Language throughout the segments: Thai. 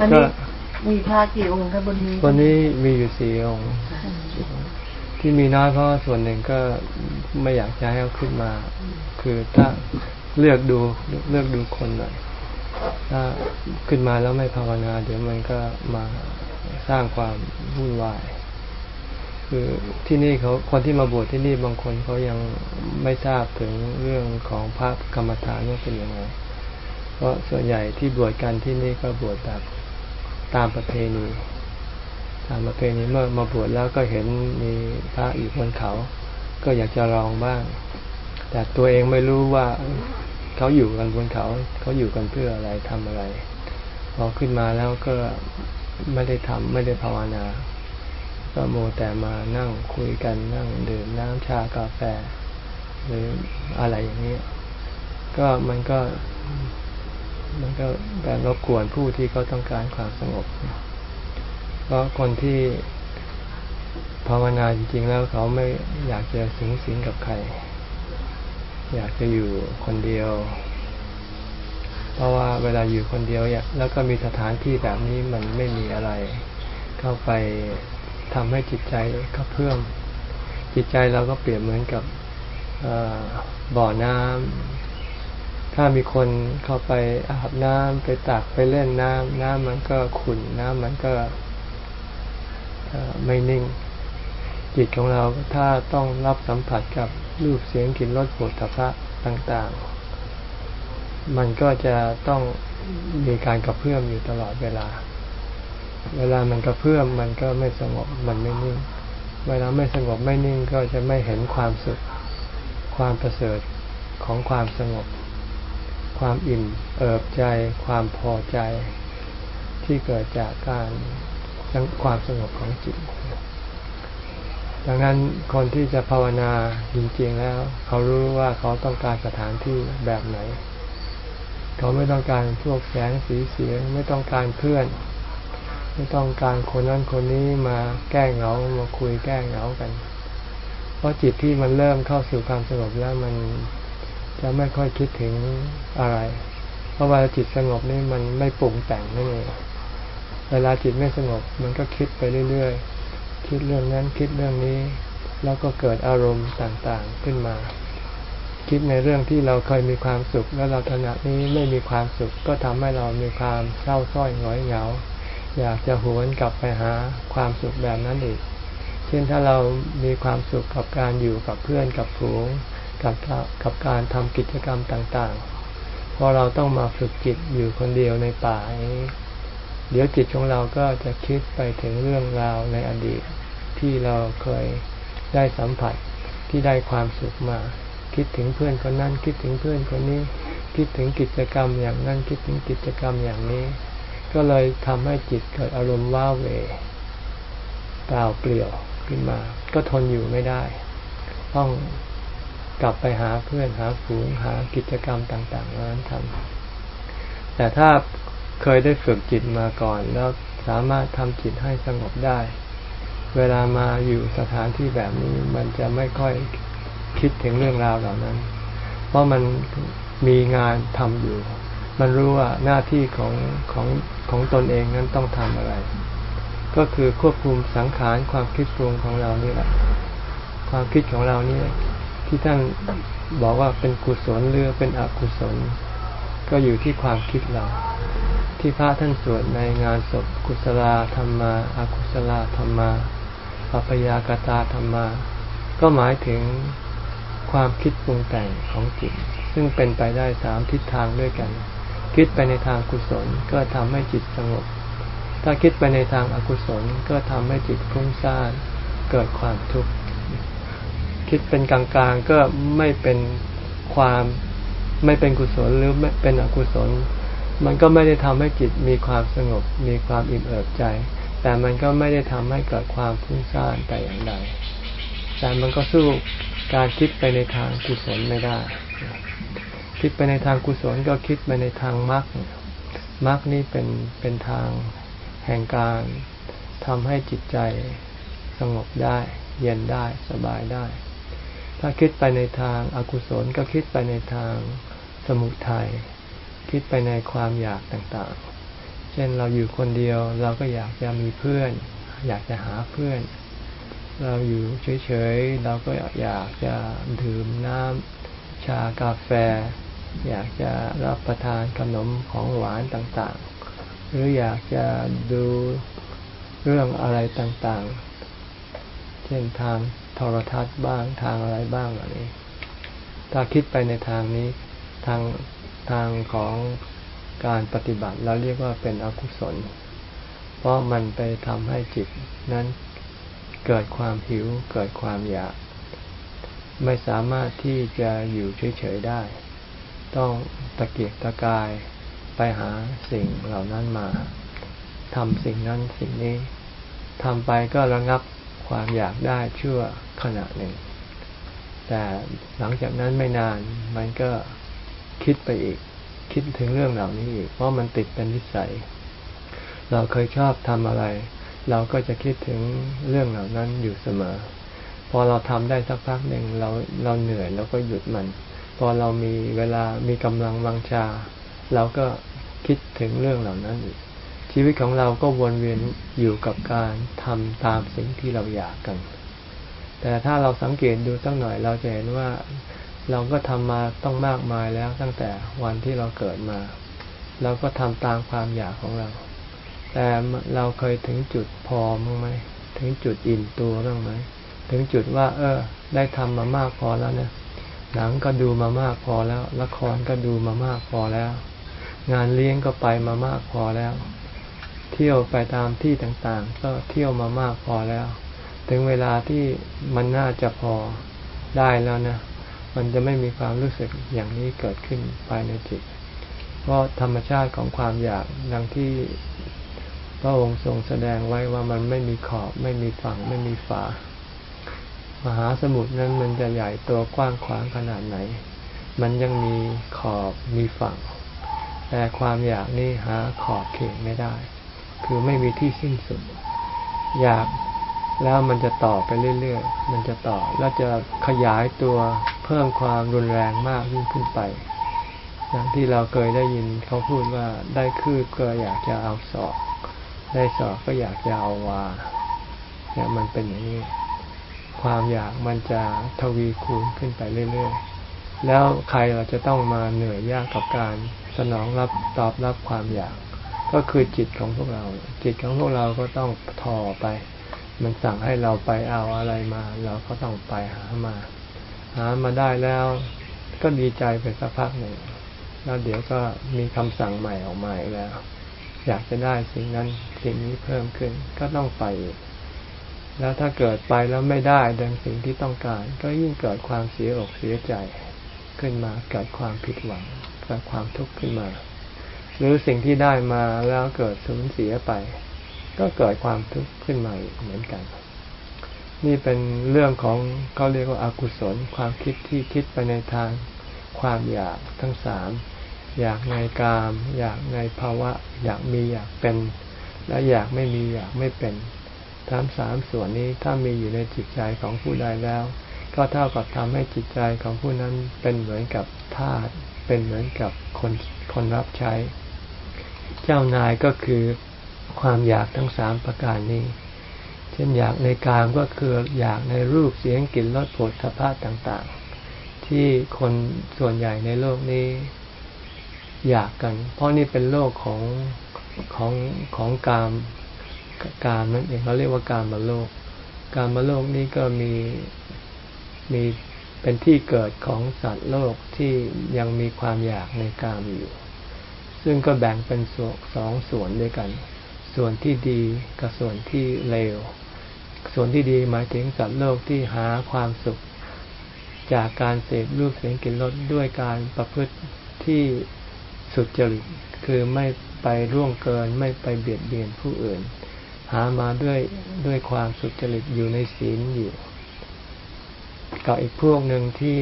อันนี้มีพระกี่องค์ครับบนนี้วันนี้มีอยู่สี่องค์ที่มีน้อยเพราะส่วนหนึ่งก็ไม่อยากจะให้เอาขึ้นมา คือถ้าเลือกดูเลือกดูคนหน่อยถ้าขึ้นมาแล้วไม่ภาวนา เดี๋ยวมันก็มาสร้างความวุ่นวาย คือที่นี่เขาคนที่มาบวชที่นี่บางคนเขายังไม่ทราบถึงเรื่องของพระกรรมฐานว่าเป็นยังไงเพราะส่วนใหญ่ที่บวชกันที่นี่ก็บวชแบบ ตามประเพณีตามประเพณีเมื่อมาบวชแล้วก็เห็นมีพระอยู่บนเขา ก็อยากจะลองบ้าง แต่ตัวเองไม่รู้ว่าเขาอยู่กันบนเขา เขาอยู่กันเพื่ออะไรทำอะไร พอขึ้นมาแล้วก็ไม่ได้ทำไม่ได้ภาวนา ก็โมแต่มานั่งคุยกันนั่งดื่มน้ำชากาแฟ หรืออะไรอย่างนี้ ก็มันก็ มันก็แบบรบกวนผู้ที่เขาต้องการความสงบ เพราะคนที่ภาวนาจริงๆแล้วเขาไม่อยากจะสิงสิงกับใคร อยากจะอยู่คนเดียว เพราะว่าเวลาอยู่คนเดียวแล้วก็มีสถานที่แบบนี้มันไม่มีอะไร เข้าไปทำให้จิตใจกระเพื่อมจิตใจเราก็เปรียบเหมือนกับบ่อน้ำ ถ้ามีคนเข้าไปอาบน้ำไปตักไปเล่นน้ำน้ำมันก็ขุ่นน้ำมันก็ไม่นิ่ง จิตของเราถ้าต้องรับสัมผัสกับรูปเสียงกลิ่นรสโผฏฐัพพะต่างๆ มันก็จะต้องมีการกระเพื่อมอยู่ตลอดเวลา เวลามันกระเพื่อมมันก็ไม่สงบมันไม่นิ่ง เวลาไม่สงบไม่นิ่งก็จะไม่เห็นความสุขความประเสริฐของความสงบ ความอิ่มเอิบใจ ความพอใจ ที่เกิดจากการความสงบของจิต ดังนั้นคนที่จะภาวนาจริงๆแล้ว เขารู้ว่าเขาต้องการสถานที่แบบไหน เขาไม่ต้องการพวกแสงสีเสียง ไม่ต้องการเพื่อน ไม่ต้องการคนนั้นคนนี้มาแก้เหงามาคุยแก้เหงากัน เพราะจิตที่มันเริ่มเข้าสู่ความสงบแล้วมัน จะไม่ค่อยคิดถึงอะไร เพราะว่าจิตสงบนี่มันไม่ปรุงแต่งนั่นเองเวลาจิตไม่สงบมันก็คิดไปเรื่อยๆ คิดเรื่องนั้นคิดเรื่องนี้ แล้วก็เกิดอารมณ์ต่างๆขึ้นมา คิดในเรื่องที่เราเคยมีความสุข แล้วเราถนัดนี้ไม่มีความสุข ก็ทำให้เรามีความเศร้าส้อยหงอยเหงา อยากจะหวนกลับไปหาความสุขแบบนั้นอีก เช่นถ้าเรามีความสุขกับการอยู่กับเพื่อนกับผูง กับกับการทำกิจกรรมต่างๆพอเราต้องมาฝึกจิตอยู่คนเดียวในป่าเดี๋ยวจิตของเราก็จะคิดไปถึงเรื่องราวในอดีต ที่เราเคยได้สัมผัสที่ได้ความสุขมา คิดถึงเพื่อนคนนั้น คิดถึงเพื่อนคนนี้ คิดถึงกิจกรรมอย่างนั้น คิดถึงกิจกรรมอย่างนี้ ก็เลยทำให้จิตเกิดอารมณ์ว้าเหวเปล่าเปลี่ยวขึ้นมา ก็ทนอยู่ไม่ได้ ต้อง กลับไปหาเพื่อนหาฝูงหากิจกรรมต่างๆนั้นทำแต่ถ้าเคยได้ฝึกจิตมาก่อน แล้วสามารถทำจิตให้สงบได้ เวลามาอยู่สถานที่แบบนี้มันจะไม่ค่อยคิดถึงเรื่องราวเหล่านั้น เพราะมันมีงานทำอยู่ มันรู้ว่าหน้าที่ของของของตนเองนั้นต้องทำอะไร ก็คือควบคุมสังขารความคิดปรุงของเรานี่แหละ ความคิดของเรานี่ ที่ท่านบอกว่าเป็นกุศลหรือเป็นอกุศล ก็อยู่ที่ความคิดเรา ที่พระท่านสวดในงานศพกุศลธรรมาอากุศลธรรมาปัพยากตาธรรมา ก็หมายถึงความคิดปรุงแต่งของจิต ซึ่งเป็นไปได้สามทิศทางด้วยกัน คิดไปในทางกุศลก็ทำให้จิตสงบ ถ้าคิดไปในทางอากุศลก็ทำให้จิตฟุ้งซ่านเกิดความทุกข์ คิดเป็นกลางๆ ก็ไม่เป็นความไม่เป็นกุศลหรือไม่เป็นอกุศล มันก็ไม่ได้ทำให้จิตมีความสงบ มีความอิ่มเอิบใจ แต่มันก็ไม่ได้ทำให้เกิดความฟุ้งซ่านแต่อย่างใดแต่มันก็สู้การคิดไปในทางกุศลไม่ได้ คิดไปในทางกุศลก็คิดไปในทางมรรคมรรคนี่เป็นเป็นทางแห่งการทำให้จิตใจสงบได้ เย็นได้สบายได้ ถ้าคิดไปในทางอากุศลก็คิดไปในทางสมุทัยคิดไปในความอยากต่างๆ เช่นเราอยู่คนเดียวเราก็อยากจะมีเพื่อน อยากจะหาเพื่อน เราอยู่เฉยๆเราก็อยากจะดื่มน้ำชากาแฟ อยากจะรับประทานขนมของหวานต่างๆ หรืออยากจะดูเรื่องอะไรต่างๆ เช่นทาง ทรทัศน์บ้างทางอะไรบ้างเหล่านี้ ถ้าคิดไปในทางนี้ทางทางของการปฏิบัติเราเรียกว่าเป็นอกุศล เพราะมันไปทำให้จิตนั้นเกิดความหิวเกิดความอยาก ไม่สามารถที่จะอยู่เฉยๆได้ ต้องตะเกียกตะกายไปหาสิ่งเหล่านั้นมาทำสิ่งนั้นสิ่งนี้ทำไปก็ระงับ ความอยากได้ชั่วขณะหนึ่ง แต่หลังจากนั้นไม่นานมันก็คิดไปอีก คิดถึงเรื่องเหล่านี้อีกเพราะมันติดเป็นนิสัย เราเคยชอบทำอะไร เราก็จะคิดถึงเรื่องเหล่านั้นอยู่เสมอ พอเราทำได้สักพักหนึ่งเราเราเหนื่อยเราก็หยุดมัน พอเรามีเวลามีกำลังวังชา เราก็คิดถึงเรื่องเหล่านั้นอีก ชีวิตของเราก็วนเวียนอยู่กับการทำตามสิ่งที่เราอยากกัน แต่ถ้าเราสังเกตดูสักหน่อยเราจะเห็นว่าเราก็ทำมาต้องมากมายแล้วตั้งแต่วันที่เราเกิดมา เราก็ทำตามความอยากของเรา แต่เราเคยถึงจุดพอมั้งไหมถึงจุดอิ่มตัวบ้างไหมถึงจุดว่า เออ ได้ทำมามากพอแล้วเนี่ยหนังก็ดูมามากพอแล้ว ละครก็ดูมามากพอแล้ว งานเลี้ยงก็ไปมามากพอแล้ว เที่ยวไปตามที่ต่างๆ ก็เที่ยวมามากพอแล้ว ถึงเวลาที่มันน่าจะพอได้แล้วนะ มันจะไม่มีความรู้สึกอย่างนี้เกิดขึ้นภายในจิต เพราะธรรมชาติของความอยากดังที่พระองค์ทรงแสดงไว้ว่ามันไม่มีขอบไม่มีฝั่งไม่มีฝา มหาสมุทรนั้นมันจะใหญ่ตัวกว้างขวางขนาดไหน มันยังมีขอบมีฝั่ง แต่ความอยากนี่หาขอบเขตไม่ได้ คือไม่มีที่สิ้นสุด อยากแล้วมันจะต่อไปเรื่อยๆ มันจะต่อแล้วจะขยายตัวเพิ่มความรุนแรงมากยิ่งขึ้นไป อย่างที่เราเคยได้ยินเขาพูดว่าได้คืบก็อยากจะเอาศอก ได้ศอกก็อยากจะเอาวาเนี่ยมันเป็นอย่างนี้ ความอยากมันจะทวีคูณขึ้นไปเรื่อยๆ แล้วใครเราจะต้องมาเหนื่อยยากกับการสนองรับตอบรับความอยาก ก็คือจิตของพวกเรา จิตของพวกเราก็ต้องทอไป มันสั่งให้เราไปเอาอะไรมา เราก็ต้องไปหามา หามาได้แล้ว ก็ดีใจไปสักพักหนึ่งแล้วเดี๋ยวก็มีคำสั่งใหม่ออกมาอีกแล้ว อยากจะได้สิ่งนั้นสิ่งนี้เพิ่มขึ้น ก็ต้องไปอีกแล้วถ้าเกิดไปแล้วไม่ได้ดังสิ่งที่ต้องการ ก็ยิ่งเกิดความเสียอกเสียใจขึ้นมาเกิดความผิดหวังเกิดความทุกข์ขึ้นมา หรือสิ่งที่ได้มาแล้วเกิดสูญเสียไป ก็เกิดความทุกข์ขึ้นมาอีกเหมือนกัน นี่เป็นเรื่องของเขาเรียกว่าอากุศล ความคิดที่คิดไปในทางความอยากทั้งสามอยากในกาม อยากในภาวะ อยากมีอยากเป็น และอยากไม่มีอยากไม่เป็นทั้งสามส่วนนี้ถ้ามีอยู่ในจิตใจของผู้ใดแล้ว ก็เท่ากับทำให้จิตใจของผู้นั้นเป็นเหมือนกับทาสเป็นเหมือนกับคนคนรับใช้ เจ้านายก็คือความอยากทั้งสามประการนี้ เช่นอยากในกามก็คืออยากในรูปเสียงกลิ่นรสผลสภาพต่างๆ ที่คนส่วนใหญ่ในโลกนี้อยากกัน เพราะนี่เป็นโลกของของของกามกามนั่นเองเขาเรียกว่ากามมาโลก กามมาโลกนี้ก็มีมีเป็นที่เกิดของสัตว์โลกที่ยังมีความอยากในกามอยู่ ซึ่งก็แบ่งเป็นสองส่วนด้วยกัน ส่วนที่ดีกับส่วนที่เลว ส่วนที่ดีหมายถึงสัตว์โลกที่หาความสุข จากการเสพรูปเสียงกลิ่นรสด้วยการประพฤติที่สุดจริต คือไม่ไปร่วงเกินไม่ไปเบียดเบียนผู้อื่น หามาด้วยด้วยความสุจริตอยู่ในศีลอยู่กับอีกพวกหนึ่งที่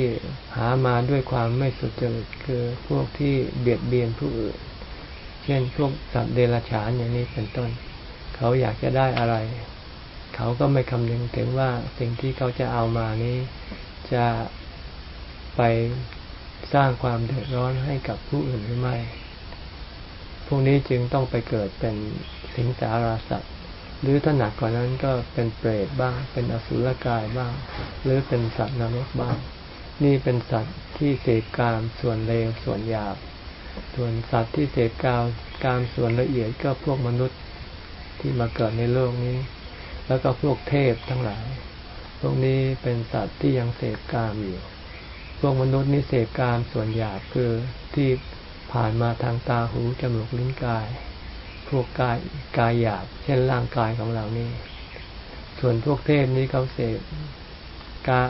หามาด้วยความไม่สุจริตคือพวกที่เบียดเบียนผู้อื่น ช่นพวกสัตว์เดรัจฉานอย่างนี้เป็นต้น เขาอยากจะได้อะไร เขาก็ไม่คำนึงถึงว่าสิ่งที่เขาจะเอามานี้ จะไปสร้างความเดือดร้อนให้กับผู้อื่นหรือไม่พพวกนี้จึงต้องไปเกิดเป็นสิงสาราสัตว์ หรือถ้าหนักกว่านั้นก็เป็นเปรตบ้าง เป็นอสุรกายบ้าง หรือเป็นสัตว์นรกบ้าง นี่เป็นสัตว์ที่เสพกามส่วนเลวส่วนหยาบ ส่วนสัตว์ที่เสพกามกามส่วนละเอียดก็พวกมนุษย์ที่มาเกิดในโลกนี้ แล้วก็พวกเทพทั้งหลาย พวกนี้เป็นสัตว์ที่ยังเสพกามอยู่ พวกมนุษย์นี่เสพกามส่วนหยาบคือที่ผ่านมาทางตาหูจมูกลิ้นกาย พวกกายกายหยาบ เช่นร่างกายของเรานี่ ส่วนพวกเทพนี้เขาเสพกา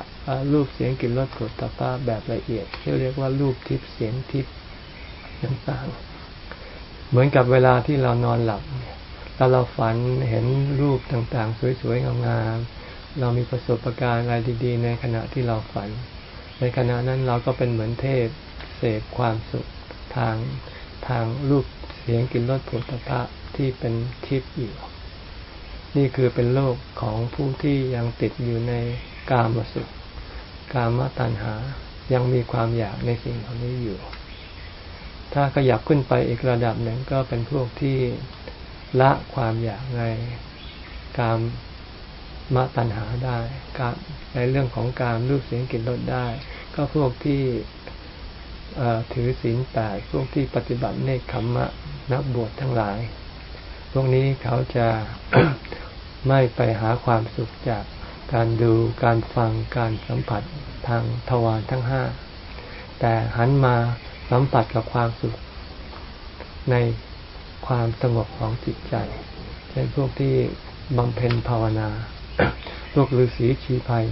รูปเสียงกลิ่นรสกฎตภาแบบละเอียดที่เรียกว่ารูปทิพย์เสียงทิพย์ ต่างๆ เหมือนกับเวลาที่เรานอนหลับแล้วเราฝันเห็นรูปต่างๆ สวยๆงามๆเรามีประสบการณ์อะไรดีๆ ในขณะที่เราฝัน ในขณะนั้นเราก็เป็นเหมือนเทพเสพความสุขทางทางรูปเสียงกลิ่นรสผลิตภัณฑ์ที่เป็นทิพย์อยู่ นี่คือเป็นโลกของผู้ที่ยังติดอยู่ในกามสุข กามตัณหายังมีความอยากในสิ่งเหล่านี้อยู่ ถ้าขยับขึ้นไปอีกระดับหนึ่งก็เป็นพวกที่ละความอยากในกามมตัณหาได้การในเรื่องของการรูปเสียงกลิ่นรสได้ ก็พวกที่ถือศีลแปดพวกที่ปฏิบัติเนคขมมะนักบวชทั้งหลาย พวกนี้เขาจะไม่ไปหาความสุขจากการดูการฟังการสัมผัสทางทวารทั้งห้า แต่หันมา สัมผัสกับความสุขในความสงบของจิตใจ เช่นพวกที่บำเพ็ญภาวนา พวกฤาษีชีภัย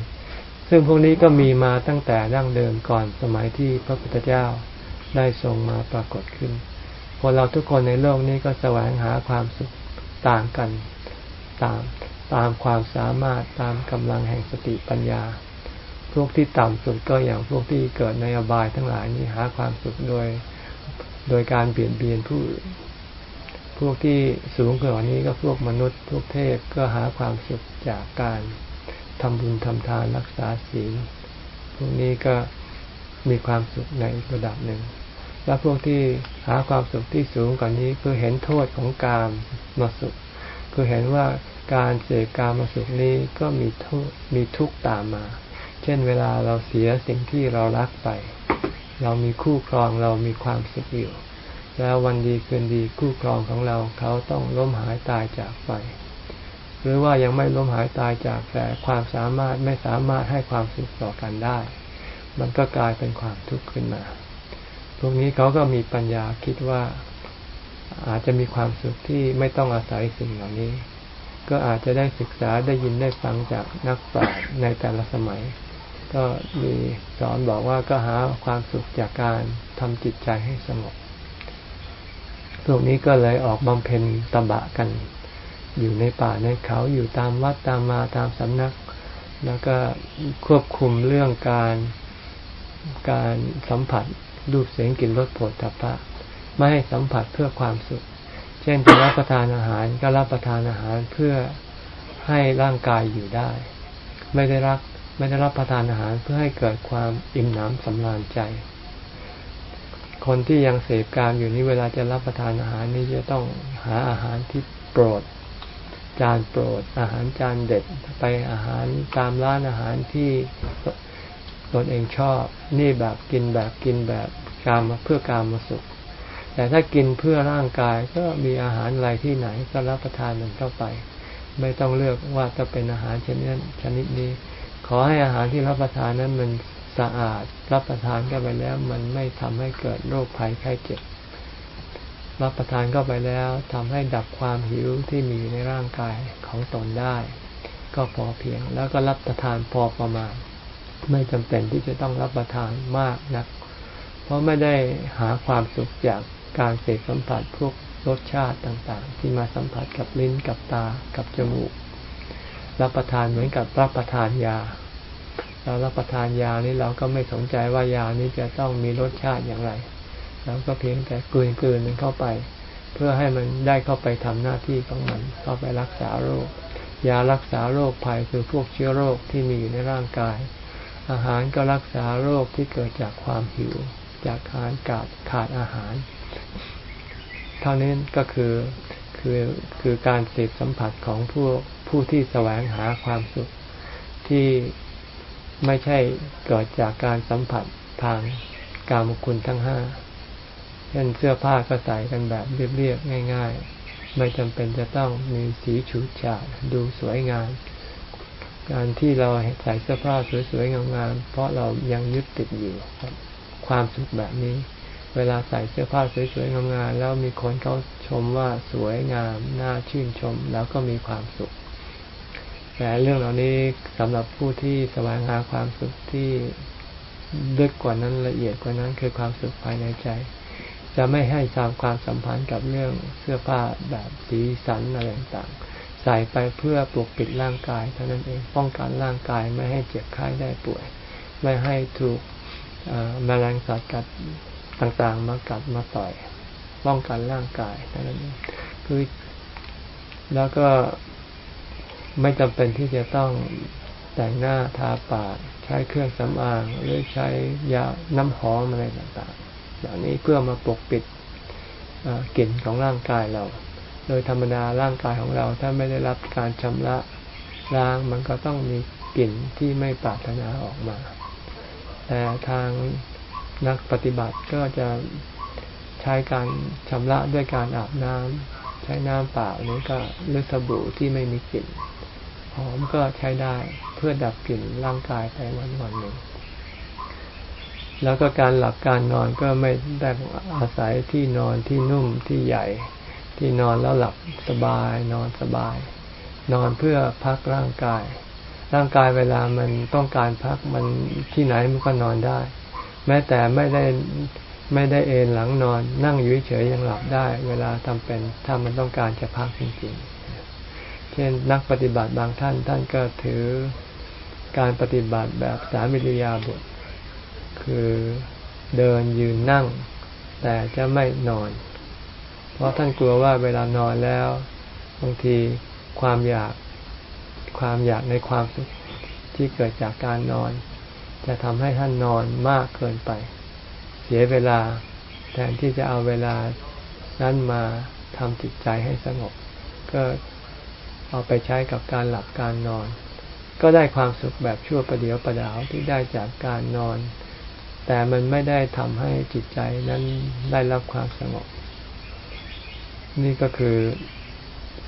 ซึ่งพวกนี้ก็มีมาตั้งแต่ดั้งเดิมก่อนสมัยที่พระพุทธเจ้าได้ทรงมาปรากฏขึ้น คนเราทุกคนในโลกนี้ก็แสวงหาความสุขต่างกัน ตามตามความสามารถตามกำลังแห่งสติปัญญา พวกที่ต่ำสุดก็อย่างพวกที่เกิดในอบายทั้งหลายนี้หาความสุขโดยโดยการเปลี่ยนเบียนผู้พวกที่สูงกว่านี้ก็พวกมนุษย์พวกเทพก็หาความสุขจากการทำบุญทำทานรักษาศีลพวกนี้ก็มีความสุขในระดับหนึ่ง และพวกที่หาความสุขที่สูงกว่านี้คือเห็นโทษของการมาสุข คือเห็นว่าการเสกการมาสุขนี้ก็มีโทษมีทุกข์ตามมา ช่นเวลาเราเสียสิ่งที่เรารักไป เรามีคู่ครองเรามีความสุขอยู่ แล้ววันดีคืนดีคู่ครองของเราเขาต้องล้มหายตายจากไป หรือว่ายังไม่ล้มหายตายจากแต่ความสามารถไม่สามารถให้ความสุขต่อกันได้ มันก็กลายเป็นความทุกข์ขึ้นมา พวกนี้เขาก็มีปัญญาคิดว่าอาจจะมีความสุขที่ไม่ต้องอาศัยสิ่งเหล่านี้ ก็อาจจะได้ศึกษาได้ยินได้ฟังจากนักปราชญ์ในแต่ละสมัย ก็มีสอนบอกว่าก็หาความสุขจากการทำจิตใจให้สงบพวกนี้ก็เลยออกบำเพ็ญตบะกัน อยู่ในป่าในเขาอยู่ตามวัดตามมาตามสำนัก แล้วก็ควบคุมเรื่องการการสัมผัสรูปเสียงกลิ่นรสผลทัพพะไม่ให้สัมผัสเพื่อความสุข เช่นจะรับประทานอาหารก็รับประทานอาหารเพื่อให้ร่างกายอยู่ได้ ไม่ได้รับ ไม่ได้รับประทานอาหารเพื่อให้เกิดความอิ่มหนำสำราญใจ คนที่ยังเสพการอยู่นี้เวลาจะรับประทานอาหารนี่จะต้องหาอาหารที่โปรด จานโปรด อาหารจานเด็ดไปอาหารตามร้านอาหารที่ตนเองชอบ นี่แบบกินแบบกินแบบกามเพื่อการมาสุข แต่ถ้ากินเพื่อร่างกายก็มีอาหารอะไรที่ไหนก็รับประทานมันเข้าไป ไม่ต้องเลือกว่าจะเป็นอาหารชนิดชนิดนี้ ขอให้อาหารที่รับประทานนั้นมันสะอาดรับประทานเข้าไปแล้ว มันไม่ทำให้เกิดโรคภัยไข้เจ็บ รับประทานเข้าไปแล้วทำให้ดับความหิวที่มีในร่างกายของตนได้ ก็พอเพียงแล้วก็รับประทานพอประมาณ ไม่จำเป็นที่จะต้องรับประทานมากนัก เพราะไม่ได้หาความสุขจากการเสพสัมผัสพวกรสชาติต่างๆ ที่มาสัมผัสกับลิ้นกับตากับจมูก รับประทานเหมือนกับรับประทานยา เรารับประทานยานี้เราก็ไม่สนใจว่ายานี้จะต้องมีรสชาติอย่างไรเราก็เพียงแต่กลืนกลืนมันเข้าไป เพื่อให้มันได้เข้าไปทำหน้าที่ของมัน เข้าไปรักษาโรค ยารักษาโรคภัยคือพวกเชื้อโรคที่มีอยู่ในร่างกาย อาหารก็รักษาโรคที่เกิดจากความหิว จากการขาดขาดอาหารเท่านี้ก็คือคือคือการเสพสัมผัสของผู้ ผู้ที่แสวงหาความสุขที่ไม่ใช่เกิดจากการสัมผัสทางกามคุณทั้งห้าเช่นเสื้อผ้าก็ใส่กันแบบเรียบๆง่าย ๆ ไม่จำเป็นจะต้องมีสีฉูดฉาดดูสวยงาม การที่เราใส่เสื้อผ้าสวยๆงามๆเพราะเรายังยึดติดอยู่ครับ ความสุขแบบนี้ เวลาใส่เสื้อผ้าสวยๆงามๆแล้วมีคนเขาชมว่าสวยงามน่าชื่นชม แล้วก็มีความสุข แต่เรื่องเหล่านี้สำหรับผู้ที่แสวงหาความสุขที่ลึกกว่านั้นละเอียดกว่านั้นคือความสุขภายในใจ จะไม่ให้ตามความสัมพันธ์กับเรื่องเสื้อผ้าแบบสีสันอะไรต่างๆ ใส่ไปเพื่อปกปิดร่างกายเท่านั้นเองป้องกันร่างกายไม่ให้เจ็บไข้ได้ป่วย ไม่ให้ถูกแมลงสัตว์กัดต่างๆ มากัดมาต่อย ป้องกันร่างกายเท่านั้นเองคือแล้วก็ ไม่จำเป็นที่จะต้องแต่งหน้าทาปากใช้เครื่องสำอางหรือใช้ยาน้ำหอมอะไรต่างๆอย่างนี้เพื่อมาปกปิดกลิ่นของร่างกายเรา โดยธรรมดาร่างกายของเราถ้าไม่ได้รับการชำระล้างมันก็ต้องมีกลิ่นที่ไม่ปรารถนาออกมา แต่ทางนักปฏิบัติก็จะใช้การชำระด้วยการอาบน้ำใช้น้ำเปล่านี้ก็หรือสบู่ที่ไม่มีกลิ่น หอมก็ใช้ได้เพื่อดับกลิ่นร่างกายไปวันวันหนึ่ง แล้วก็การหลับการนอนก็ไม่ได้อาศัยที่นอนที่นุ่มที่ใหญ่ ที่นอนแล้วหลับสบาย นอนสบาย นอนเพื่อพักร่างกาย ร่างกายเวลามันต้องการพักมันที่ไหนมันก็นอนได้ แม้แต่ไม่ได้ไม่ได้เอนหลังนอน นั่งอยู่เฉยยังหลับได้ เวลาทำเป็นถ้ามันต้องการจะพักจริงๆ ช่นนักปฏิบัติบางท่าน ท่านก็ถือการปฏิบัติแบบสามิริยาบทคือเดินยืนนั่ง แต่จะไม่นอน เพราะท่านกลัวว่าเวลานอนแล้วบางทีความอยากความอยากในความสุขที่เกิดจากการนอน จะทำให้ท่านนอนมากเกินไป เสียเวลาแทนที่จะเอาเวลานั้นมาทำจิตใจให้สงบ ก็ เอาไปใช้กับการหลับการนอน ก็ได้ความสุขแบบชั่วประเดียวประดาวที่ได้จากการนอน แต่มันไม่ได้ทำให้จิตใจนั้นได้รับความสงบ นี่ก็คือ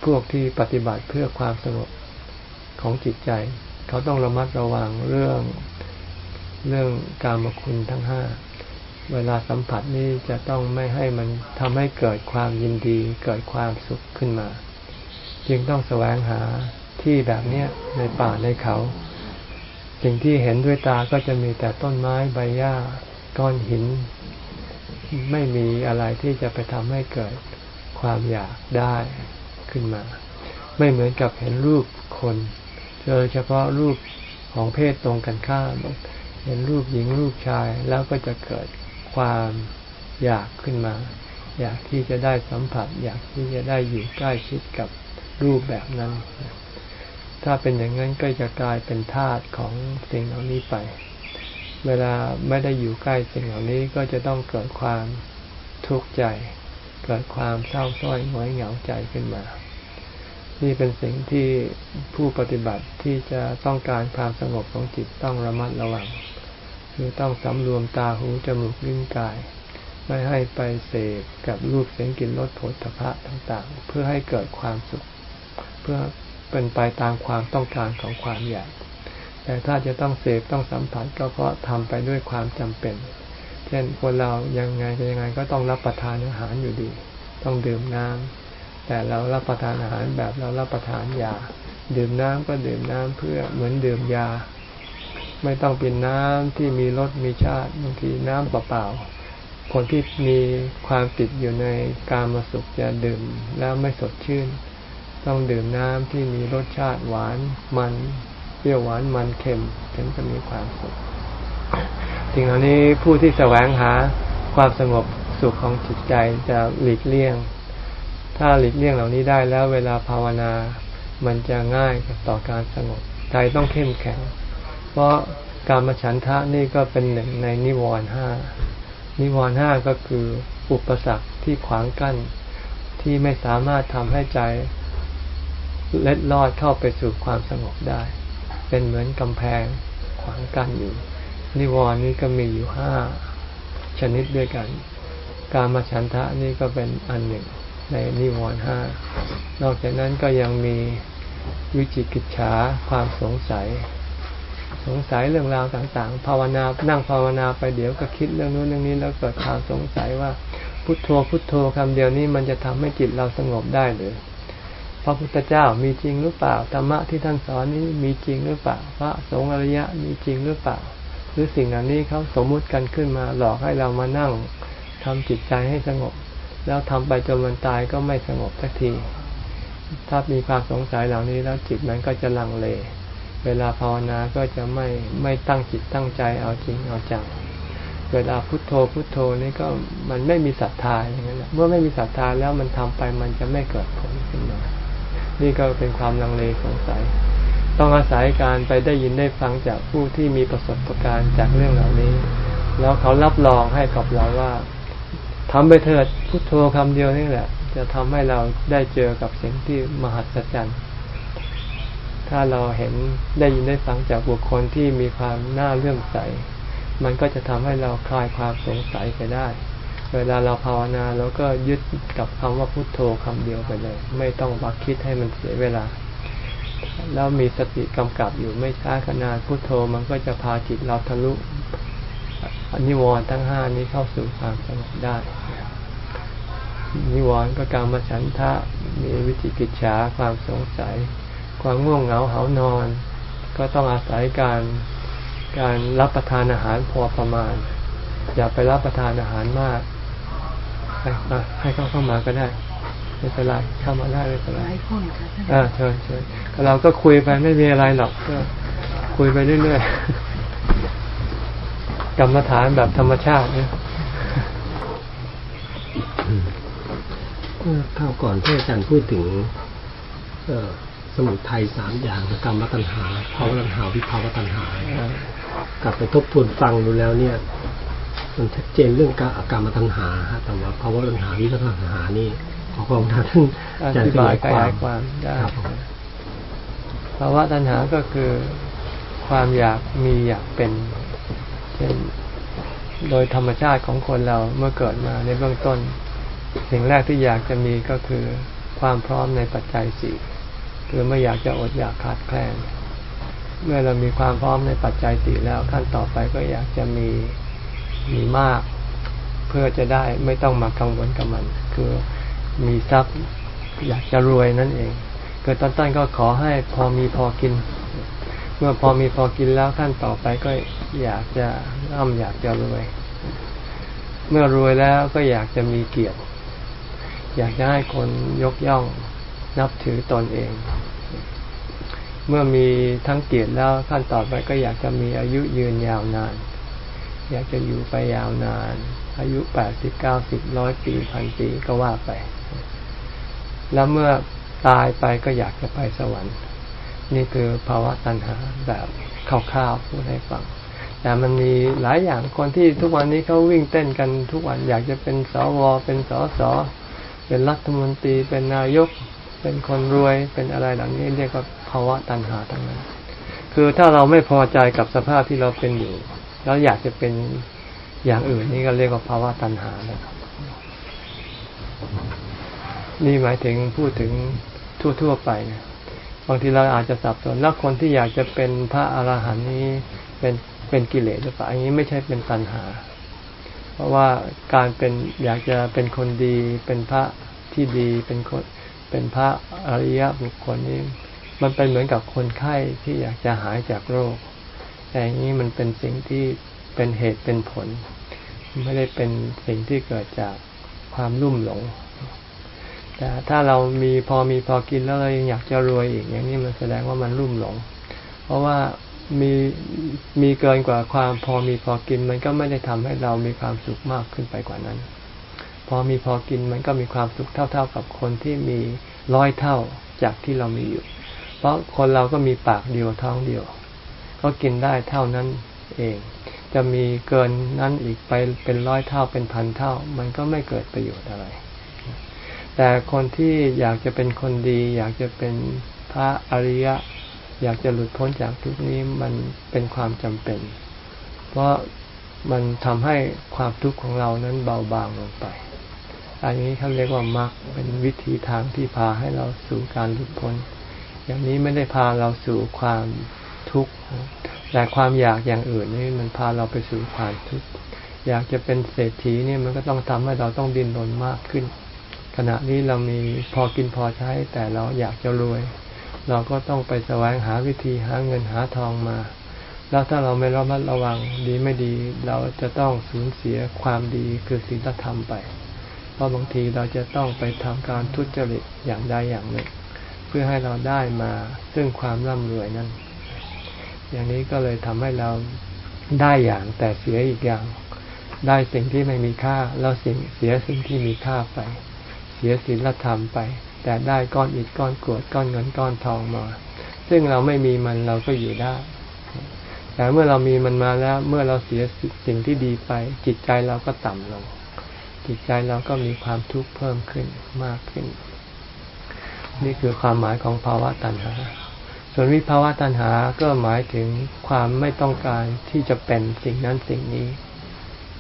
พวกที่ปฏิบัติเพื่อความสงบของจิตใจ เขาต้องระมัดระวังเรื่องเรื่องกามคุณทั้งห้าเวลาสัมผัสนี่จะต้องไม่ให้มันทำให้เกิดความยินดี เกิดความสุขขึ้นมา จึงต้องแสวงหาที่แบบเนี้ยในป่าในเขา สิ่งที่เห็นด้วยตาก็จะมีแต่ต้นไม้ใบหญ้าก้อนหิน ไม่มีอะไรที่จะไปทำให้เกิดความอยากได้ขึ้นมา ไม่เหมือนกับเห็นรูปคนโดยเฉพาะรูปของเพศตรงกันข้ามเห็นรูปหญิงรูปชายแล้วก็จะเกิดความอยากขึ้นมา อยากที่จะได้สัมผัส อยากที่จะได้อยู่ใกล้ชิดกับ รูปแบบนั้น ถ้าเป็นอย่างนั้นก็จะกลายเป็นทาตุของสิ่งเหล่านี้ไป เวลาไม่ได้อยู่ใกล้สิ่งเหล่านี้ก็จะต้องเกิดความทุกข์ใจ เกิดความเศร้าส้อยหงอยเหงาใจขึ้นมา นี่เป็นสิ่งที่ผู้ปฏิบัติที่จะต้องการความสงบของจิตต้องระมัดระวัง คือต้องสำรวมตาหูจมูกลิ้นกายไม่ให้ไปเสพกับรูปเสียงกลิ่นรสผลพระต่างๆ เพื่อให้เกิดความสุข พื่อเป็นไปตามความต้องการของความอยาก แต่ถ้าจะต้องเสพต้องสัมผัสก็เพราะทำไปด้วยความจำเป็น เช่นคนเรายังไงจะยังไงก็ต้องรับประทานอาหารอยู่ดี ต้องดื่มน้ำแต่เรารับประทานอาหารแบบเรารับประทานยา ดื่มน้ำก็ดื่มน้ำเพื่อเหมือนดื่มยา ไม่ต้องเป็นน้ำที่มีรสมีชาติบางทีน้ำเปล่าคนที่มีความติดอยู่ในกามาสุขจะดื่มแล้วไม่สดชื่น ต้องดื่มน้ำที่มีรสชาติหวานมันเปรี้ยวหวานมันเค็มถึงจะมีความสุขสิ่งเหล่านี้ผู้ที่แสวงหาความสงบสุขของจิตใจจะหลีกเลี่ยง ถ้าหลีกเลี่ยงเหล่านี้ได้แล้วเวลาภาวนามันจะง่ายต่อการสงบใจต้องเข้มแข็ง เพราะการมาฉันทะนี่ก็เป็นหนึ่งในนิวรณ์ห้านิวรณ์ห้าก็คืออุปสรรคที่ขวางกั้นที่ไม่สามารถทำให้ใจ เล็ดลอดเข้าไปสู่ความสงบได้ เป็นเหมือนกำแพงขวางกั้นอยู่ นิวรณ์นี้ก็มีอยู่ห้าชนิดด้วยกัน การมาฉันทะนี่ก็เป็นอันหนึ่งในนิวรณ์ห้านอกจากนั้นก็ยังมีวิจิกิจฉาความสงสัย สงสัยเรื่องราวต่างๆ ภาวนา นั่งภาวนาไปเดี๋ยวก็คิดเรื่องนู้นเรื่องนี้แล้วเกิดความสงสัยว่าพุทโธพุทโธคำเดียวนี้มันจะทำให้จิตเราสงบได้หรือ ระพุทธเจ้ามีจริงหรือเปล่าธรรมะที่ท่านสอนนี้มีจริงหรือเปล่า พระสงฆ์อริยะมีจริงหรือเปล่า หรือสิ่งเหล่านี้เขาสมมุติกันขึ้นมาหลอกให้เรามานั่งทำจิตใจให้สงบ แล้วทำไปจนมันตายก็ไม่สงบสักที ถ้ามีความสงสัยเหล่านี้แล้วจิตมันก็จะลังเล เวลาภาวนาก็จะไม่ไม่ตั้งจิตตั้งใจเอาจริงเอาจังเวลาพุโทโธพุโทโธนี่ก็มันไม่มีศรัทธาอย่างนั้นแหละเมื่อไม่มีศรัทธาแล้วมันทำไปมันจะไม่เกิดผลขึ้นมา นี่ก็เป็นความลังเลสงสัย ต้องอาศัยการไปได้ยินได้ฟังจากผู้ที่มีประสบการณ์จากเรื่องเหล่านี้ แล้วเขารับรองให้กับเราว่าทำไปเถิดพุโทโธคำเดียวนี่แหละ จะทำให้เราได้เจอกับสิ่งที่มหัศจรรย์ถ้าเราเห็นได้ยินได้ฟังจากบุคคลที่มีความน่าเลื่อมใส มันก็จะทำให้เราคลายความสงสัยไปได้ เวลาเราภาวนาเราก็ยึดกับคำว่าพุโทโธคำเดียวไปเลย ไม่ต้องบักคิดให้มันเสียเวลา แล้วมีสติกำกับอยู่ไม่ช้าขนาดพุโทโธมันก็จะพาจิตเราทะลุนิวรณ์ทั้งห้านี้เข้าสู่ความสงบได้ นิวรณ์ก็การมาฉันทะมีวิจิกิจฉาความสงสัย ความง่วงเหงาเหานอน ก็ต้องอาศัยการการรับประทานอาหารพอประมาณ อย่าไปรับประทานอาหารมาก ให้มาให้เขาเข้ามาก็ได้ไม่เป็นไรเข้ามาได้ไม่เป็นไรหลายคนค่ะท่านอ่าเชิญเชิญก็เราก็คุยไปไม่มีอะไรหรอกก็คุยไปเรื่อยๆกรรมฐานแบบธรรมชาติเนี่ยเมื่อคราวก่อนที่อาจารย์พูดถึงเอ่อสมุทัยสามอย่างคือกรรมตัณหาภาวะตัณหาวิภาวะตัณหากลับไปทบทวนฟังดูแล้วเนี่ย มันชัดเจนเรื่องการกรรมตัณหาฮะแต่ว่าภาวะตัณหาวิภาวะตัณหานี่ขอความท่านออาจารธิย์ขบายยายขควายามยความได้ครับผมภาวะตัณหาก็คือความอยากมีอยากเป็นเช่นโดยธรรมชาติของคนเราเมื่อเกิดมาในเบื้องต้น สิ่งแรกที่อยากจะมีก็คือความพร้อมในปัจจัยสี่คือไม่อยากจะอดอยากขาดแคลนเมื่อเรามีความพร้อมในปัจจัยสี่แล้วขั้นต่อไปก็อยากจะมี มีมาก เพื่อจะได้ไม่ต้องมากังวลกับมัน คือมีทรัพย์อยากจะรวยนั่นเองเกิดตอนต้นก็ขอให้พอมีพอกิน เมื่อพอมีพอกินแล้วขั้นต่อไปก็อยากจะร่ำอยากจะรวย เมื่อรวยแล้วก็อยากจะมีเกียรติ อยากจะให้คนยกย่องนับถือตนเอง เมื่อมีทั้งเกียรติแล้วขั้นต่อไปก็อยากจะมีอายุยืนยาวนาน อยากจะอยู่ไปยาวนาน อายุแปดสิบเก้าสิบร้อยปีพันปีก็ว่าไป แล้วเมื่อตายไปก็อยากจะไปสวรรค์ นี่คือภาวะตัณหาแบบคร่าวๆพูดให้ฟัง แต่มันมีหลายอย่างคนที่ทุกวันนี้เขาวิ่งเต้นกันทุกวันอยากจะเป็นสวเป็นสสเป็นรัฐมนตรีเป็นนายก เป็นคนรวยเป็นอะไรเหล่านี้เรียกว่าภาวะตัณหาทั้งนั้น คือถ้าเราไม่พอใจกับสภาพที่เราเป็นอยู่ แล้วอยากจะเป็นอย่างอื่นนี่ก็เรียกว่าภาวะตัณหานะครับ นี่หมายถึงพูดถึงทั่วๆไปนะบางทีเราอาจจะสับสนแล้วคนที่อยากจะเป็นพระอรหันต์นี้เป็นเป็นกิเลสหรือเปล่าอันนี้ไม่ใช่เป็นตัณหา เพราะว่าการเป็นอยากจะเป็นคนดี เป็นพระที่ดีเป็นคนเป็นพระอริยบุคคลนี้ มันเป็นเหมือนกับคนไข้ที่อยากจะหายจากโรค แต่อย่างนี้มันเป็นสิ่งที่เป็นเหตุเป็นผล ไม่ได้เป็นสิ่งที่เกิดจากความลุ่มหลง แต่ถ้าเรามีพอมีพอกินแล้วเรายังอยากจะรวยอีกอย่างนี้มันแสดงว่ามันรุ่มหลง เพราะว่ามีมีเกินกว่าความพอมีพอกินมันก็ไม่ได้ทำให้เรามีความสุขมากขึ้นไปกว่านั้น พอมีพอกินมันก็มีความสุขเท่า ๆ กับคนที่มีร้อยเท่าจากที่เรามีอยู่ เพราะคนเราก็มีปากเดียวท้องเดียว ก็กินได้เท่านั้นเอง จะมีเกินนั้นอีกไปเป็นร้อยเท่าเป็นพันเท่า มันก็ไม่เกิดประโยชน์อะไร แต่คนที่อยากจะเป็นคนดี อยากจะเป็นพระอริยะ อยากจะหลุดพ้นจากทุกนี้มันเป็นความจำเป็น เพราะมันทำให้ความทุกข์ของเรานั้นเบาบางลงไป อันนี้เขาเรียกว่ามรรคเป็นวิธีทางที่พาให้เราสู่การหลุดพ้น อย่างนี้ไม่ได้พาเราสู่ความทุกข์ แต่ความอยากอย่างอื่นนี่มันพาเราไปสู่ความทุกข์อยากจะเป็นเศรษฐีนี่มันก็ต้องทำให้เราต้องดิ้นรนมากขึ้น ขณะนี้เรามีพอกินพอใช้ แต่เราอยากจะรวย เราก็ต้องไปแสวงหาวิธีหาเงินหาทองมา แล้วถ้าเราไม่ระมัดระวังดีไม่ดี เราจะต้องสูญเสียความดีคือศีลธรรมไป เพราะบางทีเราจะต้องไปทำการทุจริตอย่างใดอย่างหนึ่ง เพื่อให้เราได้มาซึ่งความร่ำรวยนั้น อย่างนี้ก็เลยทำให้เราได้อย่างแต่เสียอีกอย่าง ได้สิ่งที่ไม่มีค่าแล้วสิ่งเสียสิ่งที่มีค่าไป เสียศีลธรรมไป แต่ได้ก้อนอิฐก้อนกรวดก้อนเงินก้อนทองมา ซึ่งเราไม่มีมันเราก็อยู่ได้แต่เมื่อเรามีมันมาแล้ว เมื่อเราเสียสิ่งที่ดีไป จิตใจเราก็ต่ำลง จิตใจเราก็มีความทุกข์เพิ่มขึ้นมากขึ้น นี่คือความหมายของภาวะตัณหา ส่วนวิภาวะตัณหาก็หมายถึงความไม่ต้องการที่จะเป็นสิ่งนั้นสิ่งนี้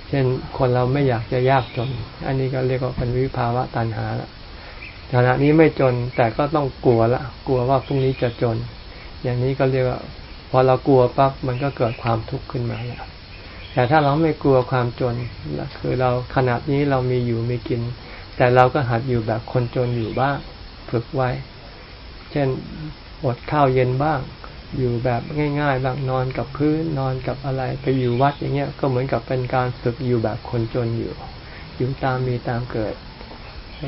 เช่นคนเราไม่อยากจะยากจน อันนี้ก็เรียกว่าเป็นวิภาวะตัณหาละขณะนี้ไม่จนแต่ก็ต้องกลัวละ กลัวว่าพรุ่งนี้จะจน อย่างนี้ก็เรียกว่า พอเรากลัวปั๊บมันก็เกิดความทุกข์ขึ้นมาแล้วแต่ถ้าเราไม่กลัวความจนคือเราขณะนี้เรามีอยู่มีกิน แต่เราก็หัดอยู่แบบคนจนอยู่บ้างฝึกไว้ เช่น อดข้าวเย็นบ้าง อยู่แบบง่ายๆบ้างนอนกับพื้นนอนกับอะไรไปอยู่วัดอย่างเงี้ยก็เหมือนกับเป็นการฝึกอยู่แบบคนจนอยู่ อยู่ตามมีตามเกิด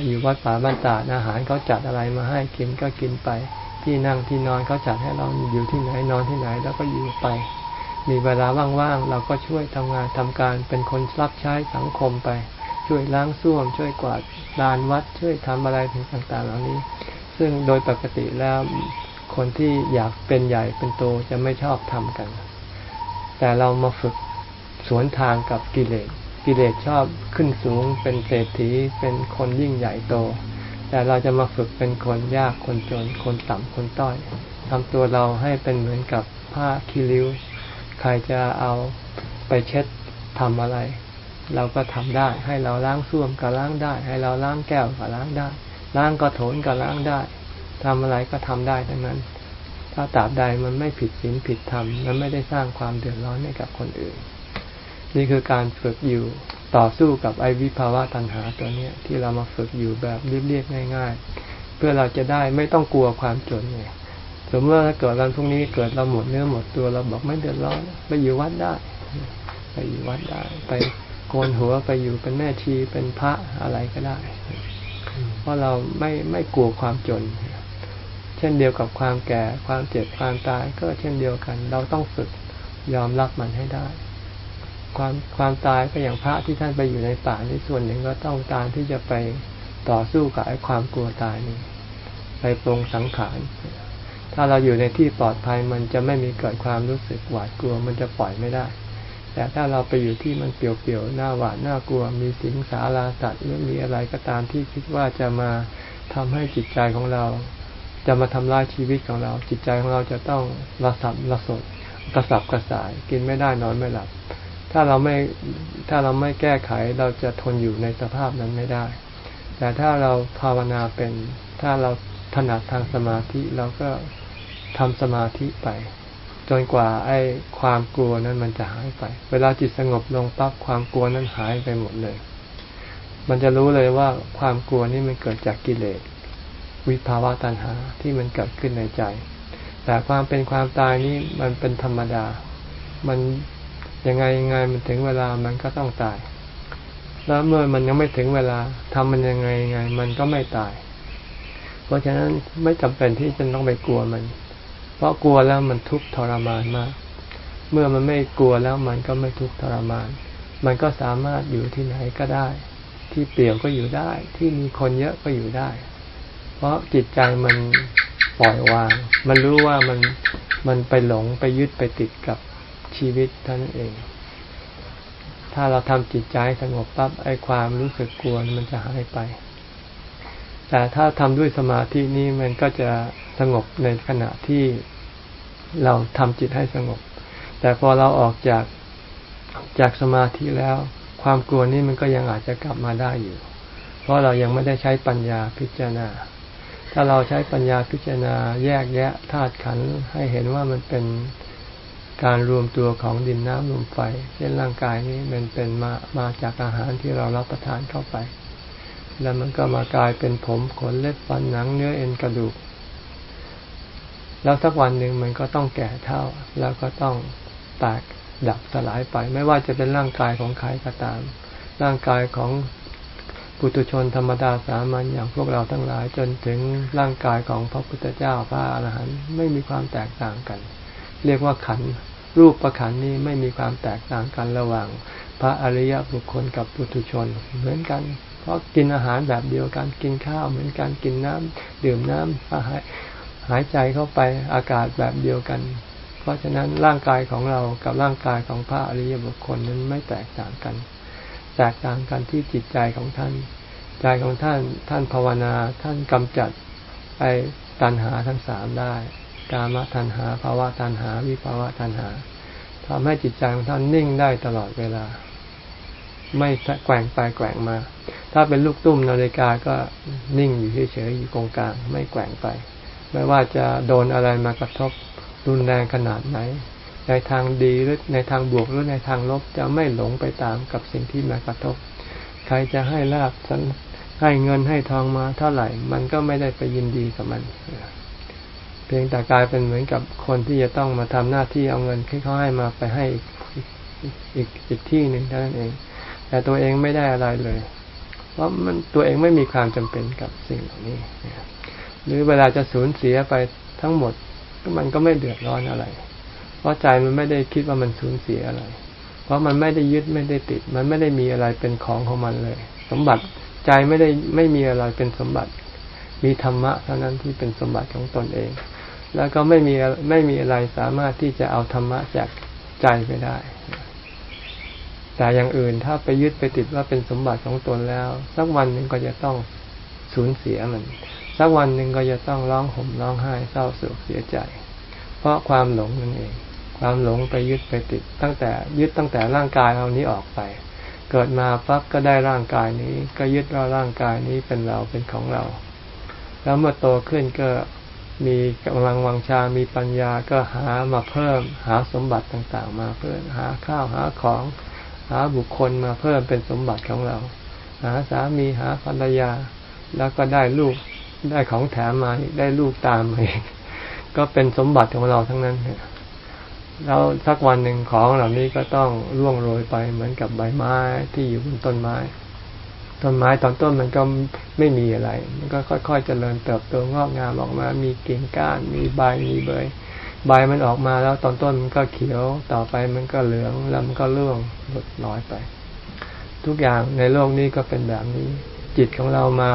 อยู่วัดป่าบ้านตาดอาหารเขาจัดอะไรมาให้กินก็กินไป ที่นั่งที่นอนเขาจัดให้เราอยู่ที่ไหนนอนที่ไหนแล้วก็อยู่ไป มีเวลาว่างๆเราก็ช่วยทำงานทำการเป็นคนรับใช้สังคมไป ช่วยล้างส้วมช่วยกวาดลานวัดช่วยทำอะไรต่างๆเหล่านี้ ซึ่งโดยปกติแล้ว คนที่อยากเป็นใหญ่เป็นโตจะไม่ชอบทำกัน แต่เรามาฝึกสวนทางกับกิเลส กิเลสชอบขึ้นสูง เป็นเศรษฐี เป็นคนยิ่งใหญ่โต แต่เราจะมาฝึกเป็นคนยากคนจน คนต่ำคนต้อยทำตัวเราให้เป็นเหมือนกับผ้าคีริ้ว ใครจะเอาไปเช็ดทำอะไร เราก็ทำได้ ให้เราล้างส้วมก็ล้างได้ ให้เราล้างแก้วก็ล้างได้ ล้างกระโถนก็ล้างได้ ทำอะไรก็ทำได้ทั้งนั้น ถ้าตราบใดมันไม่ผิดศีลผิดธรรมมันไม่ได้สร้างความเดือดร้อนให้กับคนอื่น นี่คือการฝึกอยู่ต่อสู้กับไอวิภาวะตัณหาตัวเนี้ยที่เรามาฝึกอยู่แบบเรียบๆง่าย ๆ เพื่อเราจะได้ไม่ต้องกลัวความจนไงสมมติว่าถ้าเกิดวันพรุ่งนี้เกิดเราหมดเนื้อหมดตัวเราบอกไม่เดือดร้อนไปอยู่วัดได้ ไปอยู่วัดได้ ไปโกนหัวไปอยู่เป็นแม่ชีเป็นพระอะไรก็ได้ เพราะเราไม่ไม่กลัวความจน เช่นเดียวกับความแก่ ความเจ็บความตายก็เช่นเดียวกัน เราต้องฝึกยอมรับมันให้ได้ ความความตายก็อย่างพระที่ท่านไปอยู่ในป่าในส่วนหนึ่งก็ต้องการที่จะไปต่อสู้กับไอ้ความกลัวตายนี้ไปปรงสังขาร ถ้าเราอยู่ในที่ปลอดภัยมันจะไม่มีเกิดความรู้สึกหวาดกลัวมันจะปล่อยไม่ได้ แต่ถ้าเราไปอยู่ที่มันเปลี่ยวๆหน้าหวาดหน้ากลัว มีสิงสาราสัตว์หรือมีอะไรก็ตามที่คิดว่าจะมาทำให้จิตใจของเรา จะมาทำลายชีวิตของเรา จิตใจของเราจะต้องระสับระสดกระสับกระส่าย กินไม่ได้นอนไม่หลับ ถ้าเราไม่ถ้าเราไม่แก้ไขเราจะทนอยู่ในสภาพนั้นไม่ได้ แต่ถ้าเราภาวนาเป็น ถ้าเราถนัดทางสมาธิเราก็ทำสมาธิไป จนกว่าไอ้ความกลัวนั้นมันจะหายไป เวลาจิตสงบลงปั๊บความกลัวนั้นหายไปหมดเลย มันจะรู้เลยว่าความกลัวนี่มันเกิดจากกิเลส วิภาวะตัณหาที่มันเกิดขึ้นในใจ แต่ความเป็นความตายนี่มันเป็นธรรมดา มันยังไงยังไงมันถึงเวลามันก็ต้องตาย แล้วเมื่อมันยังไม่ถึงเวลาทำมันยังไงยังไง มันก็ไม่ตาย เพราะฉะนั้นไม่จำเป็นที่จะต้องไปกลัวมัน เพราะกลัวแล้วมันทุกข์ทรมานมาก เมื่อมันไม่กลัวแล้วมันก็ไม่ทุกข์ทรมาน มันก็สามารถอยู่ที่ไหนก็ได้ ที่เปลี่ยวก็อยู่ได้ ที่มีคนเยอะก็อยู่ได้ เพราะจิตใจมันปล่อยวาง มันรู้ว่ามันมันไปหลงไปยึดไปติดกับชีวิตท่านเอง ถ้าเราทำจิตใจสงบปั๊บไอ้ความรู้สึกกลัวมันจะหายไป แต่ถ้าทำด้วยสมาธินี้มันก็จะสงบในขณะที่เราทำจิตให้สงบ แต่พอเราออกจากจากสมาธิแล้ว ความกลัวนี้มันก็ยังอาจจะกลับมาได้อยู่ เพราะเรายังไม่ได้ใช้ปัญญาพิจารณา ถ้าเราใช้ปัญญาพิจารณาแยกแยะธาตุขันให้เห็นว่ามันเป็นการรวมตัวของดินน้ำลมไฟเช่นร่างกายนี้มันเป็นมามาจากอาหารที่เรารับประทานเข้าไป แล้วมันก็มากลายเป็นผมขนเล็บฟันหนังเนื้อเอ็นกระดูก แล้วสักวันหนึ่งมันก็ต้องแก่เท่า แล้วก็ต้องแตกดับสลายไป ไม่ว่าจะเป็นร่างกายของใครก็ตาม ร่างกายของ ปุถุชนธรรมดาสามัญอย่างพวกเราทั้งหลายจนถึงร่างกายของพระพุทธเจ้าพระอรหันต์ไม่มีความแตกต่างกัน เรียกว่าขันรูปประขันนี้ไม่มีความแตกต่างกันระหว่าง พระอริยบุคคลกับปุถุชนเหมือนกัน เพราะกินอาหารแบบเดียวกันกินข้าวเหมือนกันกินน้ำดื่มน้ำอาหารหายใจเข้าไปอากาศแบบเดียวกัน เพราะฉะนั้นร่างกายของเรากับร่างกายของพระอริยบุคคลนั้นไม่แตกต่างกัน แตกต่างกันที่จิตใจของท่าน ใจของท่านท่านภาวนาท่านกำจัดไอ้ตัณหาทั้งสามได้กามตัณหาภาวะตัณหา วิภาวะตัณหาทำให้จิตใจของท่านนิ่งได้ตลอดเวลา ไม่แกว่งไปแกว่งมา ถ้าเป็นลูกตุ้มนาฬิกาก็นิ่งอยู่เฉยๆอยู่ตรงกลาง ไม่แกว่งไป ไม่ว่าจะโดนอะไรมากระทบรุนแรงขนาดไหน ในทางดีหรือในทางบวกหรือในทางลบจะไม่หลงไปตามกับสิ่งที่มากระทบ ใครจะให้ลาบให้เงินให้ทองมาเท่าไหร่ มันก็ไม่ได้ไปยินดีกับมัน เพียงแต่กลายเป็นเหมือนกับคนที่จะต้องมาทำหน้าที่เอาเงินที่เขาให้มาไปให้อีกอีกที่หนึ่งเท่านั้นเอง แต่ตัวเองไม่ได้อะไรเลย เพราะมันตัวเองไม่มีความจำเป็นกับสิ่งเหล่านี้หรือเวลาจะสูญเสียไปทั้งหมดมันก็ไม่เดือดร้อนอะไร เพราะใจมันไม่ได้คิดว่ามันสูญเสียอะไร เพราะมันไม่ได้ยึดไม่ได้ติด มันไม่ได้มีอะไรเป็นของของมันเลย สมบัติใจไม่ได้ไม่มีอะไรเป็นสมบัติ มีธรรมะเท่านั้นที่เป็นสมบัติของตนเอง แล้วก็ไม่มีไม่มีอะไรสามารถที่จะเอาธรรมะจากใจไปได้ แต่อย่างอื่นถ้าไปยึดไปติดว่าเป็นสมบัติของตนแล้ว สักวันหนึ่งก็จะต้องสูญเสียมัน สักวันหนึ่งก็จะต้องร้องห่มร้องไห้เศร้าโศกเสียใจ เพราะความหลงนั่นเอง ความหลงไปยึดไปติด ตั้งแต่ยึดตั้งแต่ร่างกายเรานี้ออกไป เกิดมาปั๊บก็ได้ร่างกายนี้ ก็ยึดว่าร่างกายนี้เป็นเราเป็นของเรา แล้วเมื่อโตขึ้นก็มีกำลังวังชา มีปัญญาก็หามาเพิ่ม หาสมบัติต่างๆ มาเพิ่มหาข้าวหาของ หาบุคคลมาเพิ่มเป็นสมบัติของเรา หาสามีหาภรรยา แล้วก็ได้ลูกได้ของแถมมาได้ลูกตามมาองก็เป็นสมบัติของเราทั้งนั้น แล้วสักวันหนึ่งของเหล่านี้ก็ต้องร่วงโรยไปเหมือนกับใบไม้ที่อยู่บนต้นไม้ ต้นไม้ตอนต้นมันก็ไม่มีอะไร มันก็ค่อยๆเจริญเติบโตงอกงามออกมา มีกิ่งก้าน มีใบ มีเบย ใบมันออกมาแล้วตอนต้นมันก็เขียว ต่อไปมันก็เหลืองแล้วมันก็ร่วงหมดน้อยไป ทุกอย่างในโลกนี้ก็เป็นแบบนี้ จิตของเรามา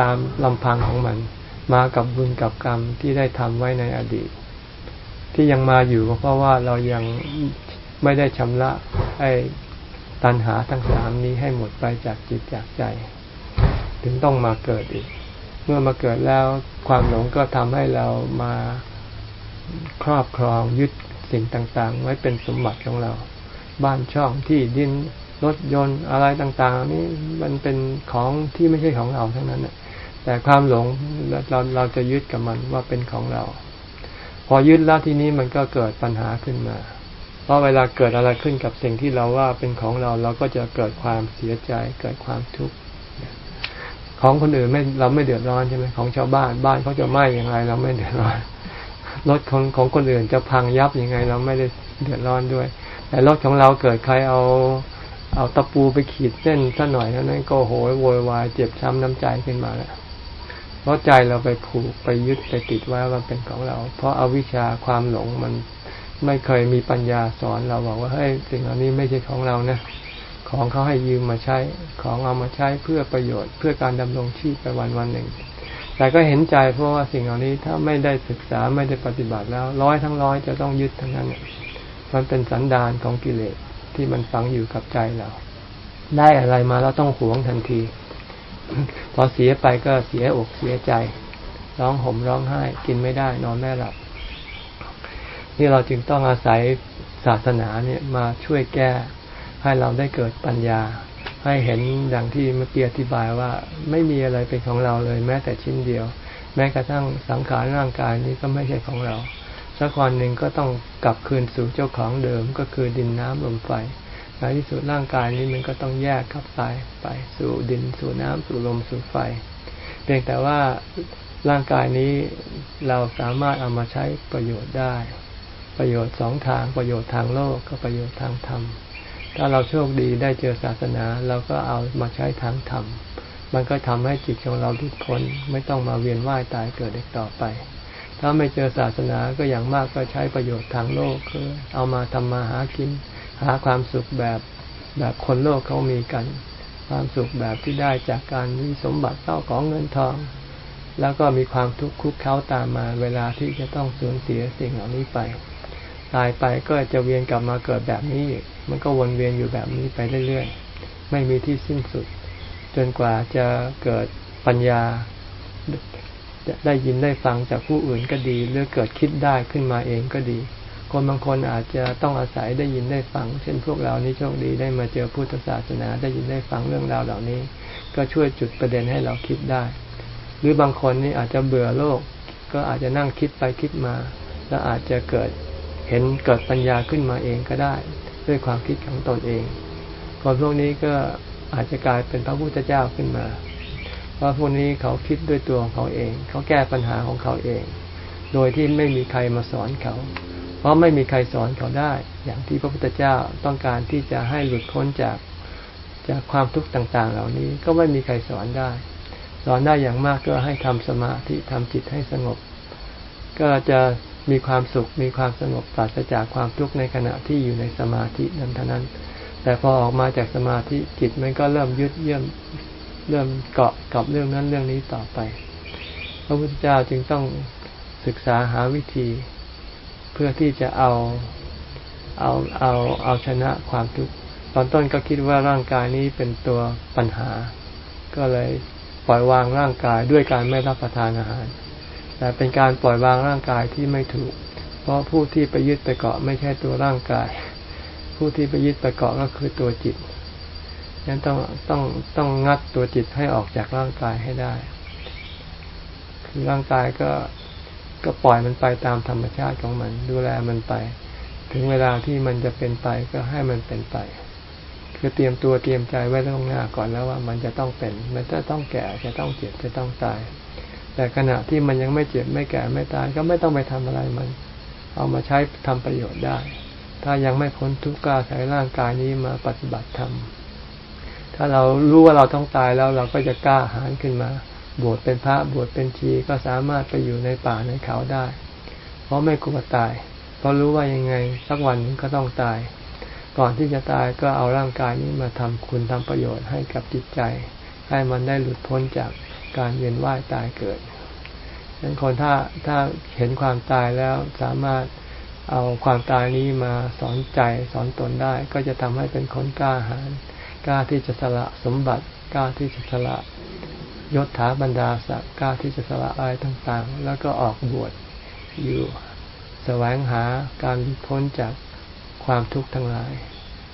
ตามลำพังของมัน มากับบุญกับกรรมที่ได้ทำไว้ในอดีต ที่ยังมาอยู่ก็เพราะว่าเรายังไม่ได้ชำระไอ้ตัณหาทั้งสามนี้ให้หมดไปจากจิตจากใจ ถึงต้องมาเกิดอีก เมื่อมาเกิดแล้วความหลงก็ทำให้เรามาครอบครองยึดสิ่งต่างๆ ไว้เป็นสมบัติของเรา บ้านช่องที่ดินรถยนต์อะไรต่างๆ นี้มันเป็นของที่ไม่ใช่ของเราทั้งนั้นแต่ความหลงเราเราจะยึดกับมันว่าเป็นของเรา พอยึดแล้วทีนี้มันก็เกิดปัญหาขึ้นมา เพราะเวลาเกิดอะไรขึ้นกับสิ่งที่เราว่าเป็นของเราเราก็จะเกิดความเสียใจเกิดความทุกข์ของคนอื่นไม่เราไม่เดือดร้อนใช่ไหมของชาวบ้านบ้านเขาจะไหม้อย่างไร เราไม่เดือดร้อนรถของของคนอื่นจะพังยับยังไง เราไม่ได้เดือดร้อนด้วย แต่รถของเราเกิดใครเอา เอาตะปูไปขีดเส้นสักหน่อยเท่านั้นก็โหยโวยวายเจ็บช้ำน้ำใจขึ้นมาแล้ว เพราะใจเราไปผูกไปยึดไปติดว่ามันเป็นของเรา เพราะอาวิชชาความหลงมันไม่เคยมีปัญญาสอนเราบอกว่าเฮ้ยสิ่งเหล่านี้ไม่ใช่ของเรานะของเขาให้ยืมมาใช้ ของเอามาใช้เพื่อประโยชน์ เพื่อการดำรงชีพไปวันวันหนึ่ง แต่ก็เห็นใจเพราะว่าสิ่งเหล่านี้ถ้าไม่ได้ศึกษาไม่ได้ปฏิบัติแล้ว ร้อยทั้งร้อยจะต้องยึดทั้งนั้น มันเป็นสันดานของกิเลสที่มันฝังอยู่กับใจเรา ได้อะไรมาแล้วต้องหวงทันที พอเสียไปก็เสียอกเสียใจ ร้องห่มร้องไห้ กินไม่ได้ นอนไม่หลับ นี่เราจึงต้องอาศัยศาสนาเนี่ยมาช่วยแก้ ให้เราได้เกิดปัญญา ให้เห็นอย่างที่เมื่อกี้อธิบายว่าไม่มีอะไรเป็นของเราเลย แม้แต่ชิ้นเดียว แม้กระทั่งสังขารร่างกายนี้ก็ไม่ใช่ของเราสักวันหนึ่งก็ต้องกลับคืนสู่เจ้าของเดิมก็คือดินน้ำลมไฟ ในที่สุดร่างกายนี้มันก็ต้องแยกกลับไปไปสู่ดินสู่น้ำสู่ลมสู่ไฟ เพียงแต่ว่าร่างกายนี้เราสามารถเอามาใช้ประโยชน์ได้ ประโยชน์สองทางประโยชน์ทางโลกกับประโยชน์ทางธรรม ถ้าเราโชคดีได้เจอศาสนาเราก็เอามาใช้ทางธรรม มันก็ทำให้จิตของเราหลุดพ้นไม่ต้องมาเวียนว่ายตายเกิดอีกต่อไป ถ้าไม่เจอศาสนาก็อย่างมากก็ใช้ประโยชน์ทางโลกคือเอามาทำมาหากิน หาความสุขแบบแบบคนโลกเขามีกัน ความสุขแบบที่ได้จากการมีสมบัติเต้าของเงินทอง แล้วก็มีความทุกข์คุกเขาตามมาเวลาที่จะต้องสูญเสียสิ่งเหล่านี้ไป ตายไปก็จะเวียนกลับมาเกิดแบบนี้อีกมันก็วนเวียนอยู่แบบนี้ไปเรื่อยๆ ไม่มีที่สิ้นสุด จนกว่าจะเกิดปัญญาจะได้ยินได้ฟังจากผู้อื่นก็ดี หรือเกิดคิดได้ขึ้นมาเองก็ดี คนบางคนอาจจะต้องอาศัยได้ยินได้ฟัง เช่นพวกเรานี่โชคดีได้มาเจอพุทธศาสนาได้ยินได้ฟังเรื่องราวเหล่านี้ ก็ช่วยจุดประเด็นให้เราคิดได้ หรือบางคนนี่อาจจะเบื่อโลก ก็อาจจะนั่งคิดไปคิดมา แล้วอาจจะเกิดเห็นเกิดปัญญาขึ้นมาเองก็ได้ ด้วยความคิดของตนเอง คนพวกนี้ก็อาจจะกลายเป็นพระพุทธเจ้าขึ้นมา เพราะพวกนี้เขาคิดด้วยตัวของเขาเอง เขาแก้ปัญหาของเขาเอง โดยที่ไม่มีใครมาสอนเขา เพราะไม่มีใครสอนเขาได้ อย่างที่พระพุทธเจ้าต้องการที่จะให้หลุดพ้นจากจากความทุกข์ต่าง ๆ เหล่านี้ก็ไม่มีใครสอนได้ สอนได้อย่างมากก็ให้ทำสมาธิทำจิตให้สงบ ก็จะมีความสุขมีความสงบปราศจากความทุกข์ในขณะที่อยู่ในสมาธินั้นเท่านั้น แต่พอออกมาจากสมาธิจิตมันก็เริ่มยึดเยื่อมเริ่มเกาะกับเรื่องนั้นเรื่องนี้ต่อไป พระพุทธเจ้าจึงต้องศึกษาหาวิธี เพื่อที่จะเอาเอาเอาเอาชนะความทุกข์ตอนต้นก็คิดว่าร่างกายนี้เป็นตัวปัญหา ก็เลยปล่อยวางร่างกายด้วยการไม่รับประทานอาหาร แต่เป็นการปล่อยวางร่างกายที่ไม่ถูก เพราะผู้ที่ไปยึดไปเกาะไม่ใช่ตัวร่างกาย ผู้ที่ไปยึดไปเกาะก็คือตัวจิตนั้นต้องต้องต้องงัดตัวจิตให้ออกจากร่างกายให้ได้ คือร่างกายก็ ก็ปล่อยมันไปตามธรรมชาติของมัน ดูแลมันไป ถึงเวลาที่มันจะเป็นไปก็ให้มันเป็นไป คือเตรียมตัวเตรียมใจไว้ล่วงหน้าก่อนแล้วว่ามันจะต้องเป็น มันจะต้องแก่จะต้องเจ็บจะต้องตาย แต่ขณะที่มันยังไม่เจ็บไม่แก่ไม่ตายก็ไม่ต้องไปทำอะไรมัน เอามาใช้ทำประโยชน์ได้ ถ้ายังไม่พ้นทุกข์ก็อาศัยร่างกายนี้มาปฏิบัติธรรมถ้าเรารู้ว่าเราต้องตายแล้วเราก็จะกล้าหาญขึ้นมา บวชเป็นพระบวชเป็นชีก็สามารถไปอยู่ในป่าในเขาได้ เพราะไม่กลัวตาย เพราะรู้ว่ายังไงสักวันนึงก็ต้องตาย ก่อนที่จะตายก็เอาร่างกายนี้มาทำคุณทำประโยชน์ให้กับจิตใจ ให้มันได้หลุดพ้นจากการเวียนว่ายตายเกิดดังนั้นคนถ้าถ้าเห็นความตายแล้วสามารถเอาความตายนี้มาสอนใจสอนตนได้ ก็จะทำให้เป็นคนกล้าหาญกล้าที่จะสละสมบัติกล้าที่จะสละ ยศถาบรรดาศักดิ์กล้าที่จะสละอะไรต่างๆ แล้วก็ออกบวชอยู่แสวงหาการพ้นจากความทุกข์ทั้งหลาย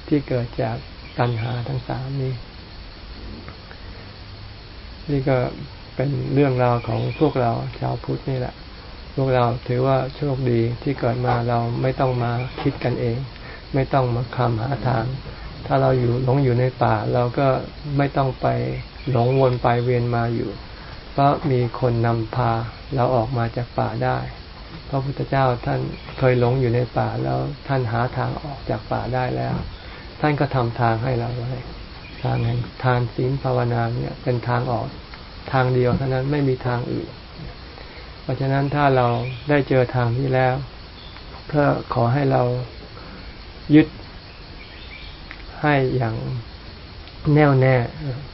ที่เกิดจากตัณหาทั้งสามนี้ นี่ก็เป็นเรื่องราวของพวกเราชาวพุทธนี่แหละ พวกเราถือว่าโชคดีที่เกิดมาเราไม่ต้องมาคิดกันเอง ไม่ต้องมาคำหาทาง ถ้าเราอยู่หลงอยู่ในป่า เราก็ไม่ต้องไป หลงวนไปเวียนมาอยู่ เพราะมีคนนำพาเราออกมาจากป่าได้พระพุทธเจ้าท่านเคยหลงอยู่ในป่าแล้วท่านหาทางออกจากป่าได้แล้ว ท่านก็ทำทางให้เราไว้ทางแห่งทานศีลภาวนาเนี่ยเป็นทางออกทางเดียวเท่านั้นไม่มีทางอื่น เพราะฉะนั้นถ้าเราได้เจอทางนี้แล้วเพื่อขอให้เรายึดให้อย่าง แน่วแน่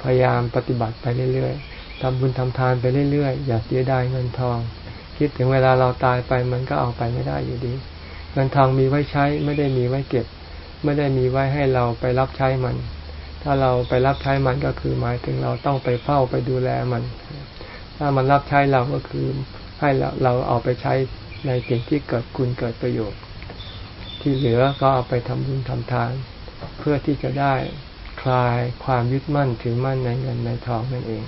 พยายามปฏิบัติไปเรื่อยๆทำบุญทำทานไปเรื่อยๆ อย่าเสียดายเงินทอง คิดถึงเวลาเราตายไปมันก็เอาไปไม่ได้อยู่ดี เงินทองมีไว้ใช้ไม่ได้มีไว้เก็บ ไม่ได้มีไว้ให้เราไปรับใช้มัน ถ้าเราไปรับใช้มันก็คือหมายถึงเราต้องไปเฝ้าไปดูแลมัน ถ้ามันรับใช้เราก็คือให้เราเราเอาไปใช้ในสิ่งที่เกิดคุณเกิดประโยชน์ ที่เหลือก็เอาไปทำบุญทำทาน เพื่อที่จะได้ ลายความยึดมั่นถือมั่นในเงินในทองนั่นเอง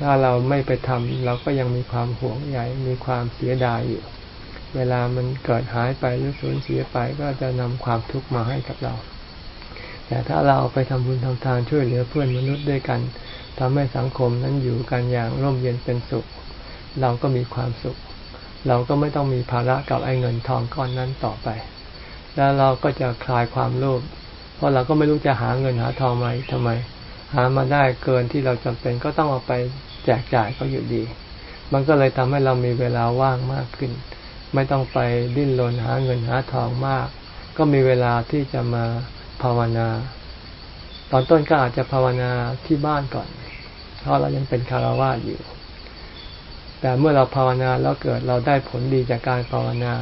ถ้าเราไม่ไปทำเราก็ยังมีความห่วงใยมีความเสียดายอยู่ เวลามันเกิดหายไปหรือสูญเสียไปก็จะนำความทุกข์มาให้กับเรา แต่ถ้าเราไปทำบุญทำทานช่วยเหลือเพื่อนมนุษย์ด้วยกันทำให้สังคมนั้นอยู่กันอย่างร่มเย็นเป็นสุข เราก็มีความสุข เราก็ไม่ต้องมีภาระกับไอ้เงินทองก้อนนั้นต่อไป แล้วเราก็จะคลายความโลภ เพราะเราก็ไม่รู้จะหาเงินหาทองมาทำไม หามาได้เกินที่เราจำเป็นก็ต้องเอาไปแจกจ่ายก็อยู่ดี มันก็เลยทำให้เรามีเวลาว่างมากขึ้น ไม่ต้องไปดิ้นรนหาเงินหาทองมาก ก็มีเวลาที่จะมาภาวนา ตอนต้นก็อาจจะภาวนาที่บ้านก่อน เพราะเรายังเป็นคารวะอยู่ แต่เมื่อเราภาวนาแล้วเกิดเราได้ผลดีจากการภาวนา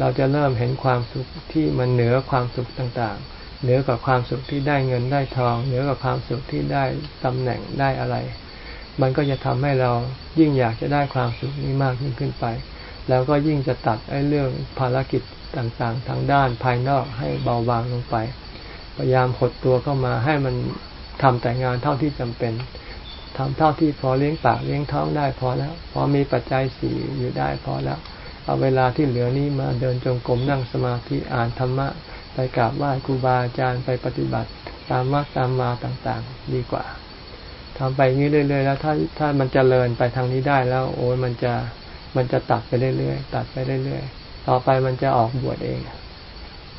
เราจะเริ่มเห็นความสุขที่มันเหนือความสุขต่างๆ เหนือกว่าความสุขที่ได้เงินได้ทอง เหนือกว่าความสุขที่ได้ตำแหน่งได้อะไร มันก็จะทำให้เรายิ่งอยากจะได้ความสุขนี้มากยิ่งขึ้นไป แล้วก็ยิ่งจะตัดไอ้เรื่องภารกิจต่างๆ ทางด้านภายนอกให้เบาบางลงไป พยายามหดตัวเข้ามาให้มันทำแต่งานเท่าที่จำเป็นทำเท่าที่พอเลี้ยงปากเลี้ยงท้องได้พอแล้ว พอมีปัจจัยสี่อยู่ได้พอแล้ว เอาเวลาที่เหลือนี้มาเดินจงกรมนั่งสมาธิอ่านธรรมะ ไปกราบไหว้ครูบาอาจารย์ไปปฏิบัติตามวัดตามมาต่างๆ ดีกว่าทำไปงนี้เรื่อยๆแล้วถ้าถ้ามันจเจริญไปทางนี้ได้แล้ว โอ้ยมันจะมันจะตัดไปเรื่อยๆตัดไปเรื่อยๆต่อไปมันจะออกบวชเอง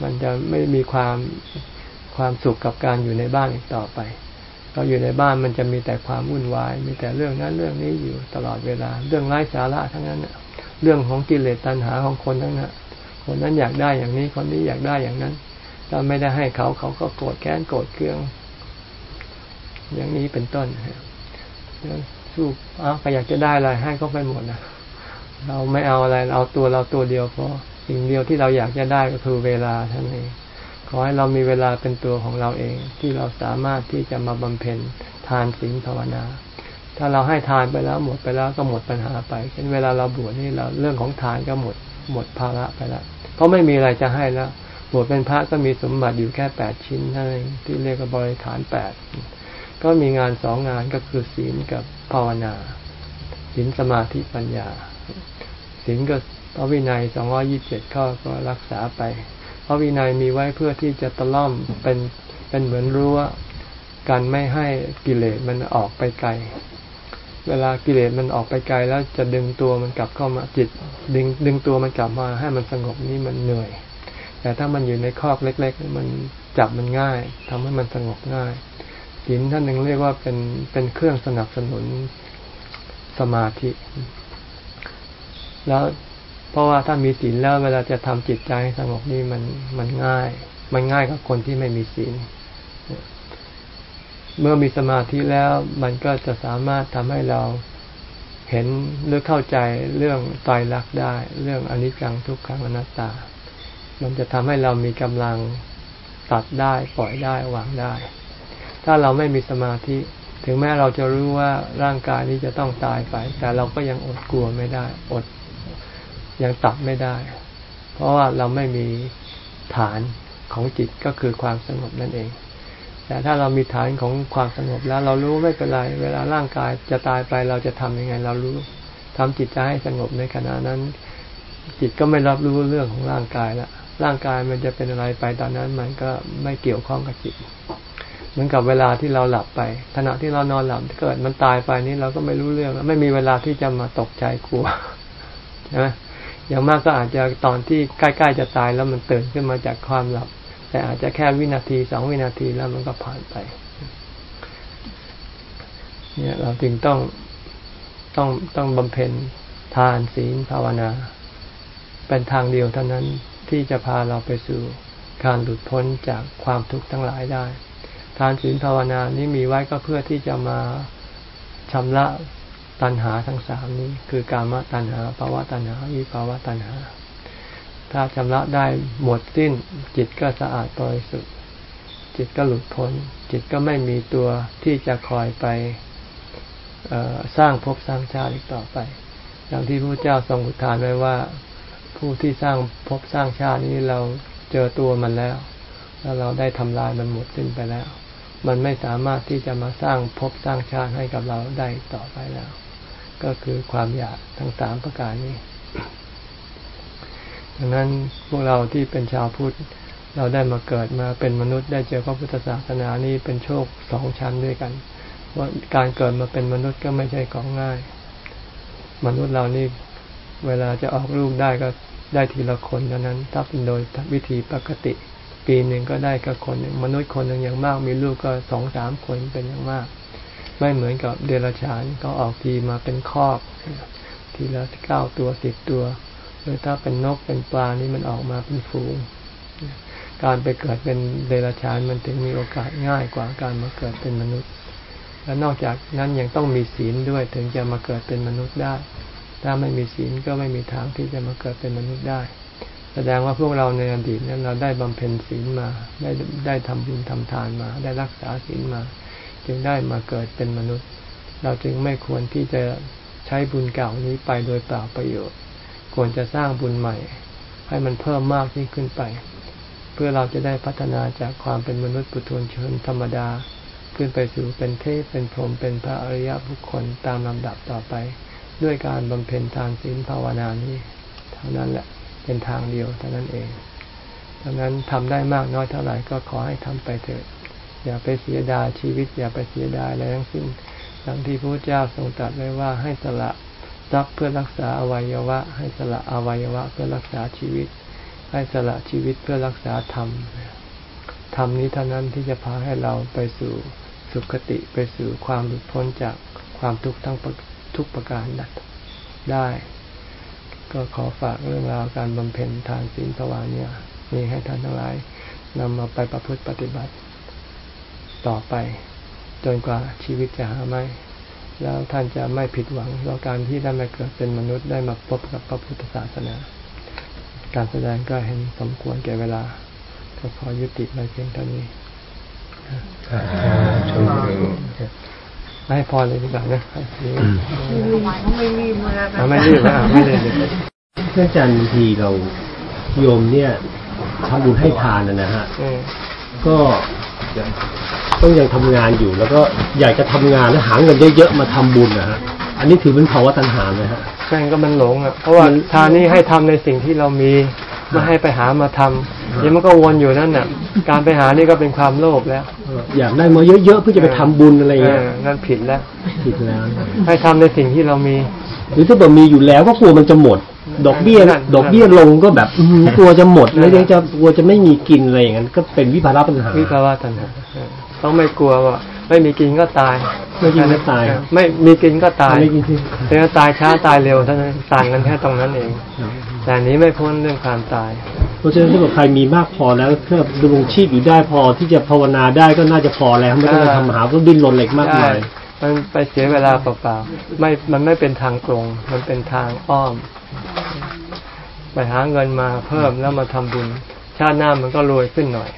มันจะไม่มีความความสุขกับการอยู่ในบ้านอีกต่อไปเราอยู่ในบ้านมันจะมีแต่ความวุ่นวาย มีแต่เรื่องนั้นเรื่องนี้อยู่ตลอดเวลา เรื่องไร้สาระทั้งนั้นเรื่องของกิเลสตัณหาของคนทั้งนั้น คนนั้นอยากได้อย่างนี้ คนนี้อยากได้อย่างนั้น ถ้าไม่ได้ให้เขาเขาก็โกรธแค้นโกรธเคือง อย่างนี้เป็นต้นสู้เอาวใครอยากจะได้อะไรให้ก็ไปหมดนะเราไม่เอาอะไรเอาตัวเราตัวเดียวพอสิ่งเดียวที่เราอยากจะได้ก็คือเวลาท่านเองขอให้เรามีเวลาเป็นตัวของเราเอง ที่เราสามารถที่จะมาบำเพ็ญทานศีลภาวนา ถ้าเราให้ทานไปแล้วหมดไปแล้วก็หมดปัญหาไปเช่นเวลาเราบวชนี่เราเรื่องของทานก็หมด หมดภาระไปแล้วเพราะไม่มีอะไรจะให้แล้วบวชเป็นพระก็มีสมบัติอยู่แค่แปดชิ้นเท่านั้นที่เรียกว่าบริฐานแปดก็มีงานสองงานก็คือศีลกับภาวนาศีลสมาธิปัญญาศีลก็พระวินัยสองร้อยี่สิบเจ็ดข้อก็รักษาไปพระวินัยมีไว้เพื่อที่จะตะล่อมเป็นเป็นเหมือนรั้วกันไม่ให้กิเลสมันออกไปไกล เวลากิเลสมันออกไปไกลแล้วจะดึงตัวมันกลับเข้ามาจิต ดึงดึงตัวมันกลับมาให้มันสงบนี่มันเหนื่อย แต่ถ้ามันอยู่ในคอกเล็ก ๆ มันจับมันง่ายทำให้มันสงบง่ายศีลท่านหนึ่งเรียกว่าเป็นเป็นเครื่องสนับสนุนสมาธิ แล้วเพราะว่าถ้ามีศีลแล้วเวลาจะทำจิตใจให้สงบนี่มันมันง่าย มันง่ายกับคนที่ไม่มีศีล เมื่อมีสมาธิแล้วมันก็จะสามารถทำให้เราเห็นหรือเข้าใจเรื่องตายรักได้ เรื่องอนิจจังทุกขังอนัตตา มันจะทำให้เรามีกำลังตัดได้ปล่อยได้วางได้ ถ้าเราไม่มีสมาธิ ถึงแม้เราจะรู้ว่าร่างกายนี้จะต้องตายไป แต่เราก็ยังอดกลัวไม่ได้ อดยังตัดไม่ได้ เพราะว่าเราไม่มีฐานของจิตก็คือความสงบนั่นเอง แต่ถ้าเรามีฐานของความสงบแล้ว เรารู้ไม่เป็นไร เวลาร่างกายจะตายไปเราจะทํำยังไง เรารู้ทำจิตใจให้สงบในขณะนั้น จิตก็ไม่รับรู้เรื่องของร่างกายละร่างกายมันจะเป็นอะไรไปตอนนั้น มันก็ไม่เกี่ยวข้องกับจิตเหมือนกับเวลาที่เราหลับไป ขณะที่เรานอนหลับเกิดมันตายไปนี้เราก็ไม่รู้เรื่อง ไม่มีเวลาที่จะมาตกใจกลัวใช่ไหมอย่างมากก็อาจจะตอนที่ใกล้ๆจะตายแล้วมันตื่นขึ้นมาจากความหลับ แต่อาจจะแค่วินาทีสองวินาทีแล้วมันก็ผ่านไป เนี่ยเราจึงต้องต้องต้องบำเพ็ญทานศีลภาวนา เป็นทางเดียวเท่านั้นที่จะพาเราไปสู่การหลุดพ้นจากความทุกข์ทั้งหลายได้ ทานศีลภาวนานี้มีไว้ก็เพื่อที่จะมาชำระตัณหาทั้งสามนี้ คือกามตัณหาภาวะตัณหาวิภาวะตัณหา ถ้าชำระได้หมดสิ้น จิตก็สะอาดบริสุทธิ์จิตก็หลุดพ้น จิตก็ไม่มีตัวที่จะคอยไปสร้างภพสร้างชาติอีกต่อไป อย่างที่พระเจ้าทรงอุทานไว้ว่า ผู้ที่สร้างภพสร้างชาตินี้เราเจอตัวมันแล้ว แล้วเราได้ทำลายมันหมดสิ้นไปแล้ว มันไม่สามารถที่จะมาสร้างภพสร้างชาติให้กับเราได้ต่อไปแล้ว ก็คือความอยากทั้งสามประการนี้ ดังนั้นพวกเราที่เป็นชาวพุทธเราได้มาเกิดมาเป็นมนุษย์ได้เจอพระพุทธศาสนานี่เป็นโชคสองชั้นด้วยกันว่าการเกิดมาเป็นมนุษย์ก็ไม่ใช่ของง่าย มนุษย์เรานี่เวลาจะออกลูกได้ก็ได้ทีละคนเท่านั้นถ้าเป็นโดยวิธีปกติ ปีหนึ่งก็ได้กับคนหนึ่งมนุษย์คนหนึ่งอย่างมากมีลูกก็สองสามคนเป็นอย่างมาก ไม่เหมือนกับเดรัจฉานก็ออกทีมาเป็นคอกทีละเก้าตัวสิบตัว หรือถ้าเป็นนกเป็นปลานี่มันออกมาเป็นฝูง การไปเกิดเป็นเดรัจฉานมันถึงมีโอกาสง่ายกว่าการมาเกิดเป็นมนุษย์ และนอกจากนั้นยังต้องมีศีลด้วยถึงจะมาเกิดเป็นมนุษย์ได้ ถ้าไม่มีศีลก็ไม่มีทางที่จะมาเกิดเป็นมนุษย์ได้ แสดงว่าพวกเราในอดีตนั้นเราได้บำเพ็ญศีลมา ได้ได้ทำบุญทำทานมา ได้รักษาศีลมา จึงได้มาเกิดเป็นมนุษย์ เราจึงไม่ควรที่จะใช้บุญเก่านี้ไปโดยเปล่าประโยชน์ ควรจะสร้างบุญใหม่ ให้มันเพิ่มมากยิ่งขึ้นไป เพื่อเราจะได้พัฒนาจากความเป็นมนุษย์ปุถุชนธรรมดา ขึ้นไปสู่เป็นเทพเป็นพรหมเป็นพระอริยบุคคลตามลำดับต่อไป ด้วยการบำเพ็ญทานศีลภาวนานี้ เท่านั้นแหละเป็นทางเดียวเท่านั้นเองดังนั้นทำได้มากน้อยเท่าไหร่ก็ขอให้ทำไปเถิดอย่าไปเสียดายชีวิต อย่าไปเสียดายอะไรทั้งสิ้นดังที่พระเจ้าทรงตรัสไว้ว่าให้สละ ทรัพย์เพื่อรักษาอวัยวะ ให้สละอวัยวะ เพื่อรักษาชีวิต ให้สละชีวิตเพื่อรักษาธรรมธรรมนี้เท่านั้นที่จะพาให้เราไปสู่สุคติไปสู่ความหลุดพ้นจากความทุกข์ทั้งทุกประการนัดได้ ก็ขอฝากเรื่องราวการบำเพ็ญทานศีลภาวนานี้ให้ท่านทั้งหลายนำมาไปประพฤติปฏิบัติ ต่อไป จนกว่าชีวิตจะหาไม่ แล้วท่านจะไม่ผิดหวังต่อการที่ได้มาเกิดเป็นมนุษย์ได้มาพบกับพระพุทธศาสนา การแสดงก็เห็นสมควรแก่เวลาก็ขอยุติไว้เพียงเท่านี้ให้พอเลยดีกว่านะไม่รีบมาแล้วไม่รีบนะไม่รีบเพื่อจันบางทีเราโยมเนี่ยทำบุญให้ทานนะฮะก็ ต้องยังทำงานอยู่แล้วก็อยากจะทำงานแล้วหาเงินเยอะๆมาทำบุญนะฮะอันนี้ถือเป็นภาวะตัณหาไหมฮะใช่ก็มันหลงอะเพราะว่าทานนี้ให้ทำในสิ่งที่เรามีไม่ให้ไปหามาทำเดี๋ยวมันก็วนอยู่นั่นน่ะ การไปหานี่ก็เป็นความโลภแล้ว อยากได้มาเยอะๆเพื่อจะไปทำบุญอะไรเงี้ยนั่นผิดแล้ว ผิดแล้ว ให้ทำในสิ่งที่เรามี หรือถ้าแบบมีอยู่แล้วก็กลัวมันจะหมด ดอกเบี้ยดอกเบี้ยลงก็แบบกลัวจะหมดแล้วยังจะกลัวจะไม่มีกินอะไรอย่างนั้น ก็เป็นวิภาระปัญหาวิภาระปัญหาต้องไม่กลัวว่าไม่มีกินก็ตาย ไม่กินก็ตาย ไม่มีกินก็ตายไม่กินแต่ตายช้าตายเร็วเท่านั้นต่างกันแค่ตรงนั้นเอง แต่นี้ไม่พ้นเรื่องความตายเพราะฉะนั้นถ้าเกิดใครมีมากพอแล้วเพื่อดำรงชีพอยู่ได้พอที่จะภาวนาได้ก็น่าจะพอแล้วไม่ต้องไปทำหาเพื่อดิ้นรนเหล็กมากมายมันไปเสียเวลาเปล่าๆไม่มันไม่เป็นทางตรง มันเป็นทางอ้อม ไปหาเงินมาเพิ่มแล้วมาทำบุญ ชาติหน้ามันก็รวยขึ้นหน่อย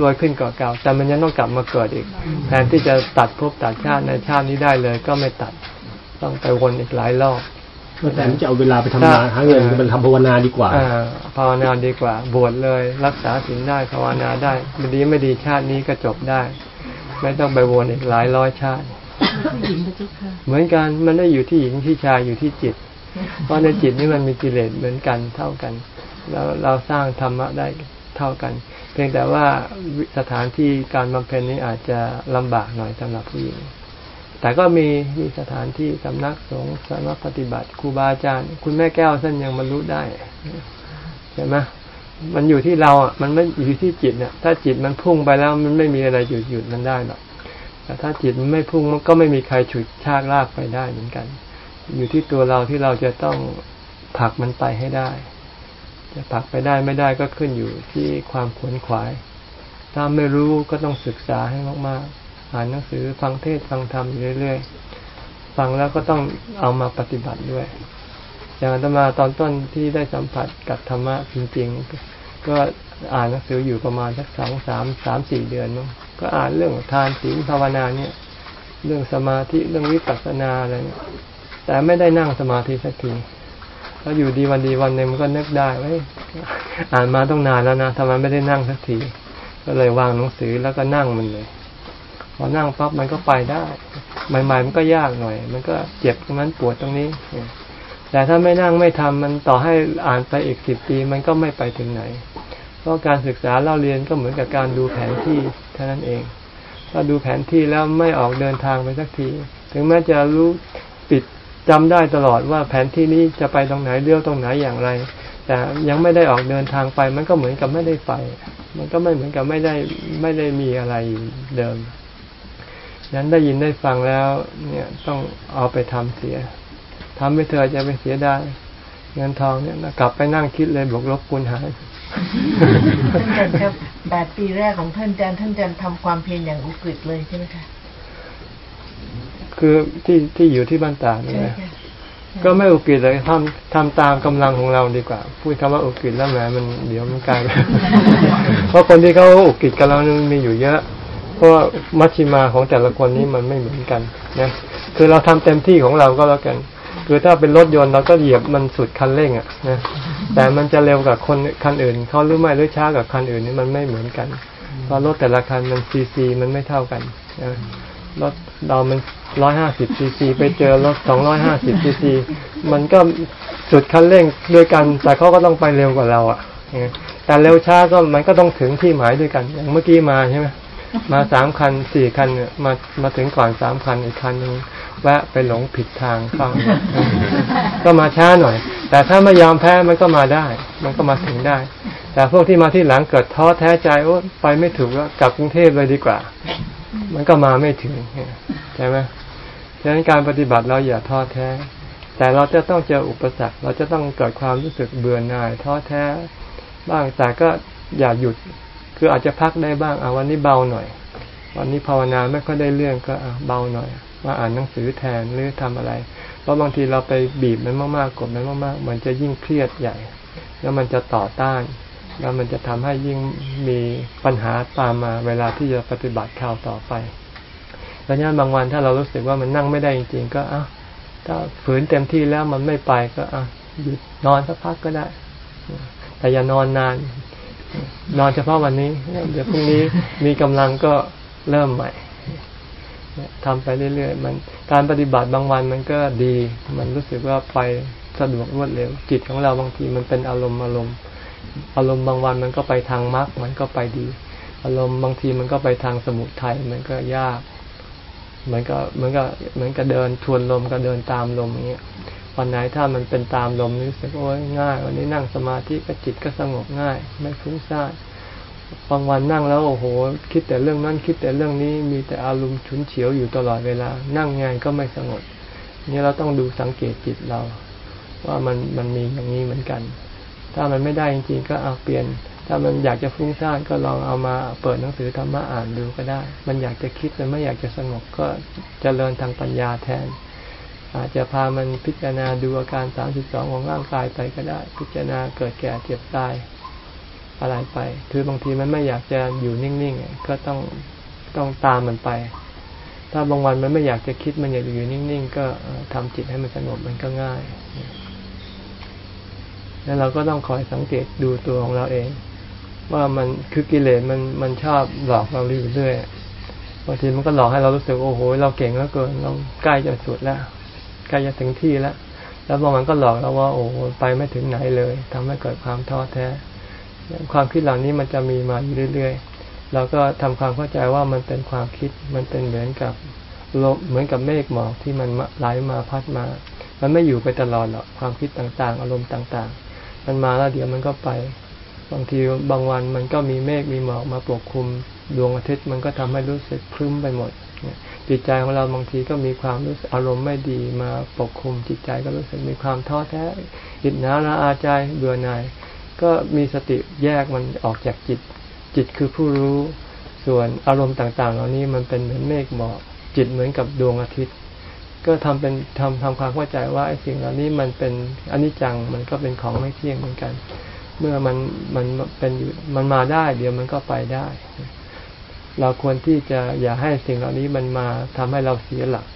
รวยขึ้นกว่าเก่า แต่มันยังต้องกลับมาเกิดอีก แทนที่จะตัดภพตัดชาติในชาตินี้ได้เลย ก็ไม่ตัด ต้องไปวนอีกหลายรอบแต่จะเอาเวลาไปทำงานหาเงินมันทำภาวนาดีกว่าภาวนาดีกว่า บวชเลย รักษาศีลได้ภาวนาได้ไม่ดีไม่ดีชาตินี้ก็จบได้ ไม่ต้องไปวนอีกหลายร้อยชาติ เหมือนกันมันได้อยู่ที่หญิงที่ชายอยู่ที่จิต เพราะในจิตนี่มันมีกิเลสเหมือนกันเท่ากัน แล้วเราสร้างธรรมะได้เท่ากัน เพียงแต่ว่าสถานที่การบำเพ็ญนี้อาจจะลำบากหน่อยสำหรับผู้หญิง แต่ก็มีมีสถานที่สำนักสงฆ์สำนักปฏิบัติครูบาอาจารย์ คุณแม่แก้วท่านยังบรรลุได้ใช่ไหมมันอยู่ที่เราอะ มันไม่อยู่ที่จิตเนี่ย ถ้าจิตมันพุ่งไปแล้วมันไม่มีอะไรหยุดหยุดมันได้หรอก แต่ถ้าจิตมันไม่พุ่งมันก็ไม่มีใครฉุดชากลากไปได้เหมือนกัน อยู่ที่ตัวเราที่เราจะต้องผลักมันไปให้ได้ จะผลักไปได้ไม่ได้ก็ขึ้นอยู่ที่ความขวนขวาย ถ้าไม่รู้ก็ต้องศึกษาให้มากๆ อ่านหนังสือฟังเทศฟังธรรมอยู่เรื่อยๆ ฟังแล้วก็ต้องเอามาปฏิบัติด้วย อย่างอาตมาตอนต้นที่ได้สัมผัสกับธรรมะจริงๆ ก็อ่านหนังสืออยู่ประมาณสักสองสามสามสี่เดือนมั้งก็อ่านเรื่องทานศีลภาวนาเนี่ย เรื่องสมาธิเรื่องวิปัสสนาอะไรเนี่ย แต่ไม่ได้นั่งสมาธิสักทีแล้วอยู่ดีวันดีวันหนึ่งมันก็นึกได้ว่าอ่านมาต้องนานแล้วนะทำไมไม่ได้นั่งสักที ก็เลยวางหนังสือแล้วก็นั่งมันเลย พอนั่งปั๊บมันก็ไปได้ ใหม่ๆมันก็ยากหน่อย มันก็เจ็บตรงนั้นปวดตรงนี้แต่ถ้าไม่นั่งไม่ทำมันต่อให้อ่านไปอีกสิบปีมันก็ไม่ไปถึงไหน เพราะการศึกษาเล่าเรียนก็เหมือนกับการดูแผนที่เท่านั้นเอง ถ้าดูแผนที่แล้วไม่ออกเดินทางไปสักที ถึงแม้จะรู้ปิด จำได้ตลอดว่าแผนที่นี้จะไปตรงไหนเลี้ยวตรงไหนอย่างไร แต่ยังไม่ได้ออกเดินทางไป มันก็เหมือนกับไม่ได้ไป มันก็ไม่เหมือนกับไม่ได้ไม่ได้มีอะไรเดิมนั้นได้ยินได้ฟังแล้ว เนี่ยต้องเอาไปทำเสียทำให้เธอจะไปเสียได้เงินทองเนี่ยกลับไปนั่งคิดเลยบวกลบคูณหารท่านอาจารย์ครับแปดปีแรกของท่านอาจารย์ท่านอาจารย์ทำความเพียรอย่างอุกฤษเลยใช่ไหมคะ คือที่ที่อยู่ที่บ้านตาเนี่ใช่ยค่ะก็ไม่อุกฤษเลยทำทำตามกำลังของเราดีกว่า พูดคำว่าอุกฤษแล้วแหมมันเดี๋ยวมันกลายเป็นเพราะคนที่เขาอุกฤษกับเรานี่มันมีอยู่เยอะ เพราะว่ามัชชิมาของแต่ละคนนี้มันไม่เหมือนกันนะคือเราทำเต็มที่ของเราก็แล้วกันคือถ้าเป็นรถยนต์เราก็เหยียบมันสุดคันเร่งอะนะแต่มันจะเร็วกับคนคันอื่นเขาหรือไม่หรือช้ากับคันอื่นนี่มันไม่เหมือนกันเพราะรถแต่ละคันมันซีซีมันไม่เท่ากันนะ รถเรามันร้อยห้าสิบซีซีไปเจอรถสองร้อยห้าสิบซีซีมันก็สุดคันเร่งด้วยกัน แต่เขาก็ต้องไปเร็วกว่าเราอะนะแต่เร็วช้าก็มันก็ต้องถึงที่หมายด้วยกัน อย่างเมื่อกี้มาใช่ไหมมาสามคันสี่คันมามาถึงก่อนสามคันอีกคันนึงแวะไปหลงผิดทางเข้าก็มาช้าหน่อย แต่ถ้าไม่ยอมแพ้มันก็มาได้ มันก็มาถึงได้ แต่พวกที่มาที่หลังเกิดท้อแท้ใจโอ้ไปไม่ถูกแล้วกลับกรุงเทพเลยดีกว่า มันก็มาไม่ถึงใช่ไหมฉะนั้นการปฏิบัติเราอย่าท้อแท้ แต่เราจะต้องเจออุปสรรค เราจะต้องเกิดความรู้สึกเบื่อหน่ายท้อแท้ บ้างแต่ก็อย่าหยุด คืออาจจะพักได้บ้างเอาวันนี้เบาหน่อย วันนี้ภาวนาไม่ค่อยได้เรื่องก็เบาหน่อยมาอ่านหนังสือแทนหรือทำอะไร เพราะบางทีเราไปบีบมันมากๆกดมันมากๆ มันจะยิ่งเครียดใหญ่ แล้วมันจะต่อต้าน แล้วมันจะทำให้ยิ่งมีปัญหาตามมาเวลาที่จะปฏิบัติข่าวต่อไปดังนั้นบางวันถ้าเรารู้สึกว่ามันนั่งไม่ได้จริง ๆ ก็อะถ้าฝืนเต็มที่แล้วมันไม่ไปก็อะหยุดนอนสักพักก็ได้ แต่อย่านอนนาน นอนเฉพาะวันนี้ เดี๋ยวพรุ่งนี้มีกำลังก็เริ่มใหม่ทำไปเรื่อยๆมันการปฏิบัติบางวันมันก็ดี มันรู้สึกว่าไปสะดวกรวดเร็ว จิตของเราบางทีมันเป็นอารมณ์อารมณ์ อารมณ์บางวันมันก็ไปทางมรรคมันก็ไปดี อารมณ์บางทีมันก็ไปทางสมุทัยมันก็ยากเหมือนก็เหมือนก็เหมือนกับเดินทวนลมก็เดินตามลมอย่างเงี้ยวันไหนถ้ามันเป็นตามลมรู้สึกโอ้ยง่าย วันนี้นั่งสมาธิก็จิตก็สงบง่าย ไม่ฟุ้งซ่านบางวันนั่งแล้วโอ้โห คิดแต่เรื่องนั้นคิดแต่เรื่องนี้มีแต่อารมณ์ฉุนเฉียวอยู่ตลอดเวลา นั่งไงก็ไม่สงบนี่เราต้องดูสังเกตจิตเรา ว่ามันมันมีอย่างนี้เหมือนกัน ถ้ามันไม่ได้จริงๆก็เอาเปลี่ยน ถ้ามันอยากจะฟุ้งซ่านก็ลองเอามาเปิดหนังสือธรรมะอ่านดูก็ได้ มันอยากจะคิดมันไม่อยากจะสงบก็จเจริญทางปัญญาแทน อาจจะพามันพิจารณาดูอาการสามสิบสองของร่างกายไปก็ได้ พิจารณาเกิดแก่เจ็บตายอะไรไป คือบางทีมันไม่อยากจะอยู่นิ่งๆ ก็ต้องต้องตามมันไป ถ้าบางวันมันไม่อยากจะคิดมันอยากจะอยู่นิ่งๆ ก็ทำจิตให้มันสงบมันก็ง่าย แล้วเราก็ต้องคอยสังเกตดูตัวของเราเอง ว่ามันคือกิเลสมันมันชอบหลอกเราอยู่เรื่อยบางทีมันก็หลอกให้เรารู้สึกโอ้โหเราเก่งแล้วเกินเราใกล้จะสุดแล้วใกล้จะถึงที่แล้วแล้วบางวันก็หลอกเราว่า โอ้โหไปไม่ถึงไหนเลยทำให้เกิดความท้อแท้ ความคิดเหล่านี้มันจะมีมาอยู่เรื่อยๆเราก็ทำความเข้าใจว่ามันเป็นความคิดมันเป็นเหมือนกับลมเหมือนกับเมฆหมอกที่มันไหลมาพัดมา มันไม่อยู่ไปตลอดหรอกความคิดต่างๆ อารมณ์ต่างๆ มันมาแล้วเดี๋ยวมันก็ไป บางทีบางวันมันก็มีเมฆมีหมอกมาปกคลุมดวงอาทิตย์มันก็ทำให้รู้สึกครึ้มไปหมดจิตใจของเราบางทีก็มีความรู้สึกอารมณ์ไม่ดีมาปกคลุมจิตใจก็รู้สึกมีความท้อแท้อิดหนาละอาใจเบื่อหน่ายก็มีสติแยกมันออกจากจิต จิตคือผู้รู้ส่วนอารมณ์ต่างๆ เหล่านี้มันเป็นเหมือนเมฆหมอกจิตเหมือนกับดวงอาทิตย์ ก็ทำเป็นทำทำความเข้าใจว่าไอ้สิ่งเหล่านี้มันเป็นอนิจจังมันก็เป็นของไม่เที่ยงเหมือนกัน เมื่อมันมันเป็นอยู่มันมาได้ เดี๋ยวมันก็ไปได้ เราควรที่จะอย่าให้สิ่งเหล่านี้มันมาทำให้เราเสียหลัก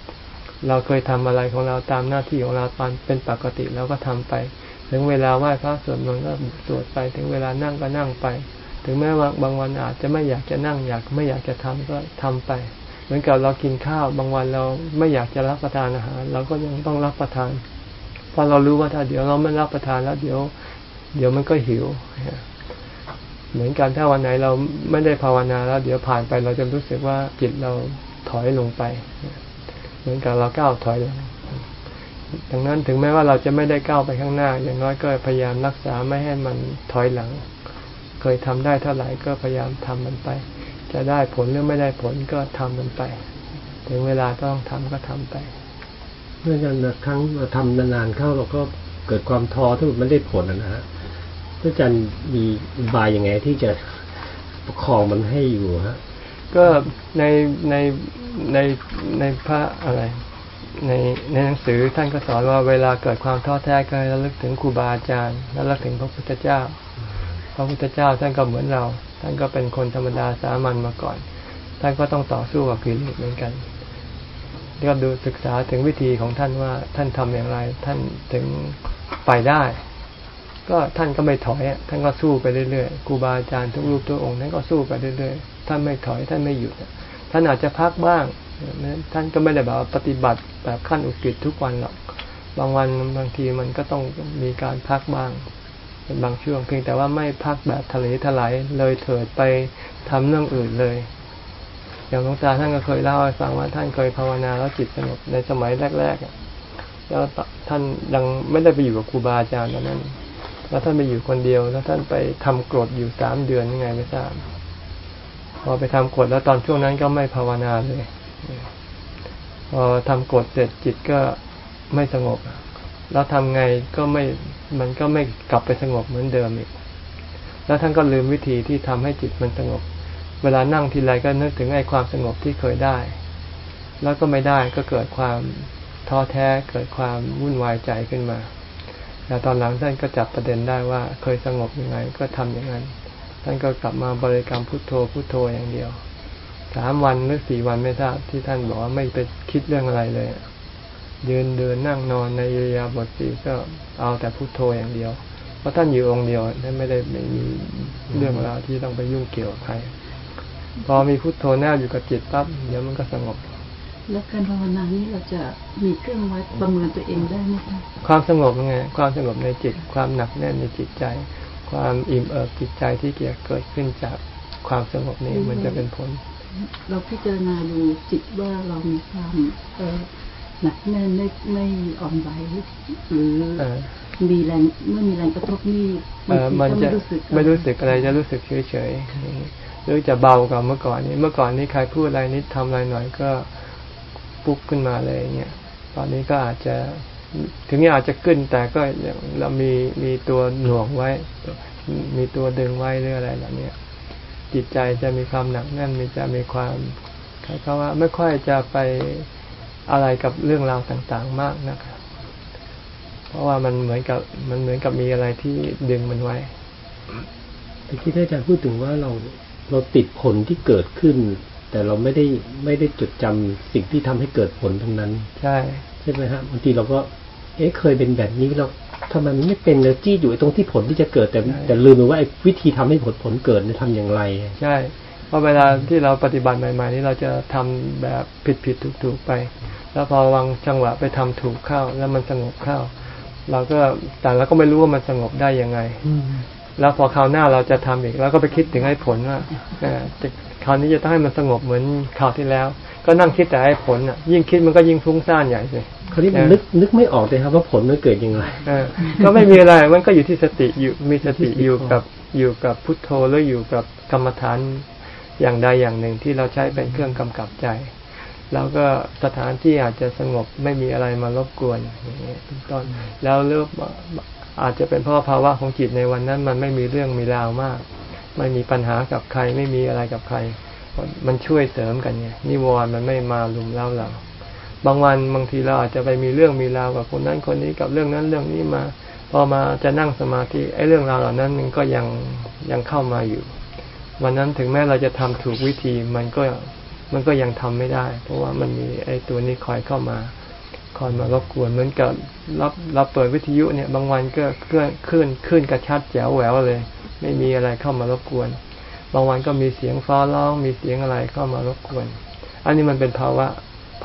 เราเคยทำอะไรของเราตามหน้าที่ของเราตามเป็นปกติเราก็ทำไป ถึงเวลาไหว้พระสวดมนต์ก็สวดไป ถึงเวลานั่งก็นั่งไป ถึงแม้ว่าบางวันอาจจะไม่อยากจะนั่งอยากไม่อยากจะทำก็ทำไป มือนกับเรากินข้าวบางวันเราไม่อยากจะรับประทานอาหาร เราก็ยังต้องรับประทานเพราะเรารู้ว่าถ้าเดี๋ยวเราไม่รับประทานแล้วเดี๋ยว เดี๋ยวมันก็หิว เหมือนกันถ้าวันไหนเราไม่ได้ภาวนาแล้ว เดี๋ยวผ่านไปเราจะรู้สึกว่าจิตเราถอยลงไป เหมือนกับเราก้าวถอยลงดังนั้นถึงแม้ว่าเราจะไม่ได้ก้าวไปข้างหน้า อย่างน้อยก็พยายามรักษาไม่ให้มันถอยหลัง เคยทำได้เท่าไหร่ก็พยายามทำมันไป จะได้ผลหรือไม่ได้ผลก็ทำมันไป ถึงเวลาต้องทำก็ทำไปเมื่อกันครั้งเราทำนานๆเข้าเราก็เกิดความท้อถ้ามันได้ผลนะฮะพระอาจารย์มีอุบายยังไงที่จะประคองมันให้อยู่ฮะก็ในในในในพระอะไรในในหนังสือท่านก็สอนว่าเวลาเกิดความท้อแท้ก็ให้ระลึกถึงครูบาอาจารย์แล้วระลึกถึงพระพุทธเจ้า พระพุทธเจ้าท่านก็เหมือนเรา ท่านก็เป็นคนธรรมดาสามัญมาก่อน ท่านก็ต้องต่อสู้กับกิเลสเหมือนกันก็ดูศึกษาถึงวิธีของท่านว่าท่านทำอย่างไร ท่านถึงไปได้ ก็ท่านก็ไม่ถอยท่านก็สู้ไปเรื่อยๆครูบาอาจารย์ทุกรูปทุกองค์ท่านก็สู้ไปเรื่อยๆท่านไม่ถอยท่านไม่หยุดท่านอาจจะพักบ้างท่านก็ไม่ได้แบบปฏิบัติแบบขั้นอุกฤษทุกวันหรอกบางวันบางทีมันก็ต้องมีการพักบ้าง เป็นบางช่วง เพียงแต่ว่าไม่พักแบบทะเลถลายเลยเถิดไปทำเรื่องอื่นเลย อย่างหลวงตาท่านก็เคยเล่าให้ฟังว่าท่านเคยภาวนาแล้วจิตสงบในสมัยแรกๆแล้วท่านยังไม่ได้ไปอยู่กับครูบาอาจารย์ตอนนั้นแล้วท่านไปอยู่คนเดียว แล้วท่านไปทำกรดอยู่สามเดือนยังไงไม่ทราบพอไปทำกรดแล้วตอนช่วงนั้นก็ไม่ภาวนาเลยพอทำกรดเสร็จจิตก็ไม่สงบ แล้วทำไงก็ไม่ มันก็ไม่กลับไปสงบเหมือนเดิมอีก แล้วท่านก็ลืมวิธีที่ทำให้จิตมันสงบ เวลานั่งทีไรก็นึกถึงไอ้ความสงบที่เคยได้ แล้วก็ไม่ได้ก็เกิดความท้อแท้เกิดความวุ่นวายใจขึ้นมา แต่ตอนหลังท่านก็จับประเด็นได้ว่าเคยสงบยังไงก็ทำอย่างนั้น ท่านก็กลับมาบริกรรมพุทโธพุทโธอย่างเดียว สามวันหรือสี่วันไม่ทราบที่ท่านบอกว่าไม่ไปคิดเรื่องอะไรเลย ยืนเดินนั่งนอนในยาบทสีก็เอาแต่พุโทโธอย่างเดียว เพราะท่านอยู่องค์เดียวท่านไม่ได้ไม่มีเรื่องราวที่ต้องไปยุ่งเกี่ยวกับใคร พอมีพุโทโธแนบอยู่กับจิตปั๊บเดี๋ยวมันก็สงบ แล้วการภาวนานี้เราจะมีเครื่องวัดประเมินตัวเองได้ไหมคะความสงบไงความสงบในจิต ความหนักแน่นในจิตใจ ความอิ่มเอิบจิตใจที่เกิดเกิดขึ้นจากความสงบนี้มันจะเป็นผล เราพิจารณาดูจิตว่าเรามีความเออห นักแน่นไม่ไม่อ่อนไหวหรือเออมีแรงเมื่อมีแรงกระทบนี่เออมันก็จะไม่รู้สึกไม่รู้สึกอะไรจะรู้สึกเฉยเฉยๆหรือจะเบากว่าเมื่อก่อนนี้ เมื่อก่อนนี้ใครพูดอะไรนิดทำอะไรหน่อยก็ปุ๊บขึ้นมาเลยเนี่ยตอนนี้ก็อาจจะถึงนี้อาจจะขึ้นแต่ก็ยังเรามีมีตัวหน่วงไว้ มีตัวดึงไว้หรืออะไรเหล่านี้จิตใจจะมีความหนักแน่นมีจะมีความคำว่าไม่ค่อยจะไป อะไรกับเรื่องราวต่างๆมากนะครับ เพราะว่ามันเหมือนกับมันเหมือนกับมีอะไรที่ดึงมันไว้เมื่อกี้ท่านอาจารย์พูดถึงว่าเราเราติดผลที่เกิดขึ้น แต่เราไม่ได้ไม่ได้จดจำสิ่งที่ทำให้เกิดผลทั้งนั้น ใช่ใช่ไหมฮะบางทีเราก็ เอ๊ะเคยเป็นแบบนี้เราทำไมมันไม่เป็นเลยจี้อยู่ไอ้ตรงที่ผลที่จะเกิดแต่แต่ลืมไปว่าไอ้วิธีทำให้ผลผลเกิดเนี่ยทำอย่างไร ใช่ เพราะเวลาที่เราปฏิบัติใหม่ ๆ นี้เราจะทำแบบผิดผิดถูกถูกๆไป แล้วพอวางจังหวะไปทำถูกเข้า แล้วมันสงบเข้า เราก็แต่เราก็ไม่รู้ว่ามันสงบได้ยังไงแล้วพอคราวหน้าเราจะทำอีกเราก็ไปคิดถึงไอ้ผลว่าเอ่อจะคราวนี้จะต้องให้มันสงบเหมือนคราวที่แล้ว ก็นั่งคิดแต่ไอ้ผลอะ ยิ่งคิดมันก็ยิ่งฟุ้งซ่านใหญ่เลยคราวนี้มันนึกนึกไม่ออกเลยครับว่าผลมันเกิดยังไงเออก็ไม่มีอะไรมันก็อยู่ที่สติอยู่มีสติอยู่กับอยู่กับพุทโธหรืออยู่กับกรรมฐาน อย่างใดอย่างหนึ่งที่เราใช้เป็นเครื่องกำกับใจ แล้วก็สถานที่อาจจะสงบไม่มีอะไรมารบกวนอย่างเงี้ยเป็นต้นแล้วเริ่มอาจจะเป็นเพราะภาวะของจิตในวันนั้น มันไม่มีเรื่องมีราวมาก ไม่มีปัญหากับใครไม่มีอะไรกับใคร มันช่วยเสริมกันไงนิวรณ์มันไม่มาลุมเล้าเราบางวันบางทีเราอาจจะไปมีเรื่องมีราวกับคนนั้นคนนี้กับเรื่องนั้นเรื่องนี้มา พอมาจะนั่งสมาธิไอ้เรื่องราวเหล่านั้นมันก็ยังยังเข้ามาอยู่ วันนั้นถึงแม้เราจะทำถูกวิธีมันก็มันก็ยังทำไม่ได้ เพราะว่ามันมีไอ้ตัวนี้คอยเข้ามา คอยมารบกวนเหมือนกับรับรับเปิดวิทยุเนี่ย บางวันก็เคลื่อนขึ้นขึ้นกระชัดแจ๋วแหววเลย ไม่มีอะไรเข้ามารบกวน บางวันก็มีเสียงฟ้าร้องมีเสียงอะไรเข้ามารบกวน อันนี้มันเป็นภาวะ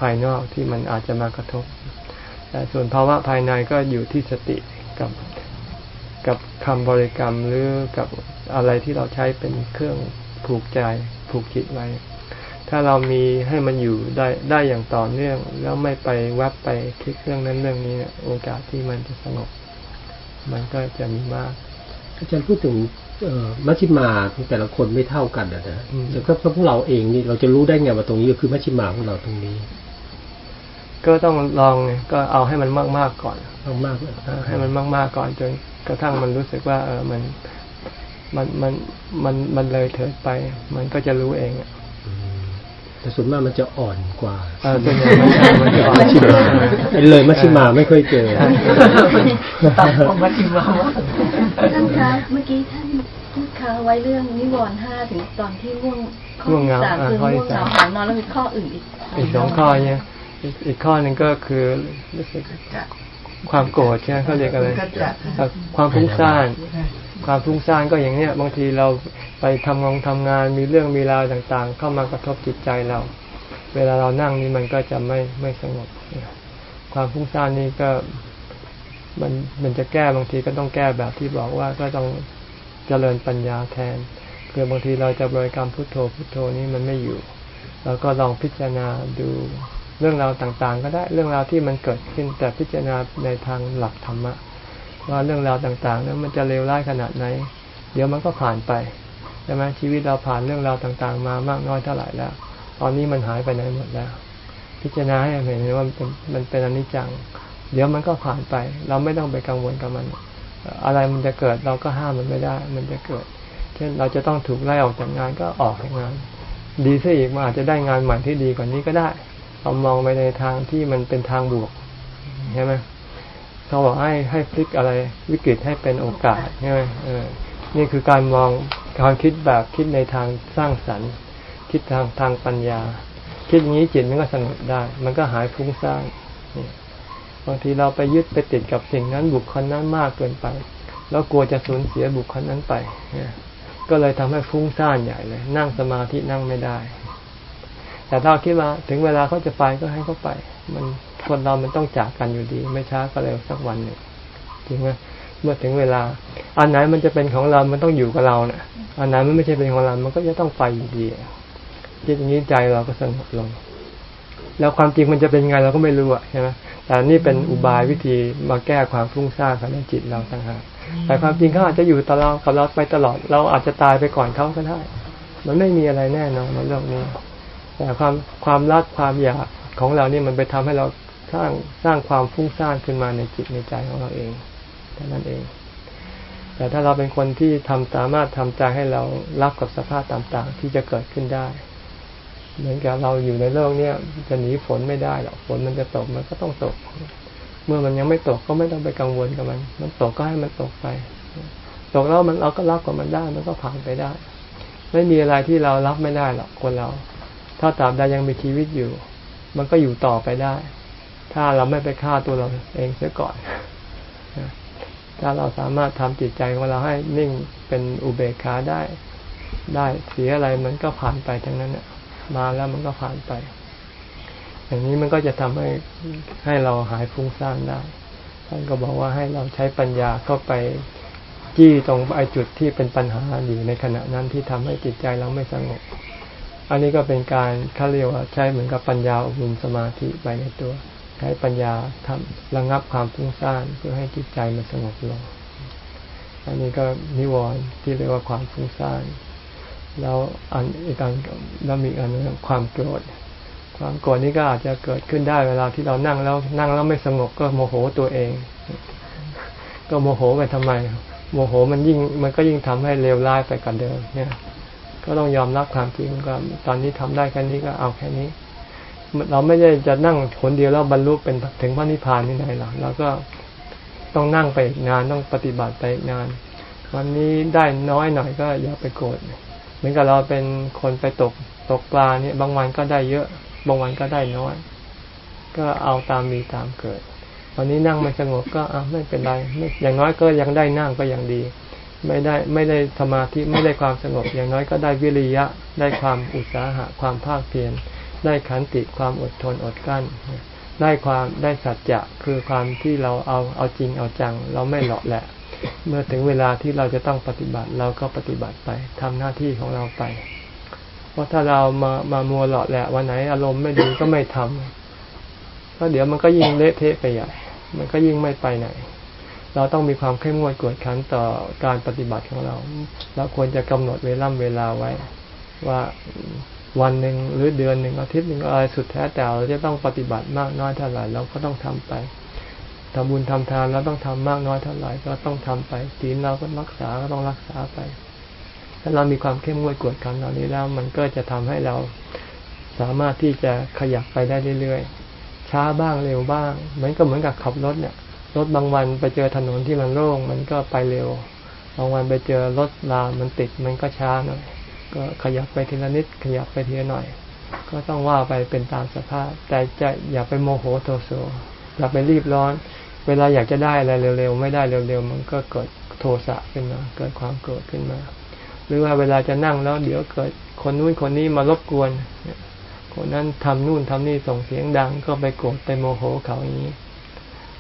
ภายนอกที่มันอาจจะมากระทบแต่ส่วนภาวะภายในก็อยู่ที่สติกับ กับคำบริกรรมหรือกับอะไรที่เราใช้เป็นเครื่องผูกใจผูกจิตไว้ ถ้าเรามีให้มันอยู่ได้ได้อย่างต่อเนื่อง แล้วไม่ไปแวบไปคิดเรื่องนั้นเรื่องนี้เนี่ยโอกาสที่มันจะสงบ มันก็จะมีมาก อาจารย์พูดถึงเอ่อมัชฌิมาของแต่ละคนไม่เท่ากันนะนะอืมแต่ก็พวกเราเองนี่เราจะรู้ได้ไงว่าตรงนี้ก็คือมัชฌิมาของเราตรงนี้ ก็ต้องลองไงก็เอาให้มันมากๆก่อนมากๆเลยเออให้มันมากๆก่อนจน กระทั่งมันรู้สึกว่า เออมันมันมันมันมันเลยเถิดไป มันก็จะรู้เองอะอืมแต่ส่วนมากมันจะอ่อนกว่าเออส่วนใหญ่มันจะมันจะอ่อนมัชฌิมาไอ้เลยมัชฌิมาไม่ค่อยเจอตัดผมมาทิมาว่าท่านคะเมื่อกี้ท่านพูดค้างไว้เรื่องนิวรณ์ห้าถึงตอนที่ง่วงข้อง่วงเหที่งาสามอ่าคือข้อง่ที่วงเหสามงาหานอนแล้วมีข้ออื่นอีกอีกสองข้อเนี่ยอีกอีกข้อหนึ่งก็คือรู้สึก ความโกรธใช่ไหมเขาเรียกอะไรเอ่อความฟุ้งซ่านความฟุ้งซ่านก็อย่างเนี้ยบางทีเราไปทำงานทำงานมีเรื่องมีราวต่างๆ เข้ามากระทบจิตใจเรา เวลาเรานั่งนี่มันก็จะไม่ไม่สงบความฟุ้งซ่านนี่ก็มันมันจะแก้บางทีก็ต้องแก้แบบที่บอกว่าก็ต้องเจริญปัญญาแทนคือบางทีเราจะบริกรรมพุทโธพุทโธนี่มันไม่อยู่เราก็ลองพิจารณาดู เรื่องราวต่างๆ ก็ได้เรื่องราวที่มันเกิดขึ้น แต่พิจารณาในทางหลักธรรมะว่าเรื่องราวต่างๆนั้นมันจะเลวร้ายขนาดไหน เดี๋ยวมันก็ผ่านไปใช่ไหมชีวิตเราผ่านเรื่องราวต่างๆ มามากน้อยเท่าไหร่แล้ว ตอนนี้มันหายไปไหนหมดแล้ว พิจารณาให้เห็นว่ามันเป็นมันเป็นอนิจจัง เดี๋ยวมันก็ผ่านไป เราไม่ต้องไปกังวลกับมัน อะไรมันจะเกิดเราก็ห้ามมันไม่ได้ มันจะเกิด เช่นเราจะต้องถูกไล่ออกจากงานก็ออกจากงาน ดีซะอีกมันอาจจะได้งานใหม่ที่ดีกว่านี้ก็ได้ เรามองไปในทางที่มันเป็นทางบวกใช่ไหมเขาบอกให้ให้พลิกอะไรวิกฤตให้เป็นโอกาสใช่ไหมเออ นี่คือการมองการคิดแบบคิดในทางสร้างสรรค์ คิดทางทางปัญญา คิดอย่างนี้จิตมันก็สงบได้ มันก็หายฟุ้งซ่านบางทีเราไปยึดไปติดกับสิ่งนั้นบุคคลนั้นมากเกินไป แล้วกลัวจะสูญเสียบุคคลนั้นไปก็เลยทำให้ฟุ้งซ่านใหญ่เลย นั่งสมาธินั่งไม่ได้ แต่ถ้าคิดว่าถึงเวลาเขาจะไปก็ให้เขาไป มันคนเรามันต้องจากกันอยู่ดี ไม่ช้าก็เร็วสักวันหนึ่งจริงไหมเมื่อถึงเวลา อันไหนมันจะเป็นของเรา มันต้องอยู่กับเราเนะ่ะ อันไหนมันไม่ใช่เป็นของเรา มันก็จะต้องไปอยู่ดีคิดอย่างนี้ใจเราก็สงบลง แล้วความจริงมันจะเป็นไงเราก็ไม่รู้อะใช่ไหมแต่นี่เป็นอุบายวิธีมาแก้ความฟุ้งซ่านของจิตเราต่างหากแต่ความจริงเขาอาจจะอยู่ตลอดกับเราไปตลอด เราอาจจะตายไปก่อนเขาก็ได้ มันไม่มีอะไรแน่นอนในโลกนี้ แต่ความความรักความอยากของเรานี่มันไปทำให้เราสร้างสร้างความฟุ้งซ่านขึ้นมาในจิตในใจของเราเองแค่นั้นเอง แต่ถ้าเราเป็นคนที่ทำสามารถทำใจให้เรารับกับสภาพต่างๆ ที่จะเกิดขึ้นได้ เหมือนกับเราอยู่ในโลกเนี้ยจะหนีฝนไม่ได้หรอกฝนมันจะตกมันก็ต้องตก เมื่อมันยังไม่ตกก็ไม่ต้องไปกังวลกับมัน มันตกก็ให้มันตกไป ตกแล้วมันเราก็รับกับมันได้ มันก็ผ่านไปได้ ไม่มีอะไรที่เรารับไม่ได้หรอกคนเรา ถ้าตาบใดยังมีชีวิตอยู่ มันก็อยู่ต่อไปได้ ถ้าเราไม่ไปฆ่าตัวเราเองเสียก่อน ถ้าเราสามารถทำจิตใจของเราให้นิ่งเป็นอุเบกขาได้ ได้เสียอะไรมันก็ผ่านไปทั้งนั้นน่ะมาแล้วมันก็ผ่านไป อย่างนี้มันก็จะทำให้ให้เราหายฟุ้งซ่านได้ท่านก็บอกว่าให้เราใช้ปัญญาเข้าไปจี้ตรงไอ้จุดที่เป็นปัญหาอยู่ในขณะนั้นที่ทำให้จิตใจเราไม่สงบ อันนี้ก็เป็นการเขาเรียกว่าใช้เหมือนกับปัญญาอบรมสมาธิไปในตัว ใช้ปัญญาทำระงับความฟุ้งซ่านเพื่อให้จิตใจมันสงบลง อันนี้ก็นิวรณ์ที่เรียกว่าความฟุ้งซ่านแล้วอันอีกอันแล้วมีอันนึงความโกรธความโกรธนี้ก็อาจจะเกิดขึ้นได้เวลาที่เรานั่งแล้วนั่งแล้วไม่สงบก็โมโหตัวเอง ก็โมโหไปทำไม โมโหมันยิ่งมันก็ยิ่งทำให้เลวร้ายไปกว่าเดิมเนี่ย ก็ต้องยอมรับความจริงก็ตอนนี้ทำได้แค่นี้ก็เอาแค่นี้ เราไม่ได้จะนั่งคนเดียวแล้วบรรลุเป็นถึงพระนิพพานที่ไหนหรอกเราก็ต้องนั่งไปอีกนานต้องปฏิบัติไปอีกนาน วันนี้ได้น้อยหน่อยก็อย่าไปโกรธเหมือนกับเราเป็นคนไปตกตกปลาเนี่ยบางวันก็ได้เยอะ บางวันก็ได้น้อย ก็เอาตามมีตามเกิดวันนี้นั่งไม่สงบก็อะไม่เป็นไรไม่อย่างน้อยก็ยังได้นั่งก็ยังดี ไม่ได้ไม่ได้สมาธิไม่ได้ความสงบอย่างน้อยก็ได้วิริยะ ได้ความอุตสาหะความภาคเพียรได้ขันติความอดทนอดกั้น ได้ความได้สัจจะคือความที่เราเอาเอาจริงเอาจัง เราไม่หลอกแหละ เมื่อถึงเวลาที่เราจะต้องปฏิบัติเราก็ปฏิบัติไปทำหน้าที่ของเราไป เพราะถ้าเรามามามัวหลอกแหละวันไหนอารมณ์ไม่ดีก็ไม่ทำก็เดี๋ยวมันก็ยิ่งเละเทะไปใหญ่มันก็ยิ่งไม่ไปไหน เราต้องมีความเข้มงวดกวดขันต่อการปฏิบัติของเรา เราควรจะกำหนดเวล่ำเวลาไว้ ว่าวันหนึ่งหรือเดือนหนึ่งอาทิตย์หนึ่งอะไรสุดแท้แต่เราจะต้องปฏิบัติมากน้อยเท่าไหร่เราก็ต้องทำไปทำบุญทำทานเราต้องทำมากน้อยเท่าไหร่ก็ต้องทำไปศีลเราก็รักษาก็ต้องรักษาไป ถ้าเรามีความเข้มงวดกวดขันเหล่านี้แล้ว มันก็จะทำให้เราสามารถที่จะขยับไปได้เรื่อยๆช้าบ้างเร็วบ้างมือนก็เหมือนกับขับรถเนี่ย รถบางวันไปเจอถนนที่มันโล่งมันก็ไปเร็ว บางวันไปเจอรถลามันติดมันก็ช้าหน่อย ก็ขยับไปทีละนิด ขยับไปทีละหน่อย ก็ต้องว่าไปเป็นตามสภาพ แต่จะอย่าไปโมโหโทโสอย่าไปรีบร้อน เวลาอยากจะได้อะไรเร็วๆ ไม่ได้เร็วๆ มันก็เกิดโทสะขึ้นมา เกิดความโกรธขึ้นมา หรือว่าเวลาจะนั่งแล้วเดี๋ยวเกิดคนนู้นคนนี้มารบกวนคนนั้นทำนู่นทำนี่ส่งเสียงดังก็ไปโกรธไปโมโหเขาอย่างนี้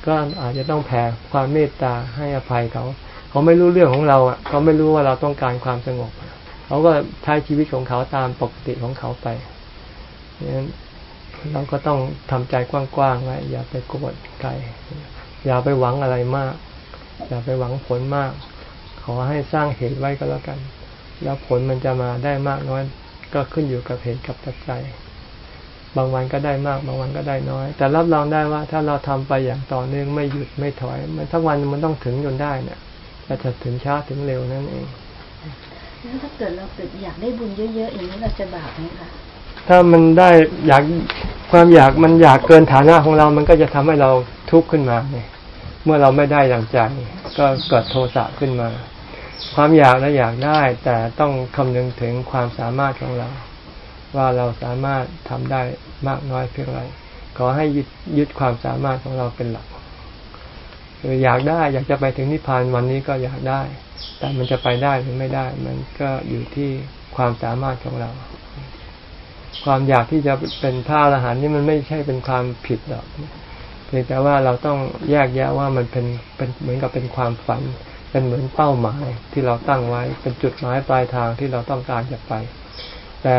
ก็อาจจะต้องแผ่ความเมตตาให้อภัยเขา เขาไม่รู้เรื่องของเราอะ เขาไม่รู้ว่าเราต้องการความสงบ เขาก็ใช้ชีวิตของเขาตามปกติของเขาไปดังนั้นเราก็ต้องทำใจกว้างๆไว้อย่าไปโกรธใครอย่าไปหวังอะไรมาก อย่าไปหวังผลมาก ขอให้สร้างเหตุไว้ก็แล้วกัน แล้วผลมันจะมาได้มากน้อยก็ขึ้นอยู่กับเหตุกับปัจจัย บางวันก็ได้มาก บางวันก็ได้น้อย แต่รับรองได้ว่าถ้าเราทำไปอย่างต่อเนื่องไม่หยุดไม่ถอย มันทั้งวันมันต้องถึงจนได้เนี่ยแต่จะถึงช้าถึงเร็วนั่นเองแล้วถ้าเกิดเราเกิดอยากได้บุญเยอะๆอย่างนี้เราจะบาปไหมคะถ้ามันได้อยากความอยากมันอยากเกินฐานะของเรา มันก็จะทำให้เราทุกข์ขึ้นมาเนี่ยเมื่อเราไม่ได้อย่างใจก็เกิดโทสะขึ้นมา ความอยากและอยากได้ แต่ต้องคำนึงถึงความสามารถของเรา ว่าเราสามารถทำได้มากน้อยเพียงไรขอให้ยึดยึดความสามารถของเราเป็นหลักคืออยากได้อยากจะไปถึงนิพพานวันนี้ก็อยากได้ แต่มันจะไปได้หรือไม่ได้ มันก็อยู่ที่ความสามารถของเรา ความอยากที่จะเป็นพระอรหันต์นี่มันไม่ใช่เป็นความผิดหรอกเพียงแต่ว่าเราต้องแยกแยะว่ามันเป็นเป็นเหมือนกับเป็นความฝัน เป็นเหมือนเป้าหมายที่เราตั้งไว้เป็นจุดหมายปลายทางที่เราต้องการจะไป แต่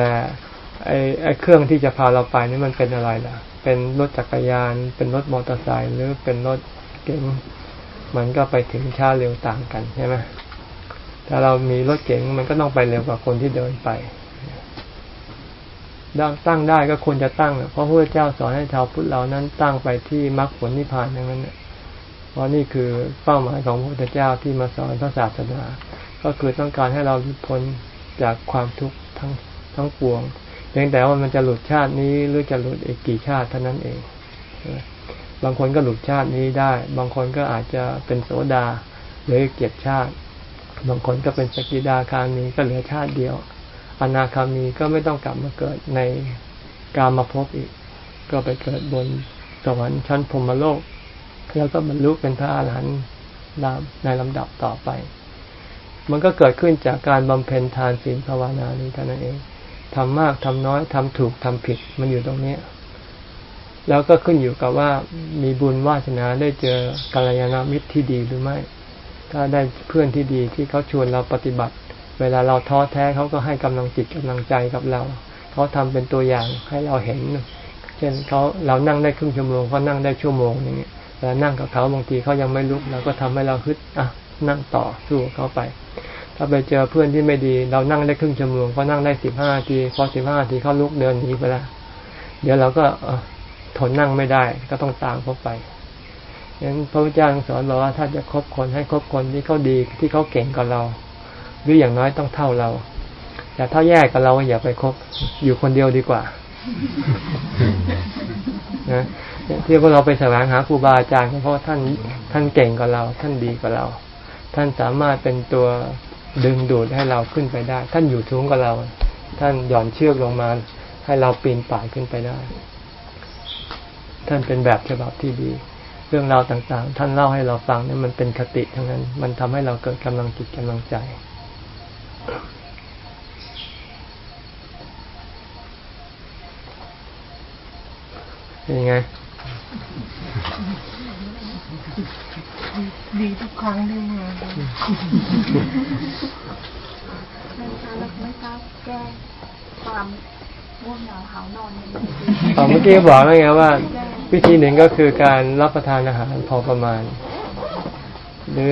ไอ้ไอ้เครื่องที่จะพาเราไปนี่มันเป็นอะไรล่ะ เป็นรถจักรยาน เป็นรถมอเตอร์ไซค์หรือเป็นรถเก๋งมันก็ไปถึงช้าเร็วต่างกันใช่ไหมถ้าเรามีรถเก๋งมันก็ต้องไปเร็วกว่าคนที่เดินไปตั้งได้ก็ควรจะตั้ง เพราะพระเจ้าสอนให้ชาวพุทธเรานั้นตั้งไปที่มรรคผลนิพพานอย่างนั้นเนี่ยเพราะนี่คือเป้าหมายของพระพุทธเจ้าที่มาสอนพระศาสนา ก็คือต้องการให้เราพ้นจากความทุกข์ทั้งทั้งปวง เพียงแต่ว่ามันจะหลุดชาตินี้หรือจะหลุดอีกกี่ชาติเท่านั้นเอง บางคนก็หลุดชาตินี้ได้ บางคนก็อาจจะเป็นโสดาหรือเกียรติชาติ บางคนก็เป็นสกิดาคามีก็เหลือชาติเดียว อนาคามีก็ไม่ต้องกลับมาเกิดในกามาพบอีก ก็ไปเกิดบนสวรรค์ชั้นพรมโลก แล้วก็บรรลุเป็นพระอรหันต์ในลำดับต่อไป มันก็เกิดขึ้นจากการบำเพ็ญทานศีลภาวนานี้เท่านั้นเอง ทำมากทำน้อยทำถูกทำผิดมันอยู่ตรงนี้ แล้วก็ขึ้นอยู่กับว่ามีบุญวาสนาได้เจอกัลยาณมิตรที่ดีหรือไม่ ถ้าได้เพื่อนที่ดีที่เขาชวนเราปฏิบัติ เวลาเราท้อแท้เขาก็ให้กำลังจิตกำลังใจกับเรา เขาทำเป็นตัวอย่างให้เราเห็น เช่นเขาเรานั่งได้ครึ่งชั่วโมงเขานั่งได้ชั่วโมงอย่างเงี้ยแต่นั่งกับเขาบางทีเขายังไม่ลุกเราก็ทำให้เราฮึดอะนั่งต่อสู้เขาไป ถ้าไปเจอเพื่อนที่ไม่ดี เรานั่งได้ครึ่งชั่วโมงเขานั่งได้สิบห้าที พอสิบห้าทีเขาลุกเดินหนีไปแล้วเดี๋ยวเราก็ทนนั่งไม่ได้ก็ต้องตามเขาไปงั้นพระพุทธเจ้าสอนบอกว่าถ้าจะคบคนให้คบคนที่เขาดีที่เขาเก่งกว่าเรา หรืออย่างน้อยต้องเท่าเรา แต่ถ้าแยกกับเราอย่าไปคบอยู่คนเดียวดีกว่านะที่พวกเราไปแสวงหาครูบาอาจารย์ก็เพราะท่านท่านเก่งกว่าเรา ท่านดีกว่าเรา ท่านสามารถเป็นตัว ดึงดูดให้เราขึ้นไปได้ ท่านอยู่ทุ้งกว่าเรา ท่านหย่อนเชือกลงมา ให้เราปีนป่ายขึ้นไปได้ ท่านเป็นแบบฉบับที่ดี เรื่องราวต่างๆ ท่านเล่าให้เราฟังเนี่ยมันเป็นคติทั้งนั้น มันทำให้เราเกิดกำลังจิตกำลังใจเป็นยังไง ดีทุกครั้งที่มาแล้วไม่ทราบแก้ความง่วงเหงาหานอนตอนเมื่อกี้บอกแล้วไงว่า วิธีหนึ่งก็คือการรับประทานอาหารพอประมาณ หรือ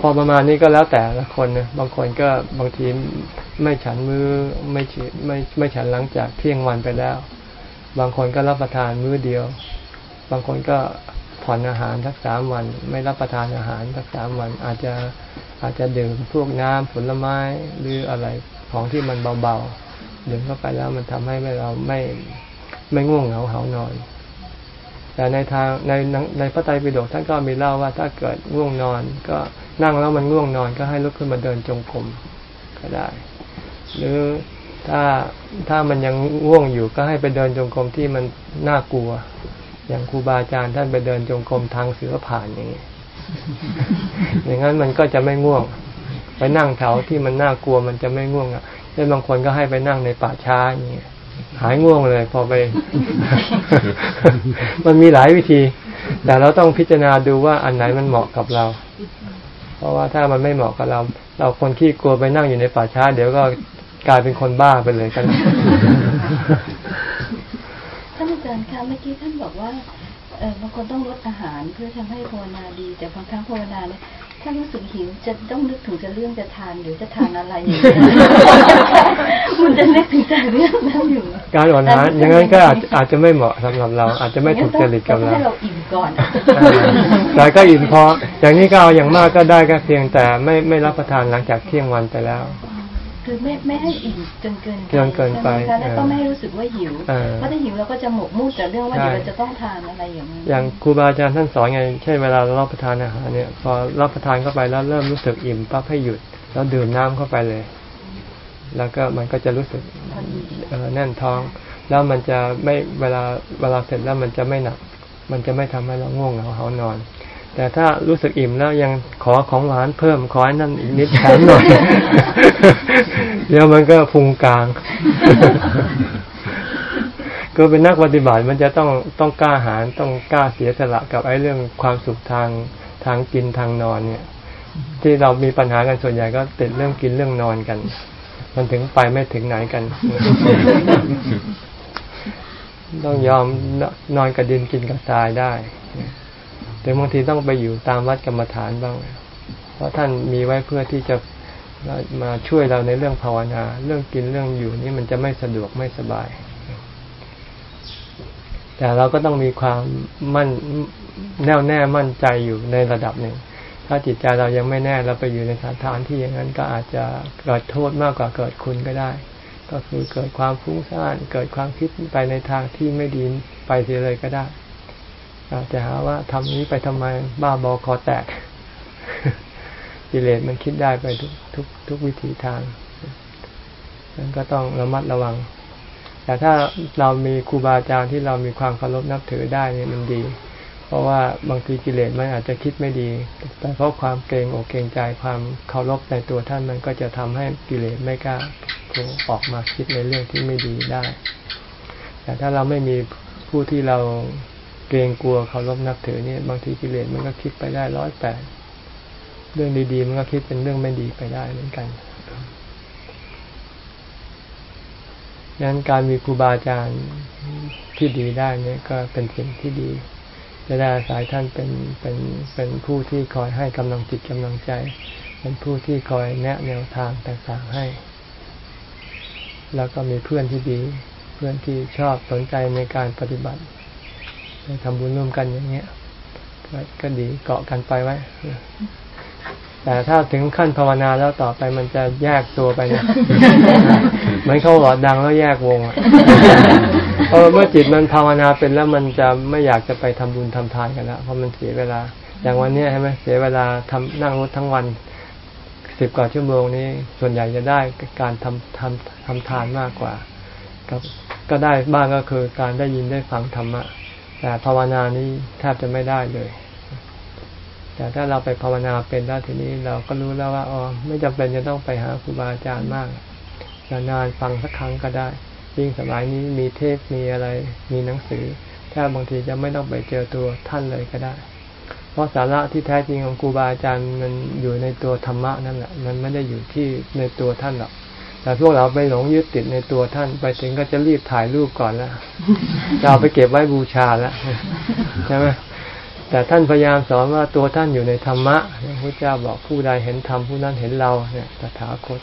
พอประมาณนี้ก็แล้วแต่ละคนนะบางคนก็บางทีไม่ฉันมือไม่ฉีไม่ไม่ฉันหลังจากเที่ยงวันไปแล้ว บางคนก็รับประทานมื้อเดียว บางคนก็ ผ่อนอาหารสักสามวัน ไม่รับประทานอาหารสักสามวัน อาจจะอาจจะดื่มพวกน้ำผลไม้หรืออะไรของที่มันเบาๆดื่มเข้าไปแล้วมันทำให้เราไม่ไม่ง่วงเหงาเหานอน แต่ในทางในในพระไตรปิฎกท่านก็มีเล่าว่าถ้าเกิดง่วงนอน ก็นั่งแล้วมันง่วงนอนก็ให้ลุกขึ้นมาเดินจงกรมก็ได้ หรือถ้าถ้ามันยังง่วงอยู่ก็ให้ไปเดินจงกรมที่มันน่ากลัว อย่างครูบาอาจารย์ท่านไปเดินจงกรมทางเสือผ่านอย่างนี้อย่างนั้นมันก็จะไม่ง่วง ไปนั่งแถวที่มันน่ากลัวมันจะไม่ง่วงอะเช่นบางคนก็ให้ไปนั่งในป่าช้าอย่างเงี้ยหายง่วงเลย พอไป มันมีหลายวิธี แต่เราต้องพิจารณาดูว่าอันไหนมันเหมาะกับเรา เพราะว่าถ้ามันไม่เหมาะกับเรา เราคนที่กลัวไปนั่งอยู่ในป่าช้า เดี๋ยวก็กลายเป็นคนบ้าไปเลยกันานอาจารย์คะเมื่อกี้ท่านบอกว่าเออบางคนต้องลดอาหารเพื่อทำให้ภาวนาดี แต่บางครั้งภาวนาเนี่ยถ้ารู้สึกหิวจะต้องนึกถึงจะเรื่องจะทานหรือจะทานอะไรอย่างเงี้ยมันจะนึกถึงแต่เรื่องนั้นอยู่ การอ่อนอาหารอย่างนั้นก็อาจอาจจะไม่เหมาะสำหรับเรา อาจจะไม่ถูกจริตกับต้องเราให้เราอิ่มก่อนแต่ก็อิ่มพออย่างนี้ก็เอาอย่างมากก็ได้ก็เพียงแต่ไม่ไม่รับประทานหลังจากเที่ยงวันไปแล้ว คือไม่ไม่ให้อิ่มจนเกินจนเกินไปใช่หมคะแล้วก็เออไม่ให้รู้สึกว่าหิวเออเพราะถ้าหิวเราก็จะหมกมุ่นแต่เรื่องว่าใช่เดี๋ยวเราจะต้องทานอะไรอย่างนี้อย่างครูบาอาจารย์ท่านสอนไงเช่นเวลาเรารับประทานอาหารเนี่ย พอรับประทานเข้าไปแล้วเริ่มรู้สึกอิ่มปั๊บให้หยุด แล้วดื่มน้ำเข้าไปเลย แล้วก็มันก็จะรู้สึกเอ่อแน่นท้อง แล้วมันจะไม่เวลาเวลาเสร็จแล้วมันจะไม่หนัก มันจะไม่ทำให้เราง่วงเหงาเหานอน แต่ถ้ารู้สึกอิ่มแล้วยังขอของหวานเพิ่มขอให้นั่นอีกนิดแถมหน่อยเดี๋ยวมันก็พุงกลาง ก็เป็นนักปฏิบัติมันจะต้องต้องกล้าหาญต้องกล้าเสียสละกับไอ้เรื่องความสุขทางทางกินทางนอนเนี่ย ที่เรามีปัญหากันส่วนใหญ่ก็ติดเรื่องกินเรื่องนอนกัน มันถึงไปไม่ถึงไหนกัน ต้องยอมนอนกับดินกินกับทรายได้ แต่บางทีต้องไปอยู่ตามวัดกรรมฐานบ้าง เพราะท่านมีไว้เพื่อที่จะมาช่วยเราในเรื่องภาวนา เรื่องกินเรื่องอยู่นี่มันจะไม่สะดวกไม่สบาย แต่เราก็ต้องมีความมั่นแน่วแน่มั่นใจอยู่ในระดับหนึ่ง ถ้าจิตใจเรายังไม่แน่เราไปอยู่ในสถานที่อย่างนั้นก็อาจจะเกิดโทษมากกว่าเกิดคุณก็ได้ ก็คือเกิดความฟุ้งซ่าน เกิดความคิดไปในทางที่ไม่ดีไปเสียเลยก็ได้ อาจจะหาว่าทำนี้ไปทำไมบ้าบอคอแตกกิเลสมันคิดได้ไปทุกทุกทุกวิถีทางนั้นก็ต้องระมัดระวัง แต่ถ้าเรามีครูบาอาจารย์ที่เรามีความเคารพนับถือได้เนี่ยมันดี เพราะว่าบางทีกิเลสมันอาจจะคิดไม่ดี แต่เพราะความเกรงอกเกรงใจความเคารพในตัวท่านมันก็จะทำให้กิเลสไม่กล้าออกมาคิดในเรื่องที่ไม่ดีได้ แต่ถ้าเราไม่มีผู้ที่เรา กรงกลัวเคารพนับถือเนี่ยบางทีกิเลสมันก็คิดไปได้ร้อยแปดเรื่องดีๆมันก็คิดเป็นเรื่องไม่ดีไปได้เหมือนกันดังนั้นการมีครูบาอาจารย์ที่ดีได้เนี่ยก็เป็นสิ่งที่ดี จะได้อาศัยท่านเป็นเป็นเป็นผู้ที่คอยให้กำลังจิตกำลังใจ เป็นผู้ที่คอยแนะแนวทางต่างๆให้ แล้วก็มีเพื่อนที่ดี เพื่อนที่ชอบสนใจในการปฏิบัติ ทำบุญร่วมกันอย่างเงี้ยก็ก็ดีเกาะกันไปไว้ แต่ถ้าถึงขั้นภาวนาแล้วต่อไปมันจะแยกตัวไปเนี่ยเหมือนเขาหลอดดังแล้วแยกวงอะเพราะเมื่อจิตมันภาวนาเป็นแล้วมันจะไม่อยากจะไปทำบุญทำทานกันแล้วเพราะมันเสียเวลา อย่างวันเนี้ยใช่ไหมเสียเวลาทำนั่งรถทั้งวันสิบกว่าชั่วโมงนี้ ส่วนใหญ่จะได้การทำทำทำทานมากกว่าก็ก็ได้บ้างก็คือการได้ยินได้ฟังธรรมะ แต่ภาวนานี้แทบจะไม่ได้เลย แต่ถ้าเราไปภาวนาเป็นแล้วทีนี้เราก็รู้แล้วว่าอ๋อไม่จำเป็นจะต้องไปหาครูบาอาจารย์มากนานๆฟังสักครั้งก็ได้ ยิ่งสมัยนี้มีเทปมีอะไร มีหนังสือถ้าบางทีจะไม่ต้องไปเจอตัวท่านเลยก็ได้ เพราะสาระที่แท้จริงของครูบาอาจารย์มันอยู่ในตัวธรรมะนั่นแหละ มันไม่ได้อยู่ที่ในตัวท่านหรอก แต่พวกเราไปหลงยึดติดในตัวท่าน ไปถึงก็จะรีบถ่ายรูปก่อนแล้วจะเอาไปเก็บไว้บูชาแล้วใช่ไหมแต่ท่านพยายามสอนว่าตัวท่านอยู่ในธรรมะพระเจ้าบอกผู้ใดเห็นธรรมผู้นั้นเห็นเราเนี่ยตถาคต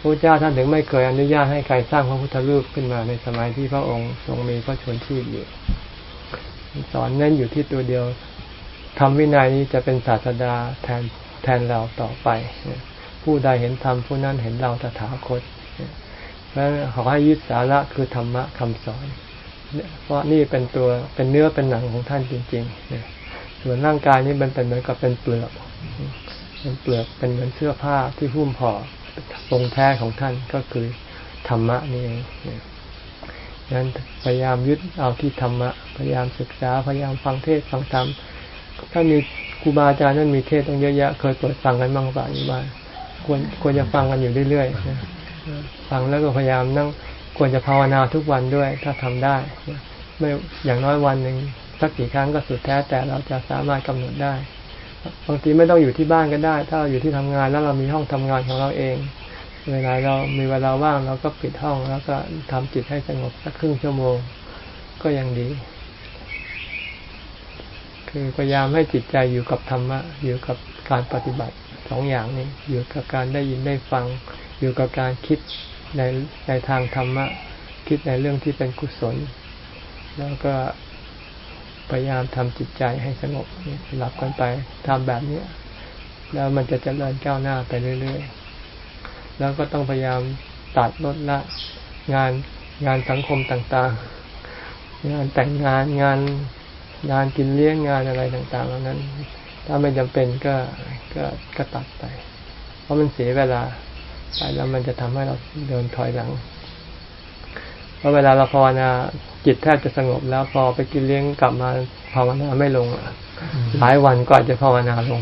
พระเจ้าท่านถึงไม่เคยอนุญาตให้ใครสร้างพระพุทธรูปขึ้นมาในสมัยที่พระองค์ทรงมีพระชนชีพอยู่สอนเน้นอยู่ที่ตัวเดียวทำวินัยนี้จะเป็นศาสดาแทนแทนเราต่อไป ผู้ใดเห็นธรรมผู้นั้นเห็นเราตถาคตเพราะฉะนั้นขอให้ยึดสาระคือธรรมะคำสอน เพราะนี่เป็นตัวเป็นเนื้อเป็นหนังของท่านจริงๆส่วนร่างกายนี้มันเป็นเหมือนกับเป็นเปลือกเป็นเปลือกเป็นเหมือนเสื้อผ้าที่หุ้มห่อทรงแท้ของท่านก็คือธรรมะนี่เองนั้นพยายามยึดเอาที่ธรรมะ พยายามศึกษา พยายามฟังเทศฟังธรรม ถ้ามีครูบาอาจารย์นั่นมีเทศต้องเยอะแยะ เคยเปิดฟังกันบ้างเปล่าอยู่บ้าน ควรควรจะฟังกันอยู่เรื่อยๆฟังแล้วก็พยายามนั่งควรจะภาวนาทุกวันด้วย ถ้าทำได้ไม่อย่างน้อยวันหนึ่งสักกี่ครั้งก็สุดแท้แต่เราจะสามารถกำหนดได้บางทีไม่ต้องอยู่ที่บ้านก็ได้ ถ้าเราอยู่ที่ทำงานแล้วเรามีห้องทำงานของเราเอง เวลาเรามีเวลาว่างเราก็ปิดห้องแล้วก็ทำจิตให้สงบสักครึ่งชั่วโมงก็ยังดี คือพยายามให้จิตใจอยู่กับธรรมะอยู่กับการปฏิบัติ สองอย่างนี้ อยู่กับการได้ยินได้ฟัง อยู่กับการคิดในในทางธรรมะ คิดในเรื่องที่เป็นกุศล แล้วก็พยายามทำจิตใจให้สงบหลับกันไปทำแบบนี้แล้วมันจะเจริญก้าวหน้าไปเรื่อยๆ แล้วก็ต้องพยายามตัดลดละงานงานสังคมต่างๆ งานแต่งงานงานงานกินเลี้ยงงานอะไรต่างๆเหล่านั้น ถ้าไม่จำเป็นก็ก็ก็ตัดไป เพราะมันเสียเวลาไปแล้วมันจะทำให้เราเดินถอยหลังเพราะเวลาเราภาวนาจิตแทบจะสงบแล้วพอไปกินเลี้ยงกลับมาภาวนาไม่ลงหลายวันก็อาจจะภาวนาลง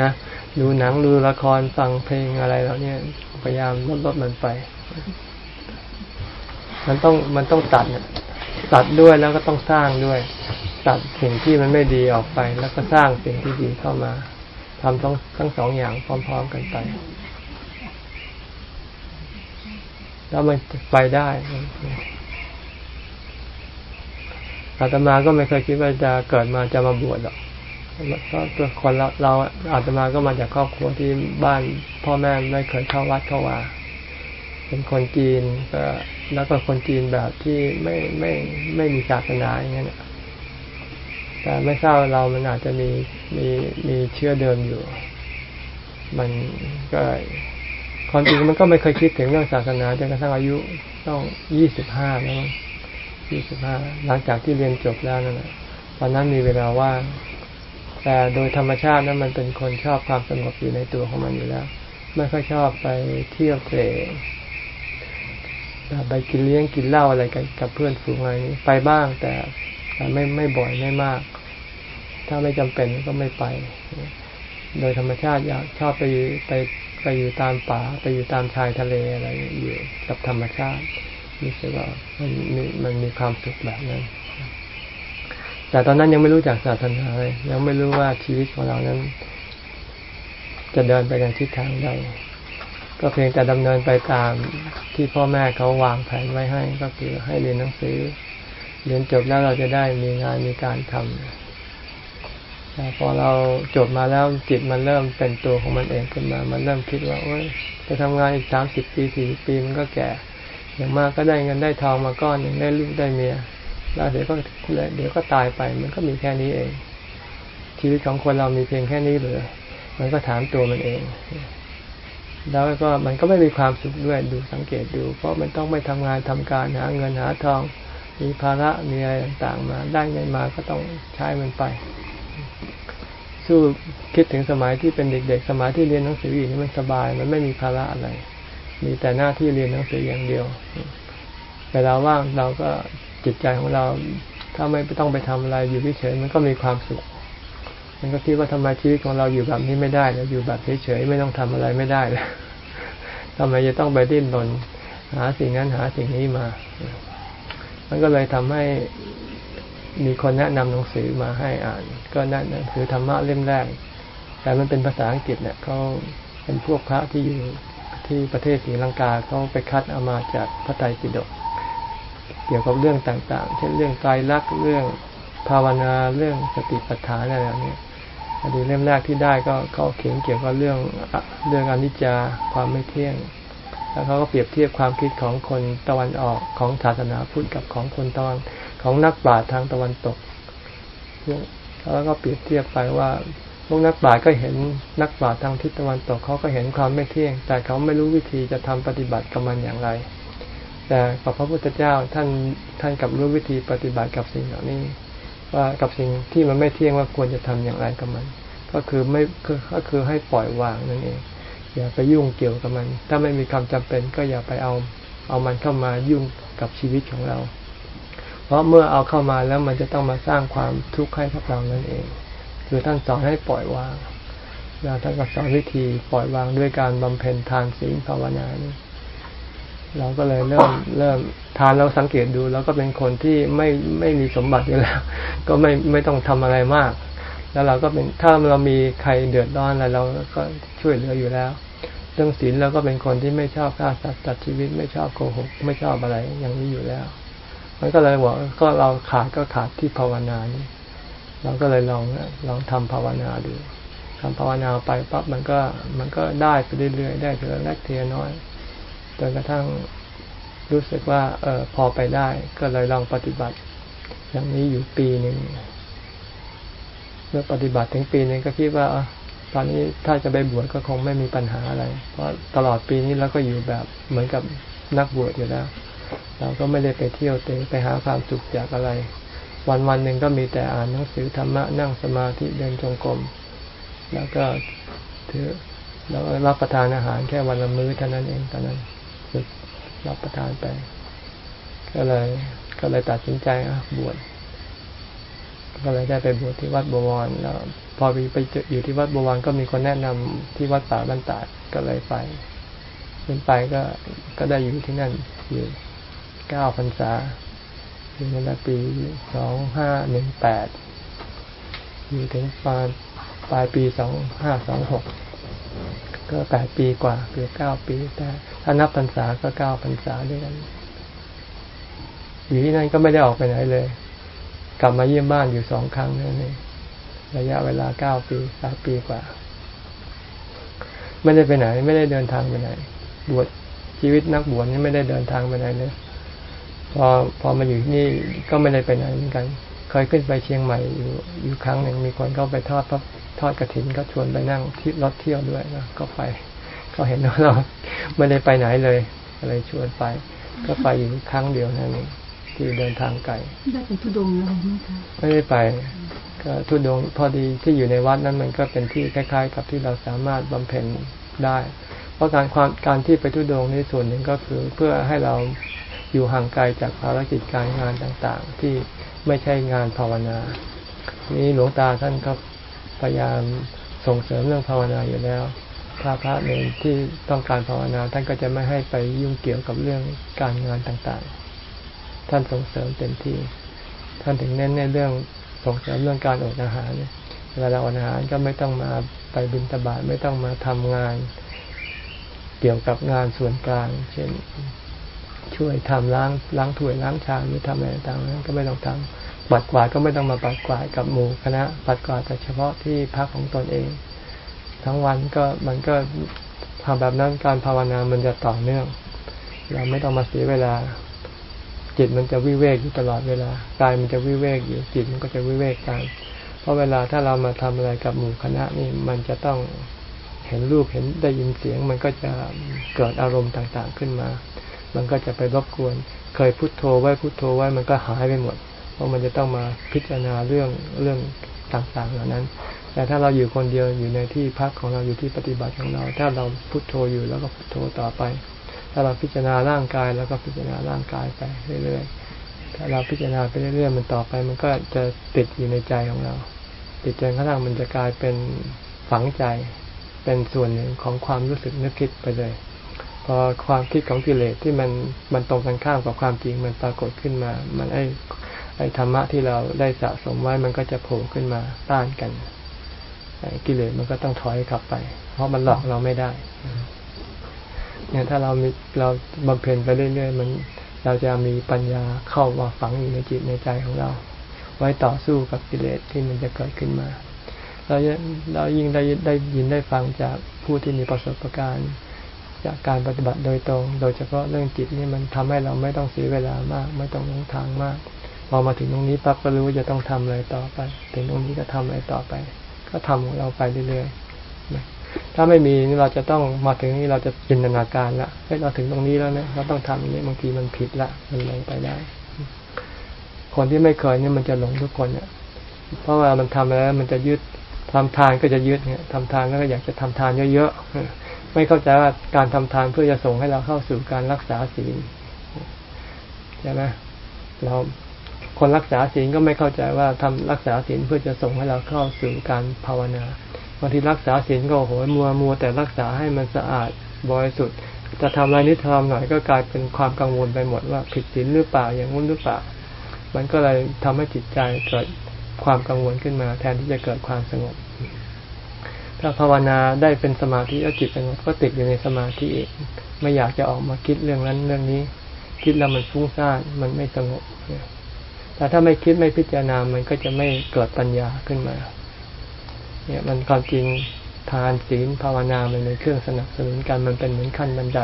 นะดูหนังดูละครฟังเพลงอะไรแล้วเนี่ยพยายามลดลดมันไป มันต้องมันต้องตัดเนี่ยตัดด้วยแล้วก็ต้องสร้างด้วย ตัดสิ่งที่มันไม่ดีออกไป แล้วก็สร้างสิ่งที่ดีเข้ามาทำทั้งทั้งสองอย่างพร้อม ๆกันไป แล้วมันไปได้อาตมาก็ไม่เคยคิดว่าจะเกิดมาจะมาบวชหรอกเพราะตัวคนเราเราอาตมาก็มาจากครอบครัวที่บ้าน พ่อแม่ไม่เคยเข้าวัดเข้าว่าเป็นคนจีนก็แล้วก็คนจีนแบบที่ไม่ไม่ไม่มีศาสนาอย่างเงี้ย แต่ไม่ทราบเรามันอาจจะมีมีมีเชื้อเดิมอยู่ มันก็ความจริงมันก็ไม่เคยคิดถึงเรื่องศาสนาจนกระทั่งอายุต้องยี่สิบห้าแล้วยี่สิบห้าหลังจากที่เรียนจบแล้วนั่นแหละตอนนั้นมีเวลาว่างแต่โดยธรรมชาตินั้นมันเป็นคนชอบความสงบอยู่ในตัวของมันอยู่แล้ว ไม่ค่อยชอบไปเที่ยวเตะไปกินเลี้ยงกินเหล้าอะไรกันกับเพื่อนฝูงอะไรนี้ไปบ้างแต่ แต่ไม่ไม่บ่อยไม่มาก ถ้าไม่จำเป็นก็ไม่ไป โดยธรรมชาติอยากชอบไปไปไปอยู่ตามป่า ไปอยู่ตามชายทะเลอะไรอยู่กับธรรมชาติรู้สึกว่ามันมีมันมีความสุขแบบนั้นแต่ตอนนั้นยังไม่รู้จักศาสนาเลยยังไม่รู้ว่าชีวิตของเรานั้น จะเดินไปในทิศทางใดก็เพียงแต่ดำเนินไปตามที่พ่อแม่เขาวางแผนไว้ให้ก็คือให้เรียนหนังสือ เรียนจบแล้วเราจะได้มีงานมีการทำพอเราจบมาแล้วจิตมันเริ่มเป็นตัวของมันเองขึ้นมา มันเริ่มคิดว่าโอ้ยจะทำงานอีกสามสิบปีสี่ปีมันก็แก่ อย่างมากก็ได้เงินได้ทองมาก้อนหนึ่งได้ลูกได้เมียแล้วเดี๋ยวก็เดี๋ยวก็ตายไป มันก็มีแค่นี้เองชชีวิตของคนเรามีเพียงแค่นี้หรือมันก็ถามตัวมันเอง แล้วก็มันก็ไม่มีความสุขด้วยดูสังเกตดู เพราะมันต้องไปทำงานทำการหาเงินหาทอง มีภาระมีอะไรต่างๆมา ได้เงินมาก็ต้องใช้มันไป สู้คิดถึงสมัยที่เป็นเด็ก ๆ สมัยที่เรียนหนังสืออยู่นี่มันสบาย มันไม่มีภาระอะไร มีแต่หน้าที่เรียนหนังสืออย่างเดียวเวลาว่างเราก็จิตใจของเรา ถ้าไม่ต้องไปทำอะไรอยู่เฉยๆมันก็มีความสุข มันก็คิดว่าทำไมชีวิตของเราอยู่แบบนี้ไม่ได้แล้วอยู่แบบเฉยๆไม่ต้องทำอะไรไม่ได้เลยทำไมจะต้องไปดิ้นรนหาสิ่งนั้นหาสิ่งนี้มา มันก็เลยทำให้มีคนแนะนำหนังสือมาให้อ่าน ก็นั่นหนังสือธรรมะเล่มแรก แต่มันเป็นภาษาอังกฤษเนี่ยเขาเป็นพวกพระที่อยู่ที่ประเทศศรีลังกาเขาไปคัดเอามาจากพระไตรปิฎกเกี่ยวกับเรื่องต่างๆ เช่นเรื่องไตรลักษณ์เรื่องภาวนาเรื่องสติปัฏฐานอะไรอย่างนี้อดีเล่มแรกที่ได้ก็เขาเขียนเกี่ยวกับเรื่องเรื่องอนิจจาความไม่เที่ยง แล้วเขาก็เปรียบเทียบความคิดของคนตะวันออกของศาสนาพุทธกับของคนตะวันของนักปราชญ์ทางตะวันตกแล้วก็เปรียบเทียบไปว่าพวกนักปราชญ์ก็เห็นนักปราชญ์ทางทิศตะวันตกเขาก็เห็นความไม่เที่ยง แต่เขาไม่รู้วิธีจะทำปฏิบัติกับมันอย่างไร แต่พระพุทธเจ้าท่านท่านกับรู้วิธีปฏิบัติกับสิ่งเหล่านี้ ว่ากับสิ่งที่มันไม่เที่ยงว่าควรจะทำอย่างไรกับมัน ก็คือไม่ก็คือให้ปล่อยวางนั่นเอง อย่าไปยุ่งเกี่ยวกับมัน ถ้าไม่มีความจำเป็นก็อย่าไปเอา เอามันเข้ามายุ่งกับชีวิตของเรา เพราะเมื่อเอาเข้ามาแล้วมันจะต้องมาสร้างความทุกข์ให้กับเรานั่นเอง คือท่านสอนให้ปล่อยวางแล้วท่านก็สอนวิธีปล่อยวางด้วยการบำเพ็ญทานศีลภาวนานี่เราก็เลยเริ่มเริ่มทานเราสังเกตดูแล้วก็เป็นคนที่ไม่ไม่มีสมบัติอยู่แล้ว ก็ไม่ไม่ต้องทำอะไรมาก แล้วเราก็เป็นถ้าเรามีใครเดือดร้อนอะไรเราก็ช่วยเหลืออยู่แล้ว เรื่องศีลเราก็เป็นคนที่ไม่ชอบฆ่าสัตว์ตัดชีวิตไม่ชอบโกหกไม่ชอบอะไรอย่างนี้อยู่แล้ว มันก็เลยบอกก็เราขาดก็ขาดที่ภาวนานี่เราก็เลยลองลองทำภาวนาดูทำภาวนาไปปั๊บมันก็มันก็ได้ไปเรื่อยๆได้ทีละเล็กทีละน้อยจนกระทั่งรู้สึกว่า เออพอไปได้ ก็เลยลองปฏิบัติ อย่างนี้อยู่ปีหนึ่งเมื่อปฏิบัติถึงปีนึงก็คิดว่า ตอนนี้ถ้าจะไปบวชก็คงไม่มีปัญหาอะไร เพราะตลอดปีนี้เราก็อยู่แบบเหมือนกับนักบวชอยู่แล้ว เราก็ไม่ได้ไปเที่ยวเตะไปหาความสุขจากอะไร วันวันหนึ่งก็มีแต่อ่านหนังสือธรรมะนั่งสมาธิเดินจงกรมแล้วก็ถือแล้วรับประทานอาหารแค่วันละมื้อเท่านั้นเองตอนนั้นฝึกรับประทานไป ก็เลย ก็เลยตัดสินใจอะบวชก็เลยได้ไปบวชที่วัดบวรแล้ว พอไปไปอยู่ที่วัดบวรก็มีคนแนะนำที่วัดป่าบ้านตาดก็เลยไปขึ้นไปก็ก็ได้อยู่ที่นั่นอยู่เก้าพรรษาอยู่ในปีสองห้าหนึ่งแปดอยู่ถึงปลายปลายปีสองห้าสองหกก็แปดปีกว่าเกือบเก้าปี แต่ถ้านับพรรษาก็เก้าพรรษาด้วยกันอยู่ที่นั่นก็ไม่ได้ออกไปไหนเลย กลับมาเยี่ยมบ้านอยู่สองครั้งนั่นเอง ระยะเวลาเก้าปีสามปีกว่า ไม่ได้ไปไหน ไม่ได้เดินทางไปไหน บวชชีวิตนักบวชนี่ไม่ได้เดินทางไปไหนเลยพอพอมาอยู่ที่นี่ก็ไม่ได้ไปไหนเหมือนกันเคยขึ้นไปเชียงใหม่อยู่อยู่ครั้งหนึ่งมีคนเข้าไปทอดทอดกระถินก็ชวนไปนั่งที่รถเที่ยวด้วยนะก็ไปเขาเห็นว่าเราไม่ได้ไปไหนเลยอะไรชวนไป ก็ไปอยู่ครั้งเดียวนั่นเองที่เดินทางไกลได้ไปทุดงอะไรไหมคะไม่ได้ไป ก็ทุดงพอดีที่อยู่ในวัดนั้นมันก็เป็นที่คล้าย ๆ กับที่เราสามารถบำเพ็ญได้ เพราะการความการที่ไปทุดงในส่วนหนึ่งก็คือเพื่อให้เราอยู่ห่างไกลจากภารกิจการงานต่างๆ ที่ไม่ใช่งานภาวนา นี้หลวงตาท่านก็พยายามส่งเสริมเรื่องภาวนาอยู่แล้วถ้าพระเนรที่ต้องการภาวนา ท่านก็จะไม่ให้ไปยุ่งเกี่ยวกับเรื่องการงานต่างๆ ท่านส่งเสริมเต็มที่ ท่านถึงเน้นในเรื่อง ส่งเสริมเรื่องการอดอาหารเวลาเราอดอาหารก็ไม่ต้องมาไปบิณฑบาตไม่ต้องมาทำงาน เกี่ยวกับงานส่วนกลาง เช่นช่วยทำล้างล้างถ้วยล้างชามหรือทำอะไรต่างๆก็ไม่ต้องทำปัดกวาดก็ไม่ต้องมาปัดกวาดกับหมู่คณะปัดกวาดแต่เฉพาะที่พักของตนเอง ทั้งวันก็มันก็ทำแบบนั้นการภาวนามันจะต่อเนื่อง เราไม่ต้องมาเสียเวลา จิตมันจะวิเวกอยู่ตลอดเวลากายมันจะวิเวกอยู่จิตมันก็จะวิเวกตามเพราะเวลาถ้าเรามาทำอะไรกับหมู่คณะนี่มันจะต้องเห็นรูปเห็นได้ยินเสียง มันก็จะเกิดอารมณ์ต่างๆขึ้นมา มันก็จะไปรบกวน เคยพุโทโธไว้พุโทโธไว้มันก็หายไปหมด เพราะมันจะต้องมาพิจารณาเรื่องเรื่องต่างๆเหล่านั้น แต่ถ้าเราอยู่คนเดียวอยู่ในที่พักของเราอยู่ที่ปฏิบัติของเรา ถ้าเราพุโทโธอยู่แล้วก็พุโทโธต่อไป ถ้าเราพิจารณาร่างกายแล้วก็พิจารณาร่างกายไปเรื่อยๆ ถ้าเราพิจารณาไปเรื่อยๆ มันต่อไป มันก็จะติดอยู่ในใจของเรา ติดจนกระทั่งมันจะกลายเป็นฝังใจ เป็นส่วนหนึ่งของความรู้สึกนึกคิดไปเลย พอความคิดของกิเลสที่มันมันตรงกันข้ามกับความจริงมันปรากฏขึ้นมา มันไอไอธรรมะที่เราได้สะสมไว้มันก็จะโผล่ขึ้นมาต้านกันกิเลสมันก็ต้องถอยกลับไป เพราะมันหลอกเราไม่ได้ เนี่ยถ้าเรามีเราบำเพ็ญไปเรื่อยๆมันเราจะมีปัญญาเข้ามาฝังอยู่ในจิตในใจของเรา ไว้ต่อสู้กับกิเลสที่มันจะเกิดขึ้นมา เราเรายิ่งได้ได้ยินได้ฟังจากผู้ที่มีประสบการณ์จากการปฏิบัติโดยตรง โดยเฉพาะเรื่องจิตนี่มันทำให้เราไม่ต้องเสียเวลามาก ไม่ต้องลงทางมาก พอมาถึงตรงนี้ปั๊บก็รู้ว่าจะต้องทำอะไรต่อไป ถึงตรงนี้ก็ทำอะไรต่อไป ก็ทำของเราไปเรื่อยๆ ถ้าไม่มีนี่เราจะต้องมาถึงนี้เราจะจินตนาการละเฮ้ยเราถึงตรงนี้แล้วนะเราต้องทำอย่างนี้บางทีมันผิดละมันลงไปได้ คนที่ไม่เคยเนี่ยมันจะหลงทุกคนเนี่ยเพราะว่ามันทำแล้ว มันจะยึดทำทานก็จะยึดเนี่ยทำทานแล้วก็อยากจะทำทานเยอะๆไม่เข้าใจว่าการทำทานเพื่อจะส่งให้เราเข้าสู่การรักษาศีลใช่ไหมเราคนรักษาศีลก็ไม่เข้าใจว่าทำรักษาศีลเพื่อจะส่งให้เราเข้าสู่การภาวนาางทีรักษาศีลก็โหยมัวมัวแต่รักษาให้มันสะอาดบริสุทธิ์จะทำอะไรนิดทำหน่อยก็กลายเป็นความกังวลไปหมดว่าผิดศีลหรือเปล่าอย่างนู้นหรือเปล่า มันก็เลยทำให้จิตใจเกิดความกังวลขึ้นมา แทนที่จะเกิดความสงบ ถ้าภาวนาได้เป็นสมาธิแล้วจิตสงบก็ติดอยู่ในสมาธิเองไม่อยากจะออกมาคิดเรื่องนั้นเรื่องนี้ คิดแล้วมันฟุ้งซ่านมันไม่สงบแต่ถ้าไม่คิดไม่พิจารณามันก็จะไม่เกิดปัญญาขึ้นมา เนี่ยมันความจริงทานศีลภาวนามันเป็นเครื่องสนับสนุนกันมันเป็นเหมือนขั้นบันได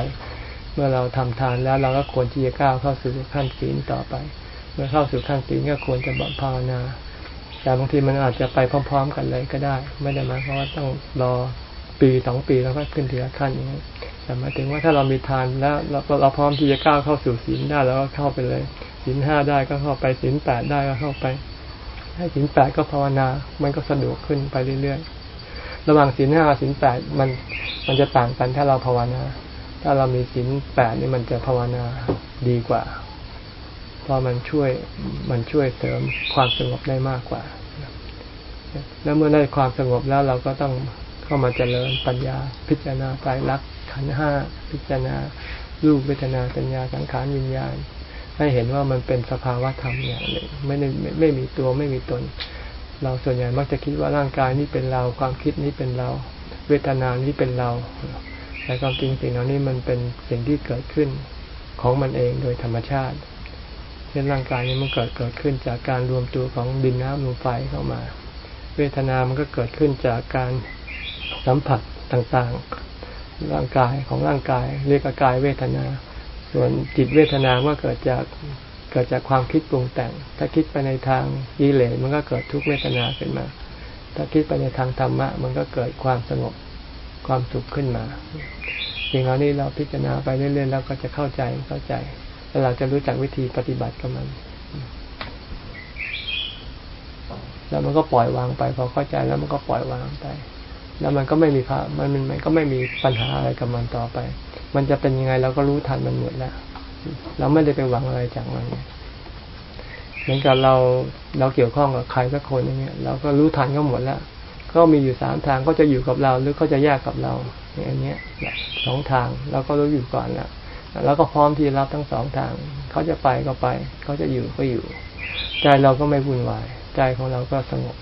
เมื่อเราทำทานแล้วเราก็ควรที่จะก้าวเข้าสู่ขั้นศีลต่อไป เมื่อเข้าสู่ขั้นศีลก็ควรจะบำภาวนาแต่บางทีมันอาจจะไปพร้อม ๆ กันเลยก็ได้ ไม่ได้หมายความว่าต้องรอปีสองปีแล้วก็ขึ้นทีละขั้นอย่างนี้แต่หมายถึงว่าถ้าเรามีทานแล้วเราเราพร้อมที่จะก้าวเข้าสู่ศีลได้แล้วก็เข้าไปเลยศีลห้าได้ก็เข้าไปศีลแปดได้ก็เข้าไป ให้ศีลแปดก็ภาวนา มันก็สะดวกขึ้นไปเรื่อยๆ ระหว่างศีลห้าศีลแปดมันมันจะต่างกันถ้าเราภาวนา ถ้าเรามีศีลแปดนี่มันจะภาวนาดีกว่า เพราะมันช่วยมันช่วยเสริมความสงบได้มากกว่า แล้วเมื่อได้ความสงบแล้วเราก็ต้องเข้ามาเจริญปัญญา พิจารณาไตรลักษณ์ขันห้าพิจารณารูปเวทนาสัญญาสังขารวิญญาณ ให้เห็นว่ามันเป็นสภาวะธรรมอย่างหนึ่งไม่ได้ไม่มีตัวไม่มีตน เราส่วนใหญ่มักจะคิดว่าร่างกายนี้เป็นเราความคิดนี้เป็นเรา เวทนานี้เป็นเรา แต่ความจริงสิ่งเหล่านี้มันเป็นสิ่งที่เกิดขึ้นของมันเองโดยธรรมชาติเช่นร่างกายนี้มันเกิดเกิดขึ้นจากการรวมตัวของดินน้ำลมไฟเข้ามา เวทนามันก็เกิดขึ้นจากการสัมผัสต่างๆ ร่างกายของร่างกายเรียกกายเวทนา ส่วนจิตเวทนาว่าเกิดจากเกิดจากความคิดปรุงแต่ง ถ้าคิดไปในทางกิเลสมันก็เกิดทุกเวทนาขึ้นมา ถ้าคิดไปในทางธรรมะ มันก็เกิดความสงบความสุขขึ้นมาสิ่งเหล่านี้เราพิจารณาไปเรื่อยๆแล้วก็จะเข้าใจเข้าใจ แล้วเราจะรู้จักวิธีปฏิบัติกับมัน แล้วมันก็ปล่อยวางไปพอเข้าใจแล้วมันก็ปล่อยวางไป แล้วมันก็ไม่มีพระมันมันก็ไม่มีปัญหาอะไรกับมันต่อไป มันจะเป็นยังไงเราก็รู้ทันมันหมดแล้ว เราไม่ได้ไปหวังอะไรจากมันเหมือนกับเราเราเกี่ยวข้องกับใครสักคนอย่างเงี้ยเราก็รู้ทันก็หมดแล้ว ก็มีอยู่สามทางก็จะอยู่กับเราหรือเขาจะแยกกับเราอย่างเงี้ยสองทางเราก็รู้อยู่ก่อนแล้วแล้วก็พร้อมที่รับทั้งสองทาง เขาจะไปก็ไป เขาจะอยู่ก็อยู่ ใจเราก็ไม่วุ่นวาย ใจของเราก็สงบ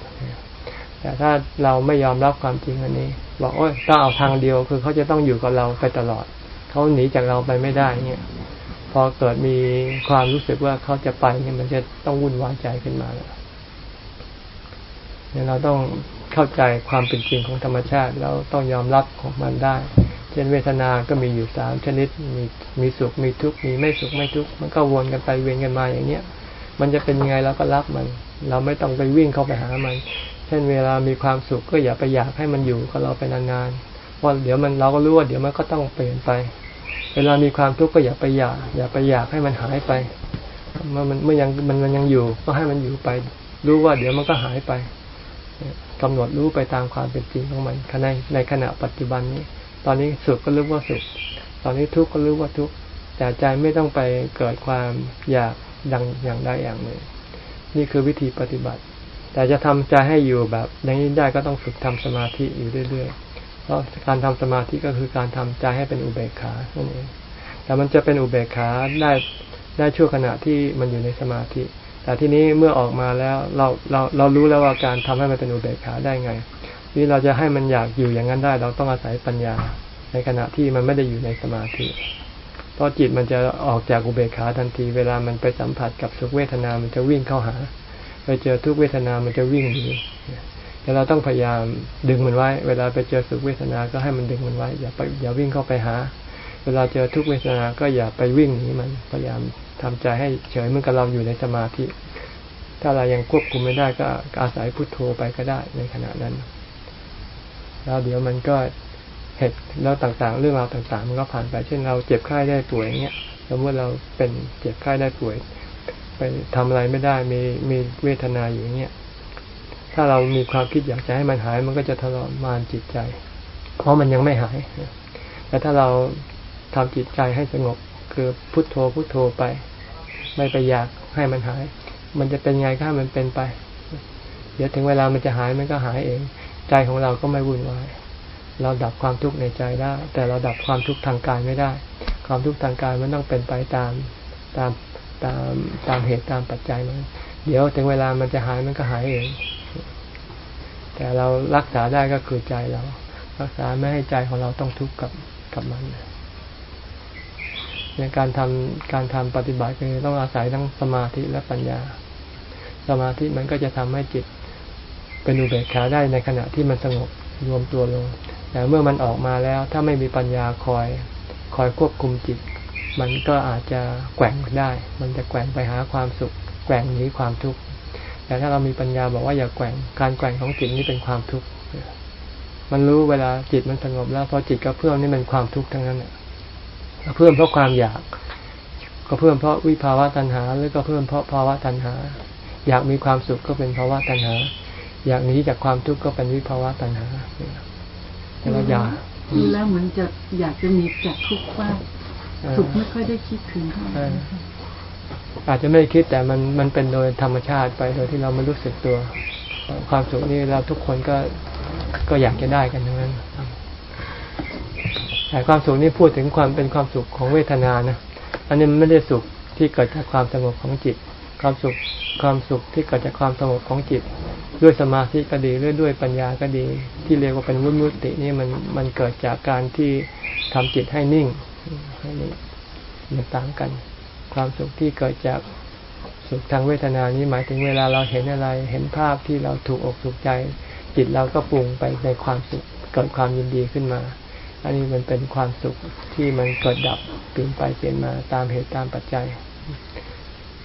แต่ถ้าเราไม่ยอมรับความจริงอันนี้ บอกโอ้ยถ้าเอาทางเดียวคือเขาจะต้องอยู่กับเราไปตลอด เขาหนีจากเราไปไม่ได้เนี่ย พอเกิดมีความรู้สึกว่าเขาจะไปเนี่ยมันจะต้องวุ่นวายใจขึ้นมาแล้วเนี่ยเราต้องเข้าใจความเป็นจริงของธรรมชาติเราต้องยอมรับของมันได้ เช่นเวทนา ก็มีอยู่สามชนิด มีมีสุข มีทุกข์ มีไม่สุขไม่ทุกข์ มันก็วนกันไปเวียนกันมาอย่างเนี้ย มันจะเป็นยังไงเราก็รับมัน เราไม่ต้องไปวิ่งเข้าไปหามัน เช่นเวลามีความสุขก็อย่าไปอยากให้มันอยู่กับเราไปนานๆเพราะเดี๋ยวมันเราก็รู้ว่าเดี๋ยวมันก็ต้องเปลี่ยนไป เวลามีความทุกข์ก็อย่าไปอยาก อย่าไปอยากให้มันหายไป เมื่อมันเมื่อยังมันมันยังอยู่ก็ให้มันอยู่ไป รู้ว่าเดี๋ยวมันก็หายไปกำหนดรู้ไปตามความเป็นจริงของมันในในขณะปัจจุบันนี้ ตอนนี้สุขก็รู้ว่าสุข ตอนนี้ทุกข์ก็รู้ว่าทุกข์แต่ใจไม่ต้องไปเกิดความอยากดังอย่างใดอย่างหนึ่ง นี่คือวิธีปฏิบัติ แต่จะทำใจให้อยู่แบบอย่างนี้ได้ก็ต้องฝึกทำสมาธิอยู่เรื่อยๆ เพราะการทำสมาธิก็คือการทำใจให้เป็นอุเบกขานั่นเอง แต่มันจะเป็นอุเบกขาได้ได้ชั่วขณะที่มันอยู่ในสมาธิ แต่ทีนี้เมื่อออกมาแล้วเราเราเรารู้แล้วว่าการทำให้มันเป็นอุเบกขาได้ไง นี่เราจะให้มันอยากอยู่อย่างนั้นได้ เราต้องอาศัยปัญญา ในขณะที่มันไม่ได้อยู่ในสมาธิเพราะจิตมันจะออกจากอุเบกขาทันที เวลามันไปสัมผัสกับสุขเวทนา มันจะวิ่งเข้าหา ไปเจอทุกเวทนามันจะวิ่งหนีแต่เราต้องพยายามดึงมันไว้ เวลาไปเจอสุขเวทนาก็ให้มันดึงมันไว้ อย่าไปอย่าวิ่งเข้าไปหา เวลาเจอทุกเวทนาก็อย่าไปวิ่งหนีมัน พยายามทำใจให้เฉยเมื่อกับเราอยู่ในสมาธิ ถ้าเรายังควบคุมไม่ได้ก็อาศัยพุโทโธไปก็ได้ในขณะนั้น แล้วเดี๋ยวมันก็เหตุแล้วต่างๆ เรื่องราวต่างๆ มันก็ผ่านไป เช่นเราเจ็บไข้ได้ป่วยอย่างเงี้ย สมมติเราเป็นเจ็บไข้ได้ป่วย ไปทำอะไรไม่ได้มีมีเวทนาอยู่อย่างเงี้ยถ้าเรามีความคิดอยากจะให้มันหาย มันก็จะทรมานจิตใจ เพราะมันยังไม่หายแต่ถ้าเราทำจิตใจให้สงบ คือพุโทโธพุโทโธไป ไม่ไปอยากให้มันหาย มันจะเป็นไงก็ให้มันเป็นไป เดี๋ยวถึงเวลามันจะหายมันก็หายเอง ใจของเราก็ไม่วุ่นวายเราดับความทุกข์ในใจได้ แต่เราดับความทุกข์ทางกายไม่ได้ ความทุกข์ทางกายมันต้องเป็นไปตามตาม ตามตามเหตุตามปัจจัยมันเดี๋ยวถึงเวลามันจะหายมันก็หายเอง แต่เรารักษาได้ก็คือใจเรา รักษาไม่ให้ใจของเราต้องทุกข์กับกับมันในการทำการทำปฏิบัติคือต้องอาศัยทั้งสมาธิและปัญญา สมาธิมันก็จะทำให้จิตเป็นอุเบกขาได้ในขณะที่มันสงบรวมตัวลง แต่เมื่อมันออกมาแล้วถ้าไม่มีปัญญาคอย คอยควบคุมจิต มันก็อาจจะแกว่งได้ มันจะแกว่งไปหาความสุข แกว่งหนีความทุกข์ แต่ถ้าเรามีปัญญาบอกว่าอย่าแกว่ง การแกว่งของจิตนี่เป็นความทุกข์ มันรู้เวลาจิตมันสงบแล้วพอจิตกระเพื่อมนี่เป็นความทุกข์ทั้งนั้นกระเพื่อมเพราะความอยาก ก็เพิ่มเพราะวิภาวะตัณหา หรือก็เพิ่มเพราะภาวะตัณหา อยากมีความสุขก็เป็นภาวะตัณหา อยากหนีจากความทุกข์ก็เป็นวิภาวะตัณหาแต่เราอยากดูแล้วเหมือนจะอยากจะหนีจากทุกข์บ้าง สุขไม่ค่อยได้คิดถึงเท่าไหร่อาจจะไม่คิดแต่มันมันเป็นโดยธรรมชาติไปโดยที่เราไม่รู้สึกตัว ความสุขนี่เราทุกคนก็ก็อยากจะได้กันทั้งนั้นแต่ความสุขนี่พูดถึงความเป็นความสุขของเวทนานะอันนี้มันไม่ได้สุขที่เกิดจากความสงบของจิต ความสุขความสุขที่เกิดจากความสงบของจิต ด้วยสมาธิก็ดีหรือด้วยปัญญาก็ดี ที่เรียกว่าเป็นวุมุตินี่มันมันเกิดจากการที่ทำจิตให้นิ่ง ให้นิ่งมันต่างกัน ความสุขที่เกิดจากสุขทางเวทนานี้หมายถึงเวลาเราเห็นอะไร เห็นภาพที่เราถูกอกถูกใจ จิตเราก็ปรุงไปในความสุขเกิดความยินดีขึ้นมา อันนี้มันเป็นความสุขที่มันเกิดดับเปลี่ยนไปเปลี่ยนมาตามเหตุตามปัจจัย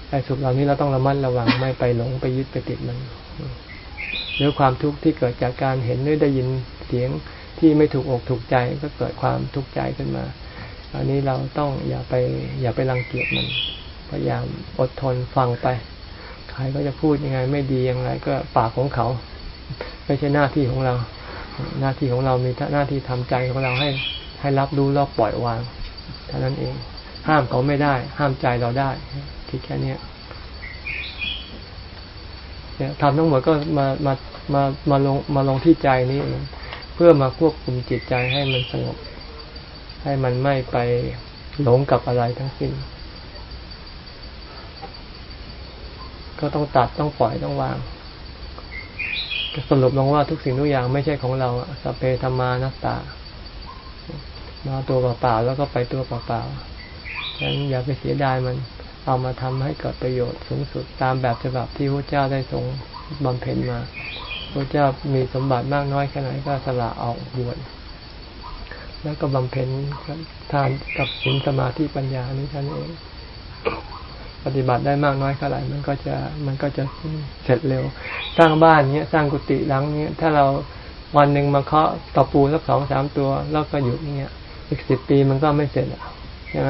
ไอ้สุขเหล่านี้เราต้องระมัดระวังไม่ไปหลงไปยึดไปติดมันหรือความทุกข์ที่เกิดจากการเห็นหรือได้ยินเสียงที่ไม่ถูกอกถูกใจก็เกิดความทุกข์ใจขึ้นมา อันนี้เราต้องอย่าไป อย่าไปรังเกียจมัน พยายามอดทนฟังไป ใครก็จะพูดยังไง ไม่ดีอย่างไร ก็ปากของเขา ไม่ใช่หน้าที่ของเรา หน้าที่ของเรามีหน้าที่ทำใจของเราให้ ให้รับรู้แล้วปล่อยวางเท่านั้นเอง ห้ามเขาไม่ได้ ห้ามใจเราได้คิดแค่เนี้ยเนี่ยทำทั้งหมดก็มามามามาลงมาลงที่ใจนี้เองเพื่อมาควบคุมจิตใจให้มันสงบ ให้มันไม่ไปหลงกับอะไรทั้งสิ้น ก็ต้องตัดต้องปล่อยต้องวางสรุปลงว่าทุกสิ่งทุกอย่างไม่ใช่ของเราสเปธรรมานัตตา มาตัวเปล่าๆแล้วก็ไปตัวเปล่าๆฉะนั้นอย่าไปเสียดายมันเอามาทำให้เกิดประโยชน์สูงสุดตามแบบฉบับที่พระเจ้าได้ทรงบำเพ็ญมาพระเจ้ามีสมบัติมากน้อยแค่ไหนก็สละออกบวช แล้วก็บำเพ็ญทานกับศีลสมาธิปัญญานี้ท่านเองปฏิบัติได้มากน้อยเท่าไหร่มันก็จะมันก็จะเสร็จเร็ว สร้างบ้านเนี้ยสร้างกุฏิหลังเนี้ยถ้าเราวันหนึ่งมาเคาะตะปูสักสองสามตัว แล้วก็หยุดเนี้ยอีกสิบปีมันก็ไม่เสร็จอะใช่ไหม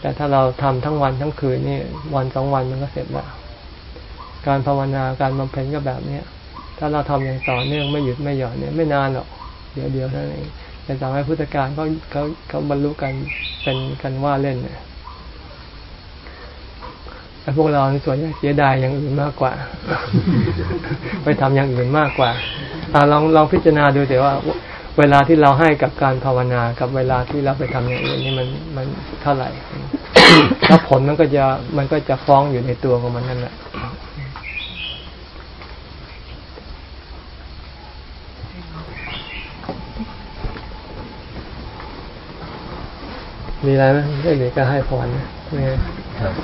แต่ถ้าเราทำทั้งวันทั้งคืนนี่วันสองวันมันก็เสร็จแล้วการภาวนาการบำเพ็ญก็แบบเนี้ยถ้าเราทำอย่างต่อเนื่องไม่หยุดไม่หย่อนเนี่ยไม่นานหรอกเดี๋ยวเดียวเท่านั้นเอง แต่สมัยพุทธกาลเขาเขาเขาบรรลุกันเป็นกันว่าเล่นเนี่ยไอ้พวกเราในส่วนใหญ่เสียดายอย่างอื่นมากกว่า ไปทำอย่างอื่นมากกว่าอ่าลองลองพิจารณาดูแต่ว่า เวลาที่เราให้กับการภาวนากับเวลาที่เราไปทำอย่างอื่นนี่มันมันเท่าไหร่แล้วผลมันก็จะมันก็จะฟ้องอยู่ในตัวของมันนั่นแหละ มีอะไรไหมไม่มีก็ให้พรนะนี่ไงครับ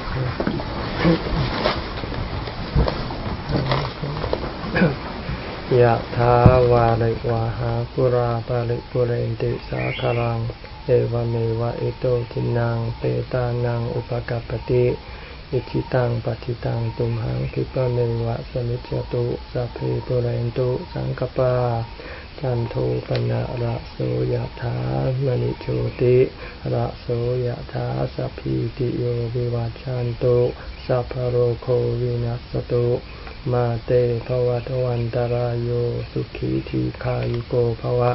ยะทาวาริวาหาปุราปาริปุเรนติสาคารัง เอวเมวะอิโตทินังเปตานังอุปกัปปติ อิชิตังปฏิตังตุมหังคิปะเมวะสมิจจตุสัพเพปุเรนตุสังกปา จันโทปนะระโสยถามณิโชติระโสยถาสัพพิติโยวิวัชชันตุสัพพโรโควินัสตุมาเตภวัตวันตารายโยสุขีทีขายุโกภวะ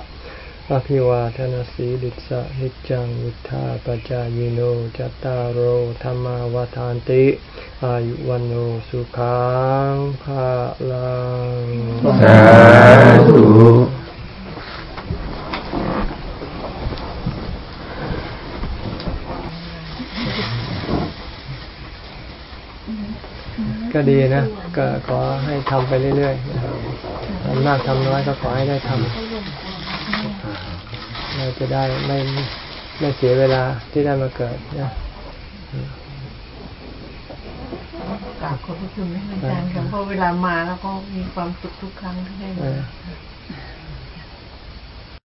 อภิวาทนาสีลิสะนิจังวุธาปจายโนจตตารโอธรรมาวทานติ อายุวันโนสุขังภาลังสาธุ ก็ดีนะ ก็ขอให้ทำไปเรื่อยๆนะครับทำมากทำน้อยก็ขอให้ได้ทำเราจะได้ไม่ไม่เสียเวลาที่ได้มาเกิดนะกราบขอบพระคุณนะอาจารย์ค่ะเพราะเวลามาแล้วก็มีความสุขทุกครั้งที่ได้เอมาอ